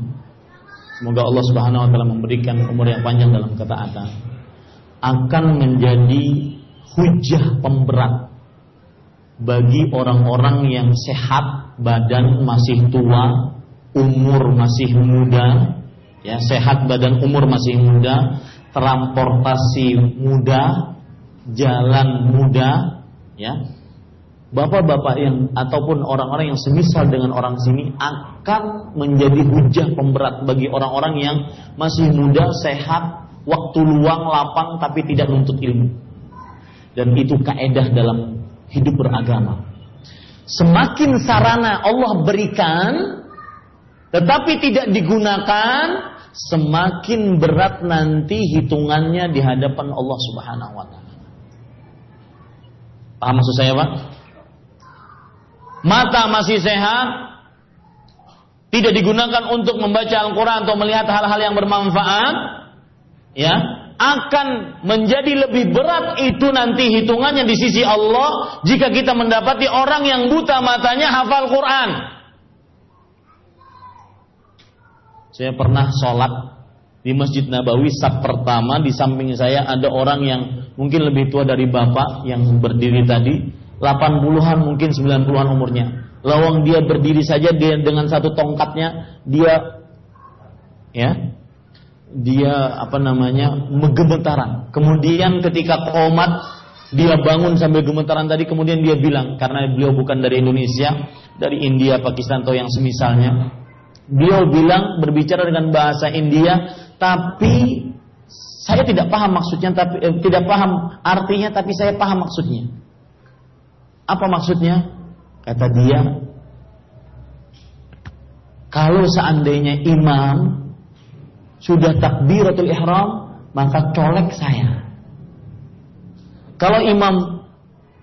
semoga Allah Subhanahu wa taala memberikan umur yang panjang dalam ketaatan akan menjadi hujah pemberat bagi orang-orang yang sehat, badan masih tua, umur masih muda, ya sehat badan umur masih muda, transportasi mudah, jalan mudah, ya. Bapak-bapak yang ataupun orang-orang yang semisal dengan orang sini akan menjadi hujah pemberat bagi orang-orang yang masih muda, sehat, waktu luang, lapang tapi tidak nuntut ilmu. Dan itu kaedah dalam hidup beragama. Semakin sarana Allah berikan tetapi tidak digunakan, semakin berat nanti hitungannya di hadapan Allah Subhanahu wa taala. Paham maksud saya, Pak? Mata masih sehat, tidak digunakan untuk membaca Al-Qur'an atau melihat hal-hal yang bermanfaat, ya, akan menjadi lebih berat itu nanti hitungannya di sisi Allah jika kita mendapati orang yang buta matanya hafal Quran. Saya pernah sholat di Masjid Nabawi saat pertama di samping saya ada orang yang mungkin lebih tua dari bapak yang berdiri tadi 80-an mungkin 90-an umurnya lawang dia berdiri saja dengan satu tongkatnya dia ya dia apa namanya gemetaran kemudian ketika komat dia bangun sambil gemetaran tadi kemudian dia bilang karena beliau bukan dari Indonesia dari India Pakistan atau yang semisalnya Beliau bilang berbicara dengan bahasa India, tapi saya tidak paham maksudnya, tapi eh, tidak paham artinya, tapi saya paham maksudnya. Apa maksudnya? Kata dia, kalau seandainya imam sudah takbiratul ihram, maka colek saya. Kalau imam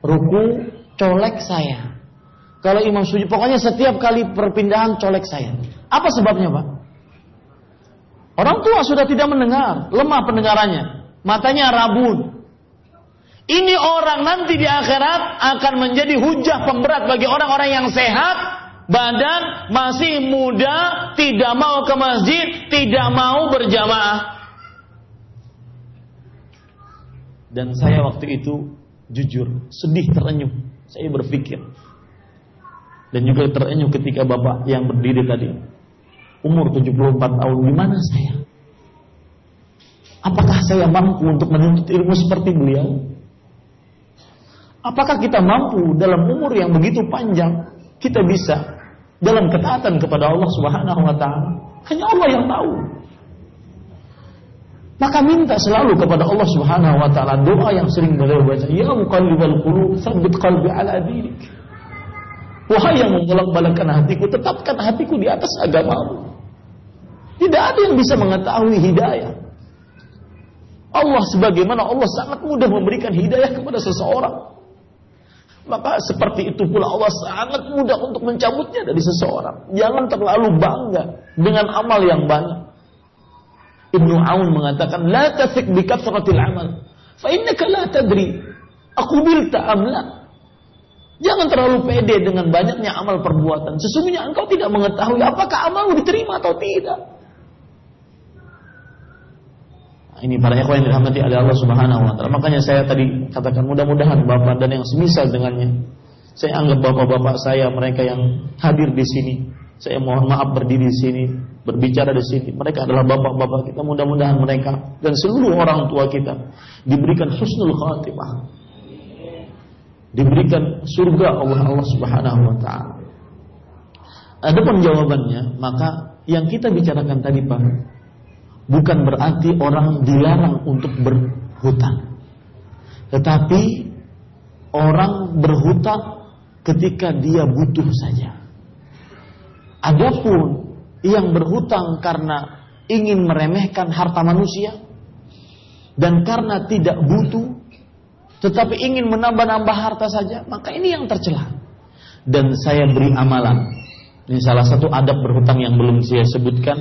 ruku, colek saya. Kalau imam sujud, pokoknya setiap kali perpindahan colek saya. Apa sebabnya, Pak? Orang tua sudah tidak mendengar, lemah pendengarannya, matanya rabun. Ini orang nanti di akhirat akan menjadi hujah pemberat bagi orang-orang yang sehat, badan masih muda, tidak mau ke masjid, tidak mau berjamaah. Dan saya waktu itu jujur, sedih terenyuh. Saya berpikir, dan juga terenyuh ketika bapak yang berdiri tadi umur 74 tahun, di mana saya? Apakah saya mampu untuk menuntut ilmu seperti beliau? Apakah kita mampu dalam umur yang begitu panjang kita bisa dalam ketaatan kepada Allah Subhanahu wa taala? Hanya Allah yang tahu. Maka minta selalu kepada Allah Subhanahu wa taala doa yang sering beliau baca, ya muqallibal qulub, tsabbit qalbi ala dinik. Wahai yang membolak-balikkan hatiku, tetapkan hatiku di atas agamamu. Tidak ada yang bisa mengetahui hidayah. Allah sebagaimana Allah sangat mudah memberikan hidayah kepada seseorang. Maka seperti itu pula Allah sangat mudah untuk mencabutnya dari seseorang. Jangan terlalu bangga dengan amal yang banyak. Ibnu Aun mengatakan, La tasik bi kathratil amal. Fa innaka la tadri. Aku bilta amla. Jangan terlalu pede dengan banyaknya amal perbuatan. Sesungguhnya engkau tidak mengetahui apakah amalmu diterima atau tidak. Ini para ikhwan yang dirahmati oleh Allah Subhanahu wa taala. Makanya saya tadi katakan mudah-mudahan Bapak dan yang semisal dengannya. Saya anggap bapak-bapak saya mereka yang hadir di sini. Saya mohon maaf berdiri di sini, berbicara di sini. Mereka adalah bapak-bapak kita. Mudah-mudahan mereka dan seluruh orang tua kita diberikan husnul khatimah. Diberikan surga Allah Allah Subhanahu wa taala. Adapun jawabannya, maka yang kita bicarakan tadi Pak, bukan berarti orang dilarang untuk berhutang. Tetapi orang berhutang ketika dia butuh saja. Adapun yang berhutang karena ingin meremehkan harta manusia dan karena tidak butuh tetapi ingin menambah-nambah harta saja, maka ini yang tercela. Dan saya beri amalan. Ini salah satu adab berhutang yang belum saya sebutkan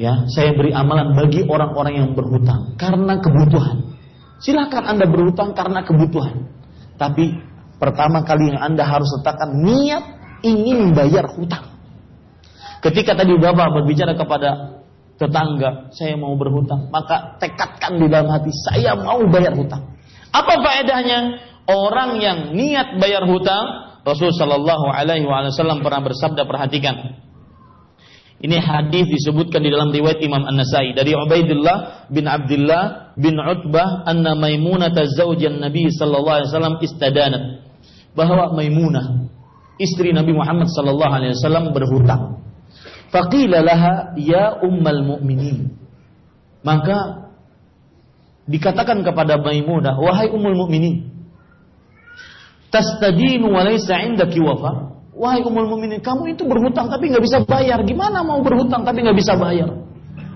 ya saya beri amalan bagi orang-orang yang berhutang karena kebutuhan. Silakan Anda berhutang karena kebutuhan. Tapi pertama kali yang Anda harus letakkan niat ingin bayar hutang. Ketika tadi Bapak berbicara kepada tetangga, saya mau berhutang, maka tekadkan di dalam hati, saya mau bayar hutang. Apa faedahnya? orang yang niat bayar hutang, Rasul Shallallahu Alaihi Wasallam pernah bersabda perhatikan. Ini hadis disebutkan di dalam riwayat Imam An-Nasai dari Ubaidillah bin Abdullah bin Utbah anna Maimunah zaujan Nabi sallallahu alaihi wasallam istadanat bahwa Maimunah istri Nabi Muhammad sallallahu alaihi wasallam berhutang. Faqila laha ya ummal mu'minin. Maka dikatakan kepada Maimunah, wahai ummul mukminin, tastadinu wa laysa indaki wafa? Wahai umul muminin, kamu itu berhutang tapi nggak bisa bayar. Gimana mau berhutang tapi nggak bisa bayar?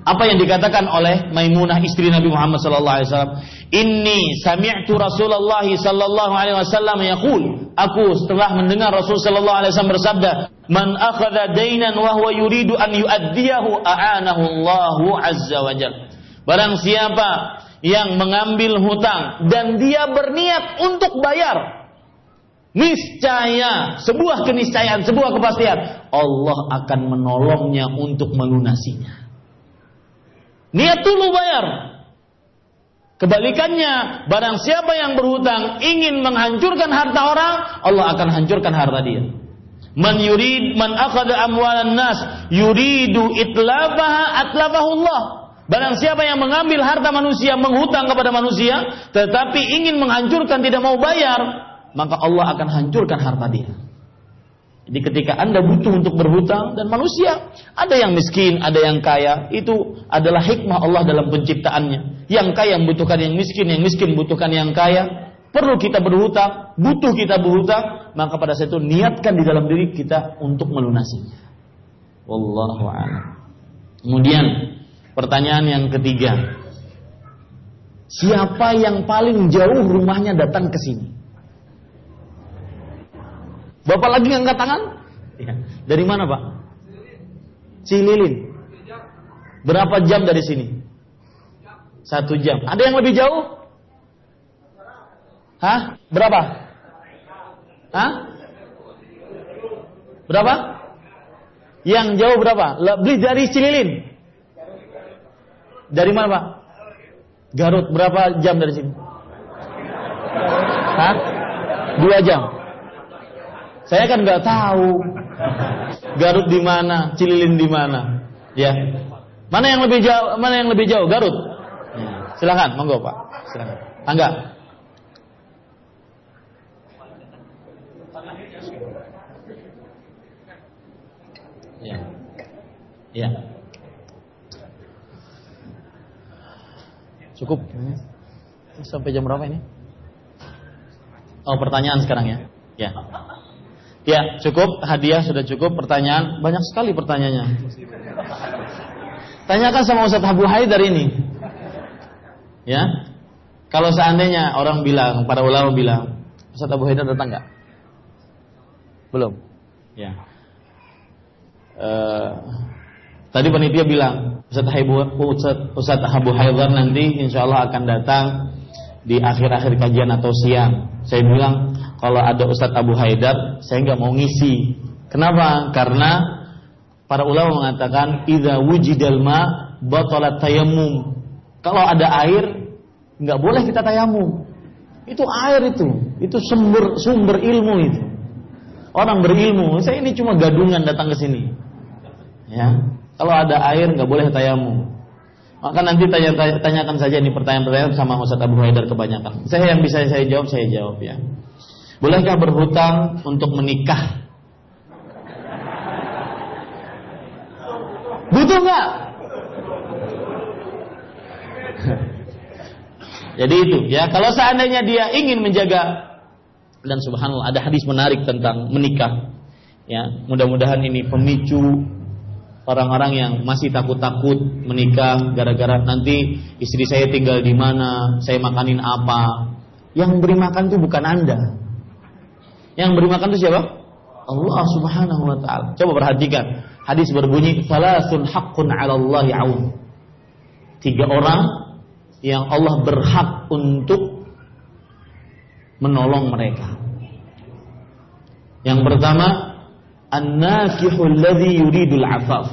Apa yang dikatakan oleh Maimunah istri Nabi Muhammad sallallahu alaihi wasallam? Inni sami'tu Rasulullah sallallahu alaihi wasallam yaqul, aku setelah mendengar Rasul sallallahu alaihi wasallam bersabda, "Man akhadha dainan wa huwa yuridu an yu'addiyahu a'anahu Allahu azza wa jalla." Barang siapa yang mengambil hutang dan dia berniat untuk bayar, niscaya sebuah keniscayaan, sebuah kepastian Allah akan menolongnya untuk melunasinya. Niat dulu bayar. Kebalikannya, barang siapa yang berhutang ingin menghancurkan harta orang, Allah akan hancurkan harta dia. Man yurid man akhadha amwalan nas yuridu itlafaha atlafahu Allah. Barang siapa yang mengambil harta manusia, menghutang kepada manusia, tetapi ingin menghancurkan tidak mau bayar, maka Allah akan hancurkan harta dia. Jadi ketika Anda butuh untuk berhutang dan manusia, ada yang miskin, ada yang kaya, itu adalah hikmah Allah dalam penciptaannya. Yang kaya membutuhkan yang miskin, yang miskin membutuhkan yang kaya. Perlu kita berhutang, butuh kita berhutang, maka pada saat itu niatkan di dalam diri kita untuk melunasinya. Wallahu a'lam. Kemudian pertanyaan yang ketiga. Siapa yang paling jauh rumahnya datang ke sini? Bapak lagi ngangkat tangan? Ya. Dari mana Pak? Cililin. Berapa jam dari sini? Satu jam. Ada yang lebih jauh? Hah? Berapa? Hah? Berapa? Yang jauh berapa? Lebih dari Cililin. Dari mana Pak? Garut berapa jam dari sini? Hah? Dua jam. Saya kan nggak tahu Garut di mana, Cililin di mana. Ya. Mana yang lebih jauh? Mana yang lebih jauh? Garut. Ya. Silakan, monggo Pak. Silakan. Angga. Ya. Ya. Cukup. Sampai jam berapa ini? Oh, pertanyaan sekarang ya. Ya. Ya, cukup hadiah sudah cukup. Pertanyaan banyak sekali pertanyaannya. Tanyakan sama Ustaz Abu Haidar ini. Ya. Kalau seandainya orang bilang, para ulama bilang, Ustaz Abu Haidar datang nggak? Belum. Ya. Uh, tadi panitia bilang, Ustaz Abu, Ustaz, Haidar nanti insya Allah akan datang di akhir-akhir kajian atau siang. Saya bilang, kalau ada Ustadz Abu Haidar, saya nggak mau ngisi. Kenapa? Karena para ulama mengatakan idza wujidal ma batalat tayammum. Kalau ada air, nggak boleh kita tayamum. Itu air itu, itu sumber sumber ilmu itu. Orang berilmu, saya ini cuma gadungan datang ke sini. Ya, kalau ada air nggak boleh tayamum. Maka nanti tanya, tanyakan saja ini pertanyaan-pertanyaan sama Ustaz Abu Haidar kebanyakan. Saya yang bisa saya jawab, saya jawab ya. Bolehkah berhutang untuk menikah? Butuh nggak? [LAUGHS] Jadi itu ya. Kalau seandainya dia ingin menjaga dan subhanallah ada hadis menarik tentang menikah. Ya, mudah-mudahan ini pemicu orang-orang yang masih takut-takut menikah gara-gara nanti istri saya tinggal di mana, saya makanin apa. Yang beri makan itu bukan Anda. Yang beri makan itu siapa? Allah Subhanahu wa taala. Coba perhatikan. Hadis berbunyi salasun haqqun 'ala Allah aun. Tiga orang yang Allah berhak untuk menolong mereka. Yang pertama, an-nakihul ladzi yuridul 'afaf.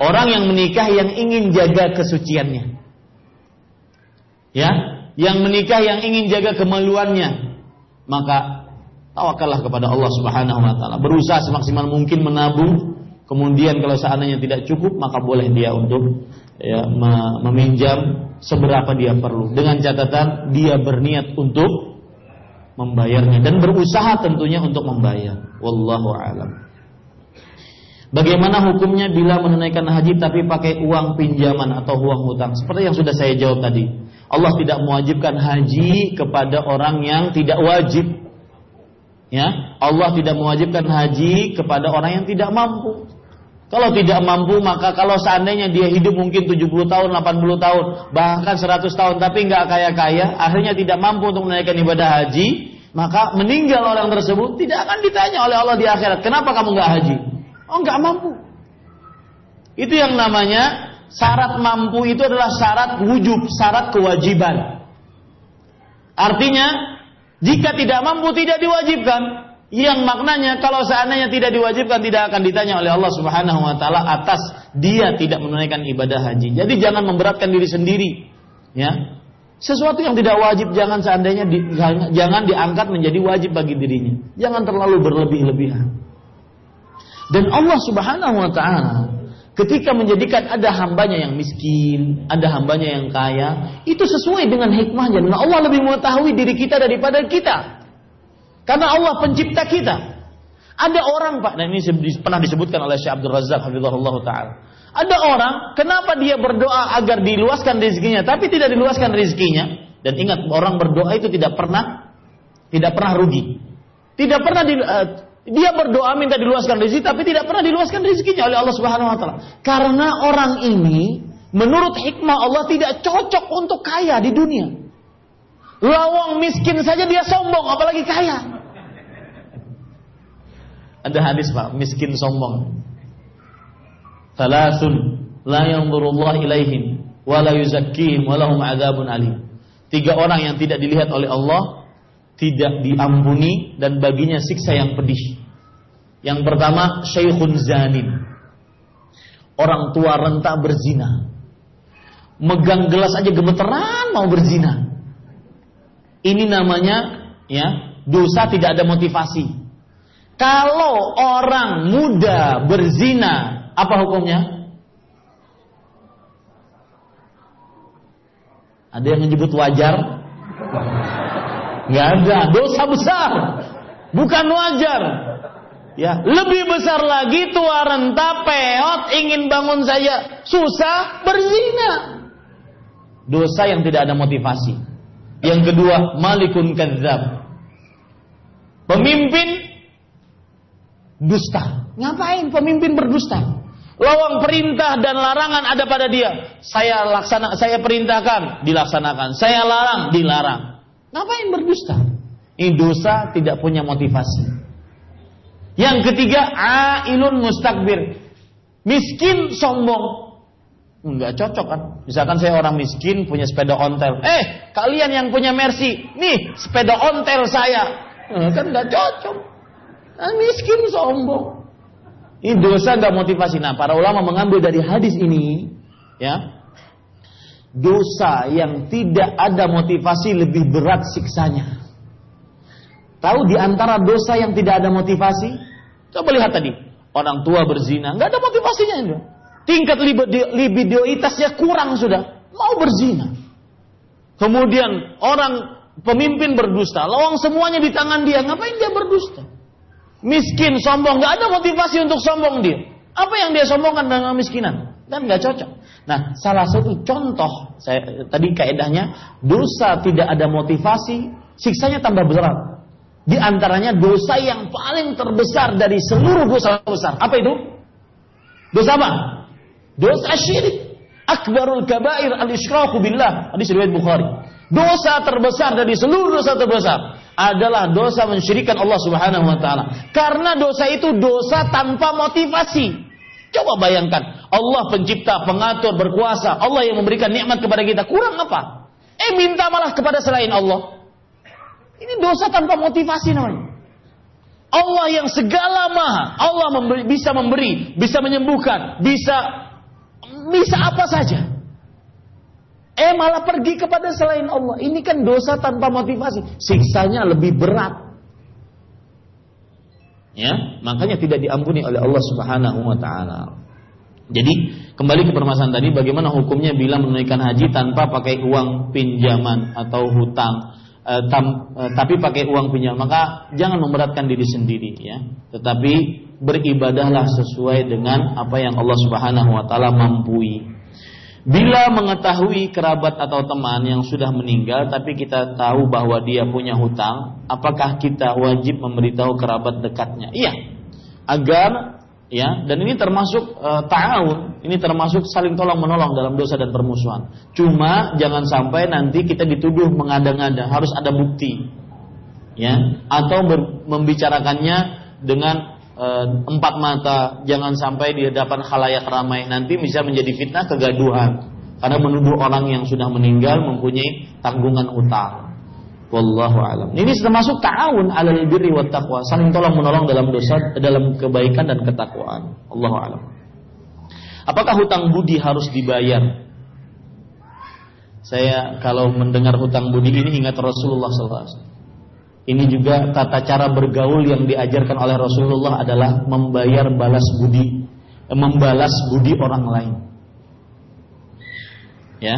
Orang yang menikah yang ingin jaga kesuciannya. Ya, yang menikah yang ingin jaga kemaluannya, maka tawakallah kepada Allah Subhanahu wa taala. Berusaha semaksimal mungkin menabung, kemudian kalau seandainya tidak cukup maka boleh dia untuk ya, meminjam seberapa dia perlu dengan catatan dia berniat untuk membayarnya dan berusaha tentunya untuk membayar. Wallahu alam. Bagaimana hukumnya bila menunaikan haji tapi pakai uang pinjaman atau uang hutang? Seperti yang sudah saya jawab tadi. Allah tidak mewajibkan haji kepada orang yang tidak wajib. Ya, Allah tidak mewajibkan haji kepada orang yang tidak mampu. Kalau tidak mampu maka kalau seandainya dia hidup mungkin 70 tahun, 80 tahun, bahkan 100 tahun tapi nggak kaya-kaya, akhirnya tidak mampu untuk menunaikan ibadah haji, maka meninggal orang tersebut tidak akan ditanya oleh Allah di akhirat, kenapa kamu nggak haji? Oh nggak mampu. Itu yang namanya syarat mampu itu adalah syarat wujub, syarat kewajiban. Artinya jika tidak mampu tidak diwajibkan. Yang maknanya kalau seandainya tidak diwajibkan tidak akan ditanya oleh Allah Subhanahu wa taala atas dia tidak menunaikan ibadah haji. Jadi jangan memberatkan diri sendiri. Ya. Sesuatu yang tidak wajib jangan seandainya di, jangan diangkat menjadi wajib bagi dirinya. Jangan terlalu berlebih-lebihan. Dan Allah Subhanahu wa taala ketika menjadikan ada hambanya yang miskin, ada hambanya yang kaya, itu sesuai dengan hikmahnya. Dan Allah lebih mengetahui diri kita daripada kita. Karena Allah pencipta kita. Ada orang Pak, dan ini pernah disebutkan oleh Syekh Abdul Razak hafizahullah taala. Ada orang, kenapa dia berdoa agar diluaskan rezekinya, tapi tidak diluaskan rezekinya? Dan ingat, orang berdoa itu tidak pernah tidak pernah rugi. Tidak pernah di, uh, dia berdoa minta diluaskan rezeki tapi tidak pernah diluaskan rezekinya oleh Allah Subhanahu wa taala. Karena orang ini menurut hikmah Allah tidak cocok untuk kaya di dunia. Lawang miskin saja dia sombong apalagi kaya. Ada hadis Pak, miskin sombong. Thalathun la yanzurullah ilaihim wa la yuzakkihim wa lahum adzabun alim. Tiga orang yang tidak dilihat oleh Allah tidak diampuni dan baginya siksa yang pedih. Yang pertama, syekhun zanin. Orang tua renta berzina. Megang gelas aja gemeteran mau berzina. Ini namanya ya, dosa tidak ada motivasi. Kalau orang muda berzina, apa hukumnya? Ada yang menyebut wajar? Nggak ada. Dosa besar. Bukan wajar. Ya, lebih besar lagi tua renta peot ingin bangun saya susah berzina. Dosa yang tidak ada motivasi. Yang kedua, malikun kadzab. Pemimpin dusta. Ngapain pemimpin berdusta? Lawang perintah dan larangan ada pada dia. Saya laksana, saya perintahkan, dilaksanakan. Saya larang, dilarang. Ngapain berdusta? Ini dosa tidak punya motivasi. Yang ketiga, ailun mustakbir. Miskin sombong. Enggak cocok kan? Misalkan saya orang miskin punya sepeda ontel. Eh, kalian yang punya Mercy, nih sepeda ontel saya. Nah, kan enggak cocok. Nah, miskin sombong. Ini dosa enggak motivasi. Nah, para ulama mengambil dari hadis ini, ya, dosa yang tidak ada motivasi lebih berat siksanya. Tahu di antara dosa yang tidak ada motivasi? Coba lihat tadi, orang tua berzina, nggak ada motivasinya itu. Tingkat libidioitasnya kurang sudah, mau berzina. Kemudian orang pemimpin berdusta, lawang semuanya di tangan dia, ngapain dia berdusta? Miskin, sombong, nggak ada motivasi untuk sombong dia. Apa yang dia sombongkan dengan miskinan? Dan nggak cocok. Nah, salah satu contoh saya tadi kaidahnya dosa tidak ada motivasi, siksanya tambah berat. Di antaranya dosa yang paling terbesar dari seluruh dosa besar. Apa itu? Dosa apa? Dosa syirik. Akbarul kabair al-isyraku billah. Hadis riwayat Bukhari. Dosa terbesar dari seluruh dosa terbesar adalah dosa mensyirikan Allah Subhanahu wa taala. Karena dosa itu dosa tanpa motivasi. Coba bayangkan, Allah pencipta, pengatur, berkuasa, Allah yang memberikan nikmat kepada kita, kurang apa? Eh minta malah kepada selain Allah. Ini dosa tanpa motivasi namanya. Allah yang segala maha, Allah memberi, bisa memberi, bisa menyembuhkan, bisa bisa apa saja. Eh malah pergi kepada selain Allah. Ini kan dosa tanpa motivasi. Siksanya lebih berat. Ya, makanya tidak diampuni oleh Allah Subhanahu wa taala. Jadi kembali ke permasalahan tadi, bagaimana hukumnya bila menunaikan haji tanpa pakai uang pinjaman atau hutang, eh, tam, eh, tapi pakai uang pinjam, maka jangan memberatkan diri sendiri, ya. Tetapi beribadahlah sesuai dengan apa yang Allah Subhanahu Wa Taala mampui. Bila mengetahui kerabat atau teman yang sudah meninggal tapi kita tahu bahwa dia punya hutang, apakah kita wajib memberitahu kerabat dekatnya? Iya. Agar ya, dan ini termasuk e, ta'awun, ini termasuk saling tolong menolong dalam dosa dan permusuhan. Cuma jangan sampai nanti kita dituduh mengada-ngada, harus ada bukti. Ya, atau ber, membicarakannya dengan Eh, empat mata, jangan sampai di hadapan khalayak ramai nanti bisa menjadi fitnah kegaduhan karena menuduh orang yang sudah meninggal mempunyai tanggungan utang. Wallahu alam. Ini termasuk ta'awun 'alal birri wat taqwa, saling tolong menolong dalam dosa dalam kebaikan dan ketakwaan. Allahu alam. Apakah hutang budi harus dibayar? Saya kalau mendengar hutang budi ini ingat Rasulullah SAW. Ini juga tata cara bergaul yang diajarkan oleh Rasulullah adalah membayar balas budi, membalas budi orang lain. Ya.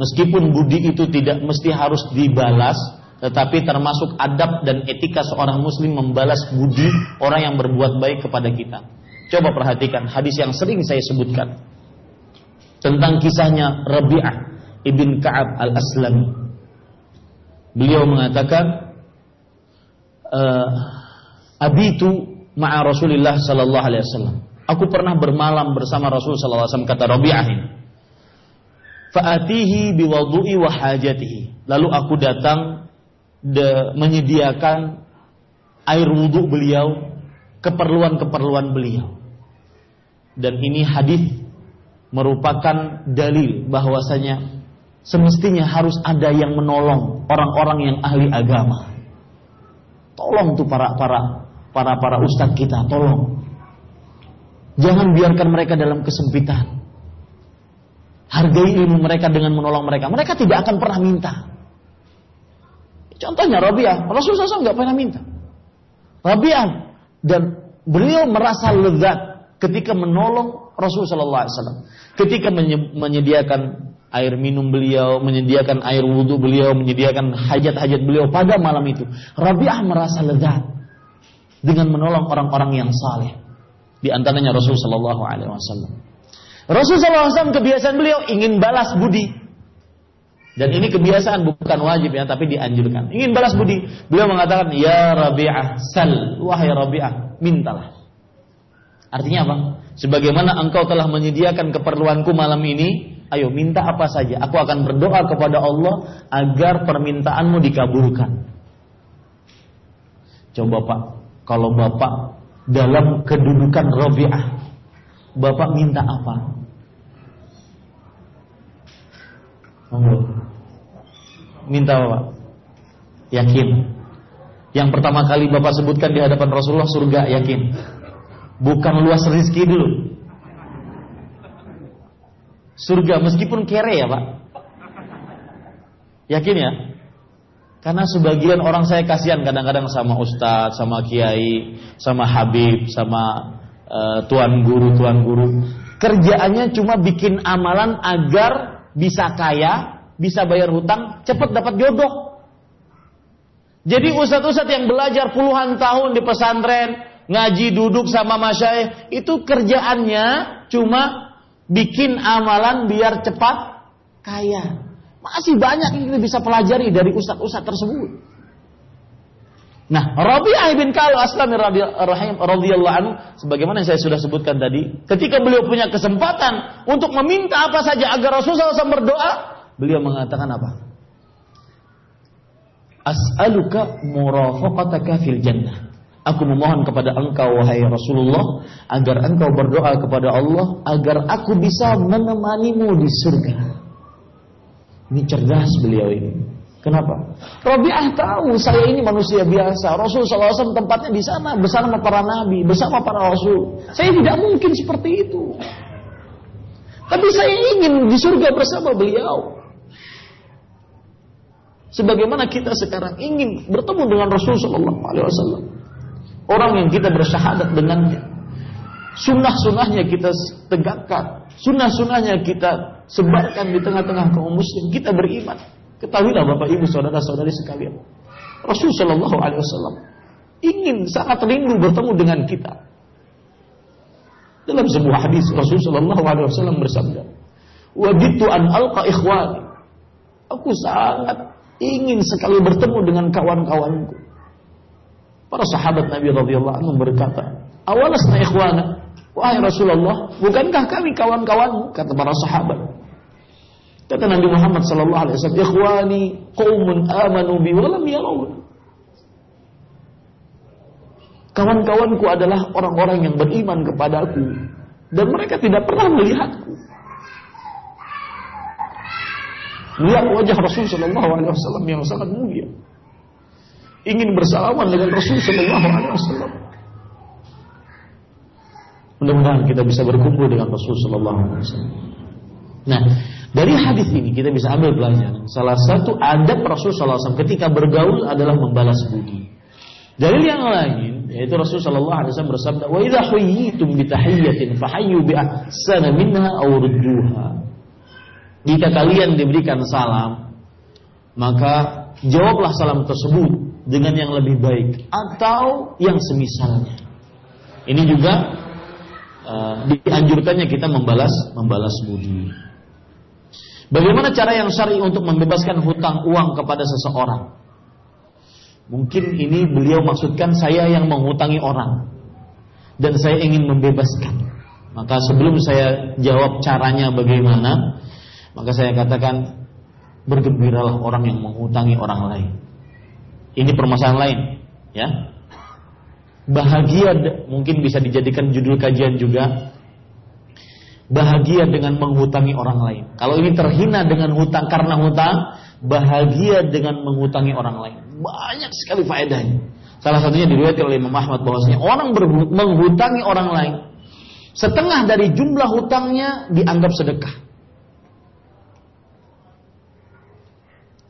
Meskipun budi itu tidak mesti harus dibalas, tetapi termasuk adab dan etika seorang muslim membalas budi orang yang berbuat baik kepada kita. Coba perhatikan hadis yang sering saya sebutkan tentang kisahnya Rabi'ah ibn Ka'ab al-Aslami Beliau mengatakan uh, abitu ma'a Rasulillah sallallahu alaihi wasallam. Aku pernah bermalam bersama Rasul sallallahu alaihi wasallam kata Rabi'ah ini. Fa'atihi biwudu'i wa hajatihi. Lalu aku datang de, menyediakan air wudhu beliau, keperluan-keperluan beliau. Dan ini hadis merupakan dalil bahwasanya semestinya harus ada yang menolong orang-orang yang ahli agama. Tolong tuh para para para para ustadz kita, tolong. Jangan biarkan mereka dalam kesempitan. Hargai ilmu mereka dengan menolong mereka. Mereka tidak akan pernah minta. Contohnya Rabi'ah, Rasulullah SAW nggak pernah minta. Rabi'ah dan beliau merasa lezat ketika menolong Rasulullah SAW. Ketika menyediakan air minum beliau, menyediakan air wudhu beliau, menyediakan hajat-hajat beliau pada malam itu. Rabi'ah merasa lega dengan menolong orang-orang yang saleh. Di antaranya Rasul Shallallahu Alaihi Wasallam. Rasul Shallallahu Alaihi Wasallam kebiasaan beliau ingin balas budi. Dan ini kebiasaan bukan wajib ya, tapi dianjurkan. Ingin balas budi. Beliau mengatakan, Ya Rabi'ah, sal, wahai Rabi'ah, mintalah. Artinya apa? Sebagaimana engkau telah menyediakan keperluanku malam ini, Ayo minta apa saja. Aku akan berdoa kepada Allah agar permintaanmu dikabulkan. Coba Pak, kalau Bapak dalam kedudukan Rabi'ah, Bapak minta apa? Minta apa Pak? Yakin. Yang pertama kali Bapak sebutkan di hadapan Rasulullah surga, yakin. Bukan luas rezeki dulu surga meskipun kere ya Pak. Yakin ya? Karena sebagian orang saya kasihan kadang-kadang sama ustadz, sama kiai, sama habib, sama uh, tuan guru, tuan guru. Kerjaannya cuma bikin amalan agar bisa kaya, bisa bayar hutang, cepat dapat jodoh. Jadi ustadz-ustadz yang belajar puluhan tahun di pesantren, ngaji duduk sama masyaih, itu kerjaannya cuma bikin amalan biar cepat kaya. Masih banyak yang kita bisa pelajari dari ustadz-ustadz tersebut. Nah, Rabi'ah bin Ka'al Aslami radhiyallahu anhu sebagaimana yang saya sudah sebutkan tadi, ketika beliau punya kesempatan untuk meminta apa saja agar Rasulullah SAW berdoa, beliau mengatakan apa? As'aluka murafaqataka fil jannah. Aku memohon kepada engkau wahai Rasulullah agar engkau berdoa kepada Allah agar aku bisa menemanimu di surga. Ini cerdas beliau ini. Kenapa? Rabi'ah tahu saya ini manusia biasa. Rasul SAW tempatnya di sana bersama para nabi, bersama para rasul. Saya tidak mungkin seperti itu. Tapi saya ingin di surga bersama beliau. Sebagaimana kita sekarang ingin bertemu dengan Rasul Sallallahu Alaihi Wasallam, orang yang kita bersyahadat dengannya, sunnah-sunnahnya kita tegakkan, sunnah-sunnahnya kita sebarkan di tengah-tengah kaum muslim, kita beriman. Ketahuilah Bapak Ibu saudara-saudari sekalian, Rasul Sallallahu Alaihi Wasallam ingin sangat rindu bertemu dengan kita. Dalam sebuah hadis Rasul Sallallahu Alaihi Wasallam bersabda, "Waditu an alqa ikhwani." Aku sangat ingin sekali bertemu dengan kawan-kawanku. Para sahabat Nabi radhiyallahu anhu berkata, "Awalasna ikhwana?" Wahai Rasulullah, bukankah kami kawan-kawanmu? Kata para sahabat. Kata Nabi Muhammad sallallahu alaihi wasallam, "Ikhwani qaumun amanu bi wa lam yarawun." Kawan-kawanku adalah orang-orang yang beriman kepadaku dan mereka tidak pernah melihatku. Lihat wajah Rasul Shallallahu Alaihi Wasallam yang sangat mulia. Ingin bersalaman dengan Rasul Shallallahu Alaihi Wasallam. Mudah-mudahan kita bisa berkumpul dengan Rasul Shallallahu Alaihi Wasallam. Nah, dari hadis ini kita bisa ambil pelajaran. Salah satu adab Rasul Shallallahu Alaihi Wasallam ketika bergaul adalah membalas budi. Dari yang lain, yaitu Rasul Shallallahu Alaihi Wasallam bersabda, "Wa idha huyyitum bi tahiyyatin fahayyu bi ahsana minha aw rudduha." Jika kalian diberikan salam, maka jawablah salam tersebut dengan yang lebih baik atau yang semisalnya. Ini juga uh, dianjurkannya kita membalas membalas budi. Bagaimana cara yang syar'i untuk membebaskan hutang uang kepada seseorang? Mungkin ini beliau maksudkan saya yang menghutangi orang dan saya ingin membebaskan. Maka sebelum saya jawab caranya bagaimana, maka saya katakan bergembiralah orang yang menghutangi orang lain. Ini permasalahan lain, ya. Bahagia mungkin bisa dijadikan judul kajian juga. Bahagia dengan menghutangi orang lain. Kalau ini terhina dengan hutang karena hutang, bahagia dengan menghutangi orang lain. Banyak sekali faedahnya. Salah satunya diriwayatkan oleh Imam Ahmad bahwasanya orang menghutangi orang lain setengah dari jumlah hutangnya dianggap sedekah.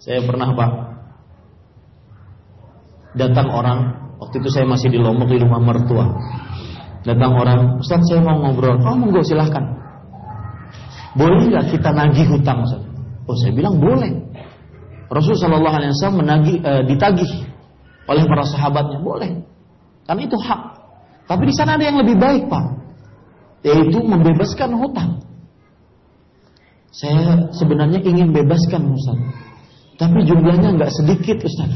Saya pernah Pak datang orang waktu itu saya masih di Lombok di rumah mertua. Datang orang, Ustaz saya mau ngobrol. Oh monggo silahkan. Boleh nggak kita nagih hutang? Oh saya bilang boleh. Rasul Shallallahu Alaihi Wasallam menagih, e, ditagih oleh para sahabatnya boleh, karena itu hak. Tapi di sana ada yang lebih baik pak, yaitu membebaskan hutang. Saya sebenarnya ingin bebaskan Ustaz. Tapi jumlahnya nggak sedikit Ustaz.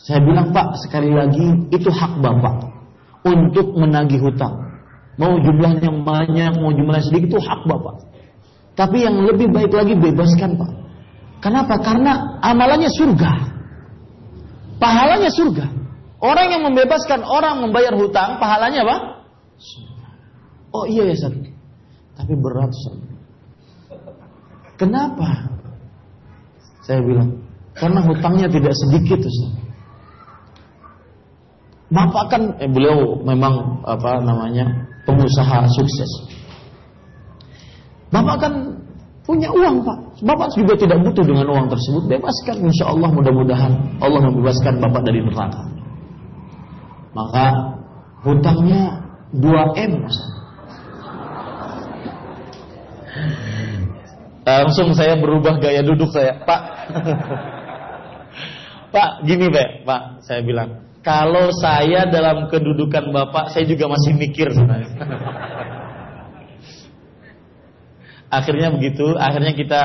Saya bilang Pak sekali lagi itu hak Bapak untuk menagih hutang. Mau jumlahnya banyak, mau jumlahnya sedikit itu hak Bapak. Tapi yang lebih baik lagi bebaskan Pak. Kenapa? Karena amalannya surga. Pahalanya surga. Orang yang membebaskan orang membayar hutang, pahalanya apa? Oh iya ya Ustaz. Tapi berat Ustaz. Kenapa? Saya bilang, karena hutangnya tidak sedikit Ustaz. Bapak kan eh, beliau memang apa namanya pengusaha sukses. Bapak kan punya uang Pak. Bapak juga tidak butuh dengan uang tersebut. Bebaskan insya Allah mudah-mudahan Allah membebaskan Bapak dari neraka. Maka hutangnya 2 M Ustaz. Langsung saya berubah gaya duduk saya, Pak. [LAUGHS] Pak, gini Pak, Pak, saya bilang, kalau saya dalam kedudukan Bapak, saya juga masih mikir sebenarnya. akhirnya begitu, akhirnya kita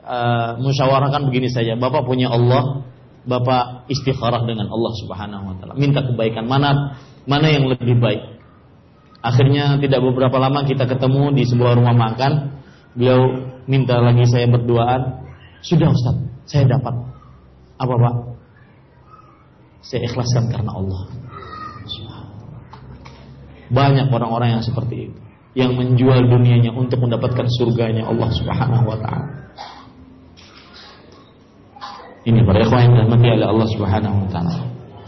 uh, musyawarahkan begini saja. Bapak punya Allah, Bapak istikharah dengan Allah Subhanahu wa taala. Minta kebaikan mana mana yang lebih baik. Akhirnya tidak beberapa lama kita ketemu di sebuah rumah makan. Beliau minta lagi saya berduaan. Sudah Ustaz, saya dapat. Apa Pak? Saya ikhlaskan karena Allah. Banyak orang-orang yang seperti itu. Yang menjual dunianya untuk mendapatkan surganya Allah subhanahu wa ta'ala. Ini para ikhwan yang dirahmati oleh Allah subhanahu wa ta'ala.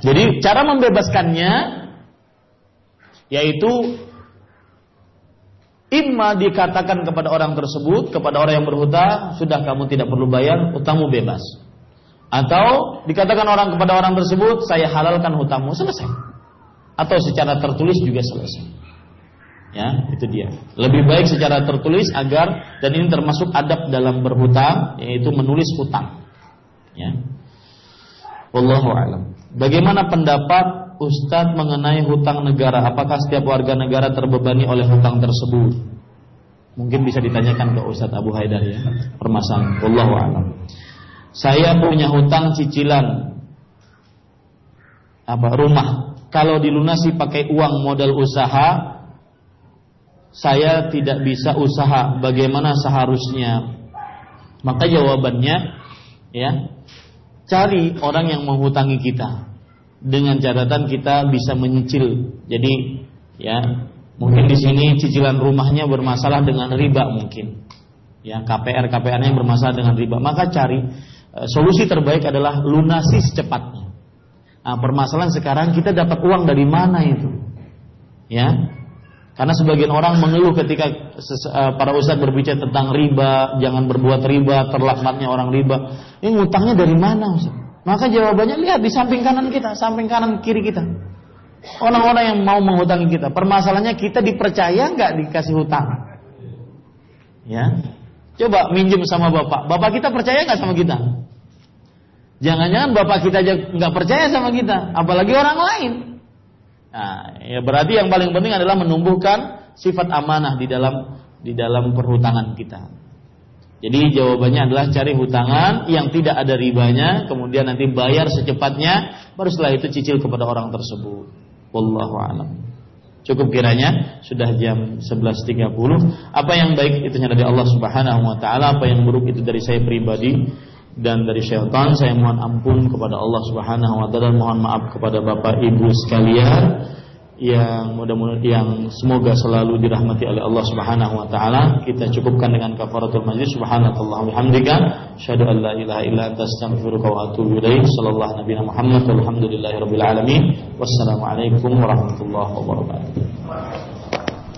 Jadi cara membebaskannya yaitu Imma dikatakan kepada orang tersebut, kepada orang yang berhutang, sudah kamu tidak perlu bayar, hutangmu bebas. Atau dikatakan orang kepada orang tersebut, saya halalkan hutangmu, selesai. Atau secara tertulis juga selesai. Ya, itu dia. Lebih baik secara tertulis agar dan ini termasuk adab dalam berhutang, yaitu menulis hutang. Ya. Wallahu alam. Bagaimana pendapat Ustadz mengenai hutang negara. Apakah setiap warga negara terbebani oleh hutang tersebut? Mungkin bisa ditanyakan ke Ustadz Abu Haidar ya. Permasalahan. Wallahu a'lam. Saya punya hutang cicilan apa rumah. Kalau dilunasi pakai uang modal usaha, saya tidak bisa usaha. Bagaimana seharusnya? Maka jawabannya, ya, cari orang yang menghutangi kita dengan catatan kita bisa menyicil. Jadi ya mungkin di sini cicilan rumahnya bermasalah dengan riba mungkin. Ya KPR KPR-nya bermasalah dengan riba. Maka cari solusi terbaik adalah lunasi secepatnya. Nah, permasalahan sekarang kita dapat uang dari mana itu? Ya. Karena sebagian orang mengeluh ketika e, para ustadz berbicara tentang riba, jangan berbuat riba, terlaknatnya orang riba. Ini ngutangnya dari mana, Ustaz? Maka jawabannya lihat di samping kanan kita, samping kanan kiri kita. Orang-orang yang mau menghutangi kita. Permasalahannya kita dipercaya nggak dikasih hutang? Ya. Coba minjem sama bapak. Bapak kita percaya nggak sama kita? Jangan-jangan bapak kita aja nggak percaya sama kita, apalagi orang lain. Nah, ya berarti yang paling penting adalah menumbuhkan sifat amanah di dalam di dalam perhutangan kita. Jadi jawabannya adalah cari hutangan yang tidak ada ribanya, kemudian nanti bayar secepatnya, baru setelah itu cicil kepada orang tersebut. Wallahu a'lam. Cukup kiranya sudah jam 11.30. Apa yang baik itu dari Allah Subhanahu wa taala, apa yang buruk itu dari saya pribadi dan dari syaitan. Saya mohon ampun kepada Allah Subhanahu wa taala, mohon maaf kepada Bapak Ibu sekalian yang mudah-mudahan yang semoga selalu dirahmati oleh Allah Subhanahu wa taala. Kita cukupkan dengan kafaratul majlis subhanallahi bihamdika asyhadu an la ilaha illa anta astaghfiruka wa atubu ilaik. Sallallahu nabiyana Muhammad walhamdulillahi rabbil alamin. Wassalamu alaikum warahmatullahi wabarakatuh.